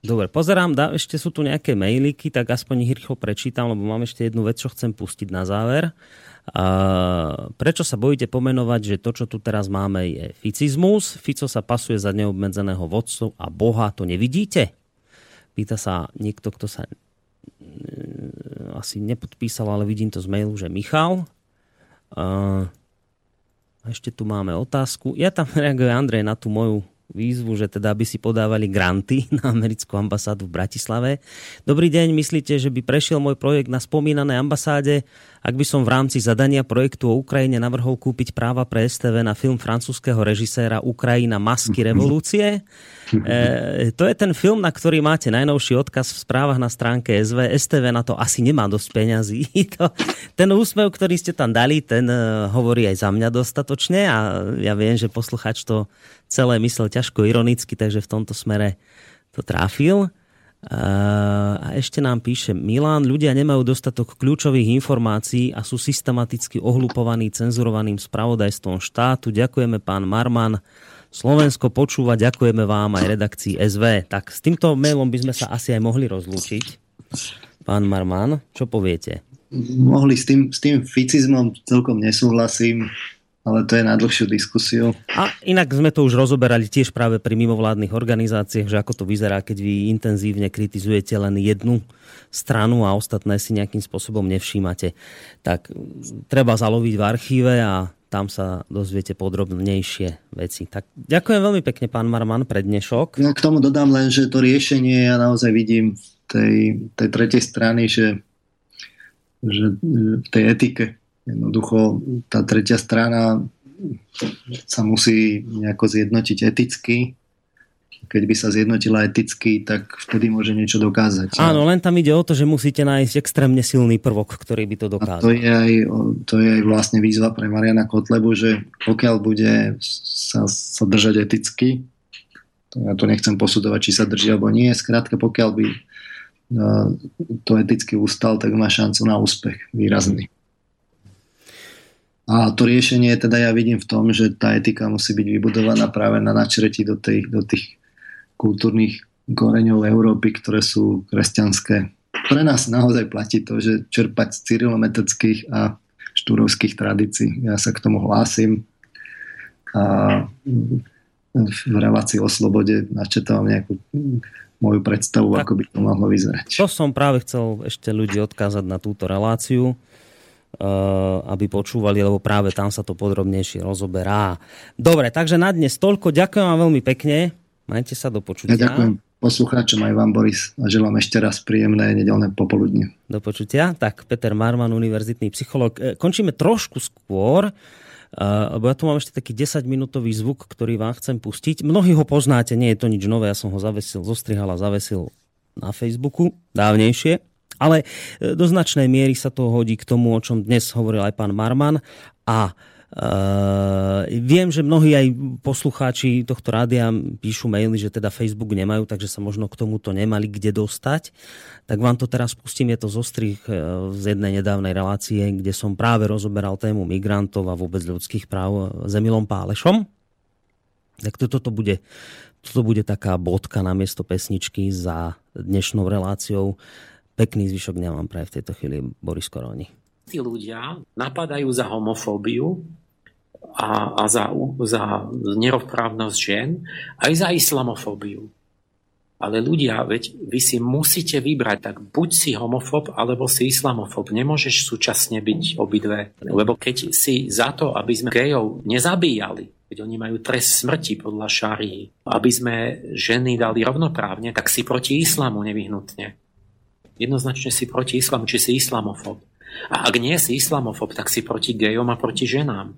Dobre, pozerám, dá, ešte sú tu nejaké mailiky, tak aspoň ich rýchlo prečítam, lebo mám ešte jednu vec, čo chcem pustiť na záver. Prečo sa bojíte pomenovať, že to, čo tu teraz máme, je ficizmus? Fico sa pasuje za neobmedzeného vodcu a Boha to nevidíte? Pýta sa niekto, kto sa e, asi nepodpísal, ale vidím to z mailu, že Michal. A ešte tu máme otázku. Ja tam (laughs) reagujem, Andrej, na tú moju výzvu, že teda by si podávali granty (laughs) na americkú ambasádu v Bratislave. Dobrý deň, myslíte, že by prešiel môj projekt na spomínanej ambasáde, ak by som v rámci zadania projektu o Ukrajine navrhol kúpiť práva pre STV na film francúzského režiséra Ukrajina Masky (laughs) revolúcie? E, to je ten film, na ktorý máte najnovší odkaz v správach na stránke SV. STV na to asi nemá dosť peňazí. (laughs) To, ten úsmev, ktorý ste tam dali, ten uh, hovorí aj za mňa dostatočne a ja viem, že posluchač to celé myslel ťažko ironicky, takže v tomto smere to tráfil. A ešte nám píše Milan, ľudia nemajú dostatok kľúčových informácií a sú systematicky ohlupovaní cenzurovaným spravodajstvom štátu. Ďakujeme pán Marman. Slovensko počúva, ďakujeme vám aj redakcii SV. Tak s týmto mailom by sme sa asi aj mohli rozlúčiť. Pán Marman, čo poviete? Mohli s tým, s tým ficizmom celkom nesúhlasím ale to je na dlhšiu diskusiu. A inak sme to už rozoberali tiež práve pri mimovládnych organizáciách, že ako to vyzerá, keď vy intenzívne kritizujete len jednu stranu a ostatné si nejakým spôsobom nevšímate. Tak treba zaloviť v archíve a tam sa dozviete podrobnejšie veci. Tak ďakujem veľmi pekne, pán Marman, pre dnešok. Ja k tomu dodám len, že to riešenie ja naozaj vidím v tej, tej tretej strany, že, že v tej etike Jednoducho tá tretia strana sa musí nejako zjednotiť eticky. Keď by sa zjednotila eticky, tak vtedy môže niečo dokázať. Áno, len tam ide o to, že musíte nájsť extrémne silný prvok, ktorý by to dokázal. A to je aj, to je aj vlastne výzva pre Mariana Kotlebu, že pokiaľ bude sa, sa držať eticky, to ja to nechcem posudovať, či sa drží alebo nie, skrátka pokiaľ by no, to eticky ustal, tak má šancu na úspech výrazný. A to riešenie teda ja vidím v tom, že tá etika musí byť vybudovaná práve na načretí do, tej, do tých kultúrnych koreňov Európy, ktoré sú kresťanské. Pre nás naozaj platí to, že čerpať z cyrilometrických a štúrovských tradícií. Ja sa k tomu hlásim a v relácii o slobode načetávam nejakú moju predstavu, tak, ako by to mohlo vyzerať. To som práve chcel ešte ľudí odkázať na túto reláciu aby počúvali, lebo práve tam sa to podrobnejšie rozoberá. Dobre, takže na dnes toľko. Ďakujem vám veľmi pekne. Majte sa do počutia. Ja ďakujem poslucháčom aj vám, Boris, a želám ešte raz príjemné nedelné popoludne. Do počutia. Tak, Peter Marman, univerzitný psycholog. Eh, končíme trošku skôr, eh, lebo ja tu mám ešte taký 10-minútový zvuk, ktorý vám chcem pustiť. Mnohí ho poznáte, nie je to nič nové, ja som ho zavesil, zostrihal a zavesil na Facebooku dávnejšie. Ale e, do značnej miery sa to hodí k tomu, o čom dnes hovoril aj pán Marman. A Uh, viem, že mnohí aj poslucháči tohto rádia píšu maily, že teda Facebook nemajú, takže sa možno k tomuto nemali kde dostať. Tak vám to teraz pustím, je to zostrih z jednej nedávnej relácie, kde som práve rozoberal tému migrantov a vôbec ľudských práv s Emilom Pálešom. Tak toto to bude, toto bude taká bodka na miesto pesničky za dnešnou reláciou. Pekný zvyšok dňa vám praje v tejto chvíli Boris Koroni. Tí ľudia napadajú za homofóbiu a, a za, za nerovprávnosť žien, aj za islamofóbiu. Ale ľudia, veď vy si musíte vybrať, tak buď si homofób, alebo si islamofób. Nemôžeš súčasne byť obidve. Lebo keď si za to, aby sme gejov nezabíjali, keď oni majú trest smrti podľa šarí, aby sme ženy dali rovnoprávne, tak si proti islamu nevyhnutne jednoznačne si proti islamu, či si islamofob. A ak nie si islamofob, tak si proti gejom a proti ženám.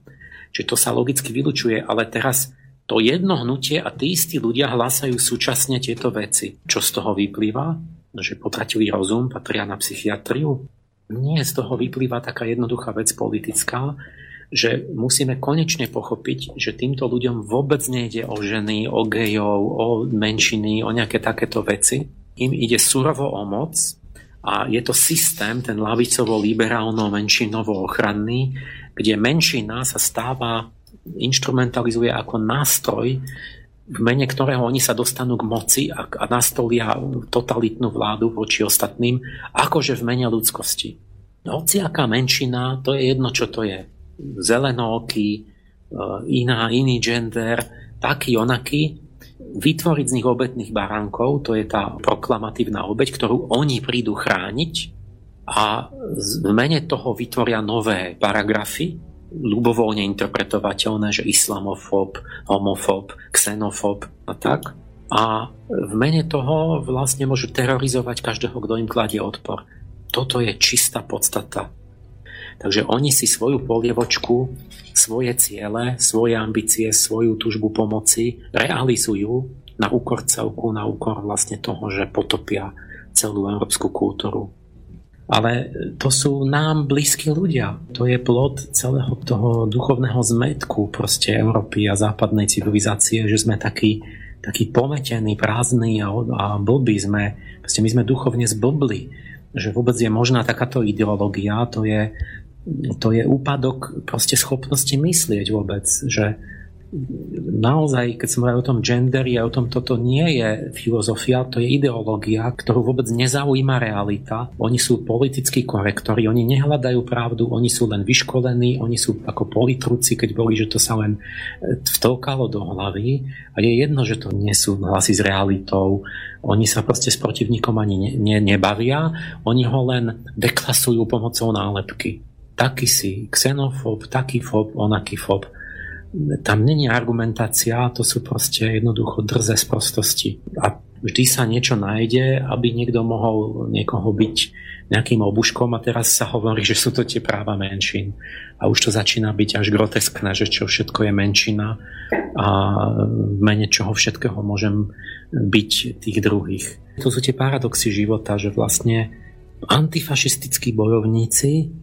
Čiže to sa logicky vylučuje, ale teraz to jedno hnutie a tí istí ľudia hlásajú súčasne tieto veci. Čo z toho vyplýva? Že potratilý rozum patria na psychiatriu? Nie, z toho vyplýva taká jednoduchá vec politická, že musíme konečne pochopiť, že týmto ľuďom vôbec nejde o ženy, o gejov, o menšiny, o nejaké takéto veci. Im ide surovo o moc A je to systém, ten lavicovo-liberálno-menšinovo-ochranný, kde menšina sa stáva, instrumentalizuje ako nástroj, v mene ktorého oni sa dostanú k moci a, a nastolia totalitnú vládu voči ostatným, akože v mene ľudskosti. Hociaká menšina, to je jedno, čo to je. Zelenooký, e, iná, iný gender, taký, onaký, vytvoriť z nich obetných baránkov, to je tá proklamatívna obeť, ktorú oni prídu chrániť a v mene toho vytvoria nové paragrafy, ľubovoľne interpretovateľné, že islamofób, homofób, xenofób a tak. A v mene toho vlastne môžu terorizovať každého, kto im kladie odpor. Toto je čistá podstata. Takže oni si svoju polievočku svoje ciele, svoje ambície, svoju túžbu pomoci realizujú na úkor celku, na úkor vlastne toho, že potopia celú európsku kultúru. Ale to sú nám blízki ľudia. To je plod celého toho duchovného zmetku proste Európy a západnej civilizácie, že sme takí, takí pometení, prázdni a, a blbí sme. Proste my sme duchovne zblbli. Že vôbec je možná takáto ideológia, to je, to je úpadok proste schopnosti myslieť vôbec, že naozaj, keď som hovoril o tom genderi a o tom, toto nie je filozofia, to je ideológia, ktorú vôbec nezaujíma realita. Oni sú politickí korektori, oni nehľadajú pravdu, oni sú len vyškolení, oni sú ako politruci, keď boli, že to sa len e, vtolkalo do hlavy. A je jedno, že to nie sú hlasy s realitou, oni sa proste s protivníkom ani ne, ne, nebavia, oni ho len deklasujú pomocou nálepky taký si xenofób, taký fob, onaký fob. Tam není argumentácia, to sú proste jednoducho drze z prostosti. A vždy sa niečo nájde, aby niekto mohol niekoho byť nejakým obuškom a teraz sa hovorí, že sú to tie práva menšín. A už to začína byť až groteskné, že čo všetko je menšina a v mene čoho všetkého môžem byť tých druhých. To sú tie paradoxy života, že vlastne antifašistickí bojovníci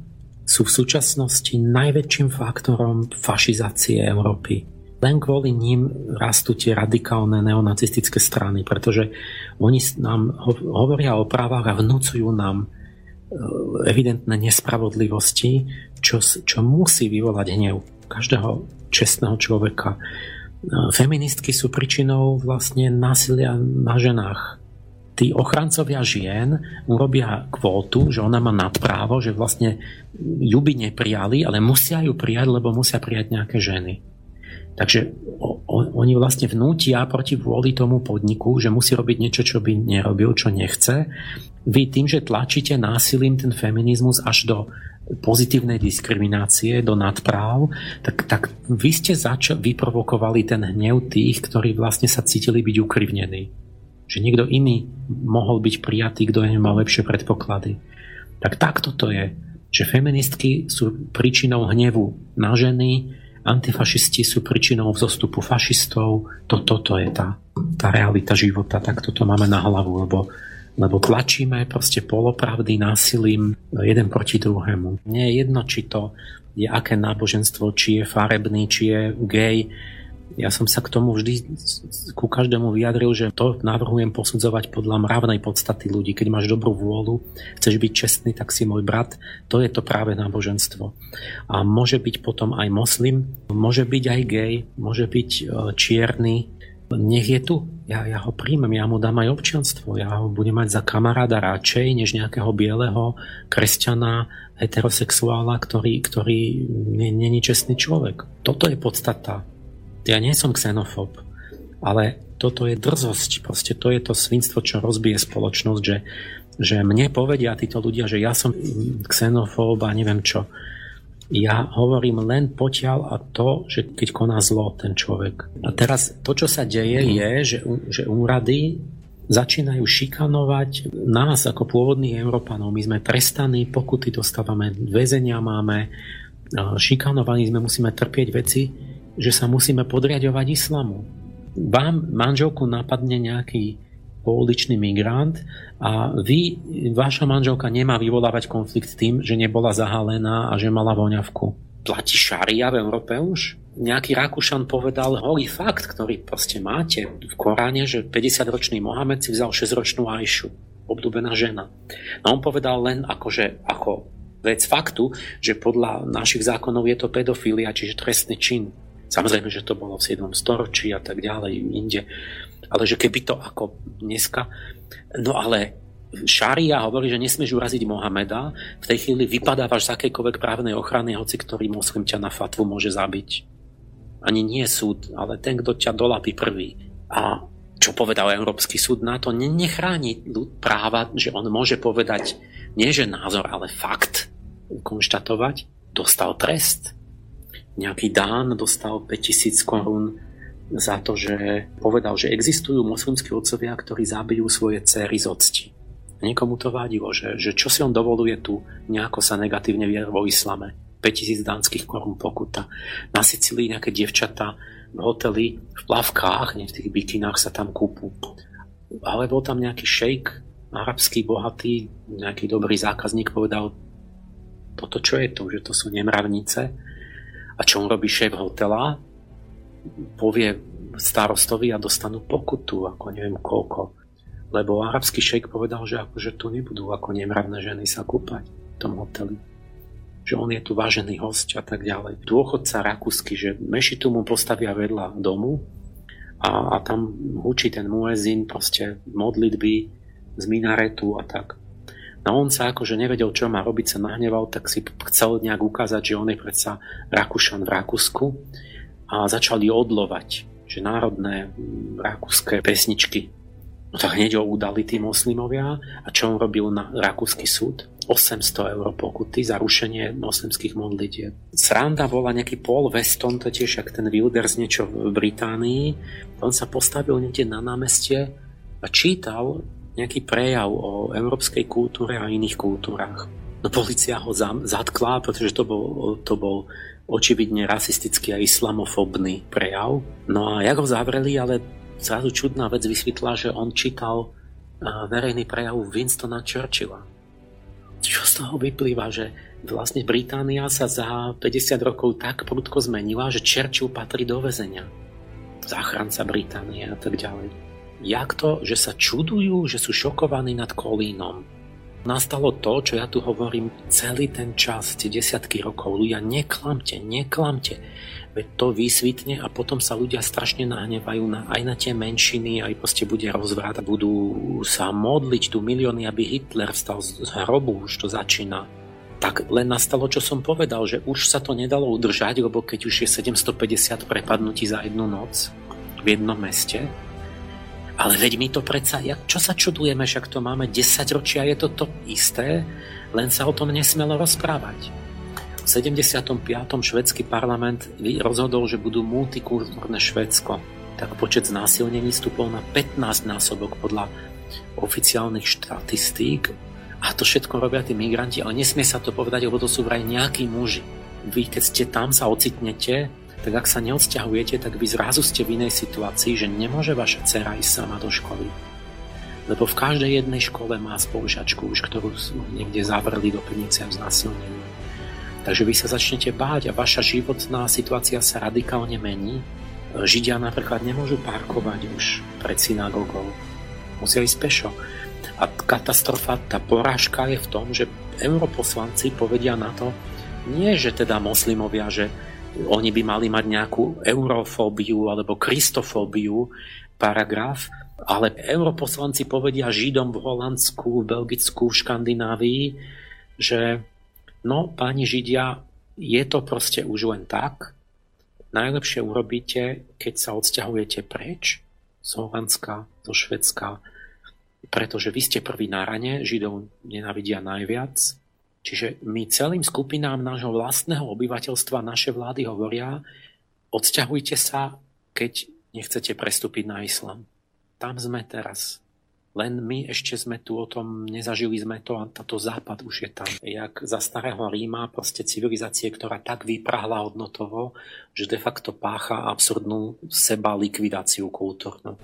sú v súčasnosti najväčším faktorom fašizácie Európy. Len kvôli ním rastú tie radikálne neonacistické strany, pretože oni nám hovoria o právach a vnúcujú nám e, evidentné nespravodlivosti, čo, čo musí vyvolať hnev každého čestného človeka. E, feministky sú príčinou vlastne násilia na ženách tí ochrancovia žien urobia kvótu, že ona má nadprávo, že vlastne ju by neprijali, ale musia ju prijať, lebo musia prijať nejaké ženy. Takže oni vlastne vnútia proti vôli tomu podniku, že musí robiť niečo, čo by nerobil, čo nechce. Vy tým, že tlačíte násilím ten feminizmus až do pozitívnej diskriminácie, do nadpráv, tak, tak vy ste zača- vyprovokovali ten hnev tých, ktorí vlastne sa cítili byť ukrivnení že niekto iný mohol byť prijatý, kto nemal lepšie predpoklady. Tak takto to je, že feministky sú príčinou hnevu na ženy, antifašisti sú príčinou vzostupu fašistov, to, toto je tá, tá realita života, tak toto máme na hlavu, lebo, lebo tlačíme proste polopravdy násilím jeden proti druhému. Nie je jedno, či to je aké náboženstvo, či je farebný, či je gay, ja som sa k tomu vždy ku každému vyjadril, že to navrhujem posudzovať podľa mravnej podstaty ľudí. Keď máš dobrú vôľu, chceš byť čestný, tak si môj brat. To je to práve náboženstvo. A môže byť potom aj moslim, môže byť aj gay, môže byť e, čierny, nech je tu. Ja, ja ho príjmem, ja mu dám aj občianstvo. Ja ho budem mať za kamaráda radšej, než nejakého bieleho kresťana, heterosexuála, ktorý, ktorý není čestný človek. Toto je podstata ja nie som xenofób, ale toto je drzosť, proste to je to svinstvo, čo rozbije spoločnosť, že, že mne povedia títo ľudia, že ja som xenofób a neviem čo. Ja hovorím len potiaľ a to, že keď koná zlo ten človek. A teraz to, čo sa deje, je, že, že úrady začínajú šikanovať nás ako pôvodných Európanov. My sme trestaní, pokuty dostávame, väzenia máme, šikanovaní sme, musíme trpieť veci, že sa musíme podriadovať islamu. Vám manželku napadne nejaký pouličný migrant a vy, vaša manželka nemá vyvolávať konflikt tým, že nebola zahalená a že mala voňavku. Platí šaria v Európe už? Nejaký Rakúšan povedal holý fakt, ktorý proste máte v Koráne, že 50-ročný Mohamed si vzal 6-ročnú Ajšu. obdúbená žena. No on povedal len akože, ako vec faktu, že podľa našich zákonov je to pedofilia, čiže trestný čin. Samozrejme, že to bolo v 7. storočí a tak ďalej, inde. Ale že keby to ako dneska... No ale šária hovorí, že nesmieš uraziť Mohameda, v tej chvíli vypadávaš z akejkoľvek právnej ochrany, hoci ktorý moslim ťa na fatvu môže zabiť. Ani nie súd, ale ten, kto ťa dolapí prvý. A čo povedal Európsky súd na to, nechráni práva, že on môže povedať nie že názor, ale fakt konštatovať, dostal trest. Nejaký Dán dostal 5000 korún za to, že povedal, že existujú moslimskí otcovia, ktorí zabijú svoje céry z octi. Niekomu to vadilo, že, že čo si on dovoluje tu, nejako sa negatívne vie vo islame. 5000 dánskych korún pokuta. Na Sicílii nejaké dievčatá v hoteli v plavkách, nie v tých bikinách sa tam kúpu. Ale bol tam nejaký šejk, arabský, bohatý, nejaký dobrý zákazník povedal, toto čo je to, že to sú nemravnice a čo on robí šéf hotela, povie starostovi a dostanú pokutu, ako neviem koľko. Lebo arabský šejk povedal, že akože tu nebudú ako nemravné ženy sa kúpať v tom hoteli že on je tu vážený host a tak ďalej. Dôchodca rakúsky, že mešitu mu postavia vedľa domu a, a tam učí ten muezin proste modlitby z minaretu a tak. No on sa akože nevedel, čo má robiť, sa nahneval, tak si chcel nejak ukázať, že on je predsa Rakúšan v Rakúsku a začali odlovať, že národné rakúske pesničky. No tak hneď ho udali tí moslimovia a čo on robil na rakúsky súd? 800 eur pokuty za rušenie moslimských modlitieb. Sranda bola nejaký Paul Weston, to tiež ak ten Wilders niečo v Británii. On sa postavil niekde na námestie a čítal nejaký prejav o európskej kultúre a iných kultúrach. No policia ho zatkla, pretože to bol, to bol očividne rasistický a islamofobný prejav. No a jak ho zavreli, ale zrazu čudná vec vysvetla, že on čítal verejný prejav Winstona Churchilla čo z toho vyplýva, že vlastne Británia sa za 50 rokov tak prudko zmenila, že Churchill patrí do väzenia. Záchranca Británie a tak ďalej. Jak to, že sa čudujú, že sú šokovaní nad Kolínom? Nastalo to, čo ja tu hovorím celý ten čas, tie desiatky rokov. Ľudia, neklamte, neklamte. Veď to vysvitne a potom sa ľudia strašne nahnevajú na, aj na tie menšiny, aj proste bude rozvrat budú sa modliť tu milióny, aby Hitler vstal z hrobu, už to začína. Tak len nastalo, čo som povedal, že už sa to nedalo udržať, lebo keď už je 750 prepadnutí za jednu noc v jednom meste, ale veď my to predsa, jak, čo sa čudujeme, však to máme 10 ročia, je to to isté, len sa o tom nesmelo rozprávať. 75. švedský parlament rozhodol, že budú multikultúrne Švedsko, tak počet znásilnení stúpol na 15 násobok podľa oficiálnych štatistík a to všetko robia tí migranti, ale nesmie sa to povedať, lebo to sú vraj nejakí muži. Vy, keď ste tam sa ocitnete, tak ak sa neodsťahujete, tak vy zrazu ste v inej situácii, že nemôže vaša dcera ísť sama do školy. Lebo v každej jednej škole má spolužačku už, ktorú niekde zavreli do pivnice a znásilnení. Takže vy sa začnete báť a vaša životná situácia sa radikálne mení. Židia napríklad nemôžu parkovať už pred synagogou. Musia ísť pešo. A katastrofa, tá porážka je v tom, že europoslanci povedia na to, nie že teda moslimovia, že oni by mali mať nejakú eurofóbiu alebo kristofóbiu, paragraf, ale europoslanci povedia Židom v Holandsku, v Belgicku, v Škandinávii, že No, páni Židia, je to proste už len tak. Najlepšie urobíte, keď sa odsťahujete preč z Holandska, zo Švedska, pretože vy ste prvý na rane, Židov nenavidia najviac. Čiže my celým skupinám nášho vlastného obyvateľstva naše vlády hovoria, odsťahujte sa, keď nechcete prestúpiť na islam. Tam sme teraz. Len my ešte sme tu o tom, nezažili sme to a táto západ už je tam. Jak za starého Ríma, proste civilizácie, ktorá tak vyprahla hodnotovo, že de facto pácha absurdnú seba likvidáciu kultúrnu.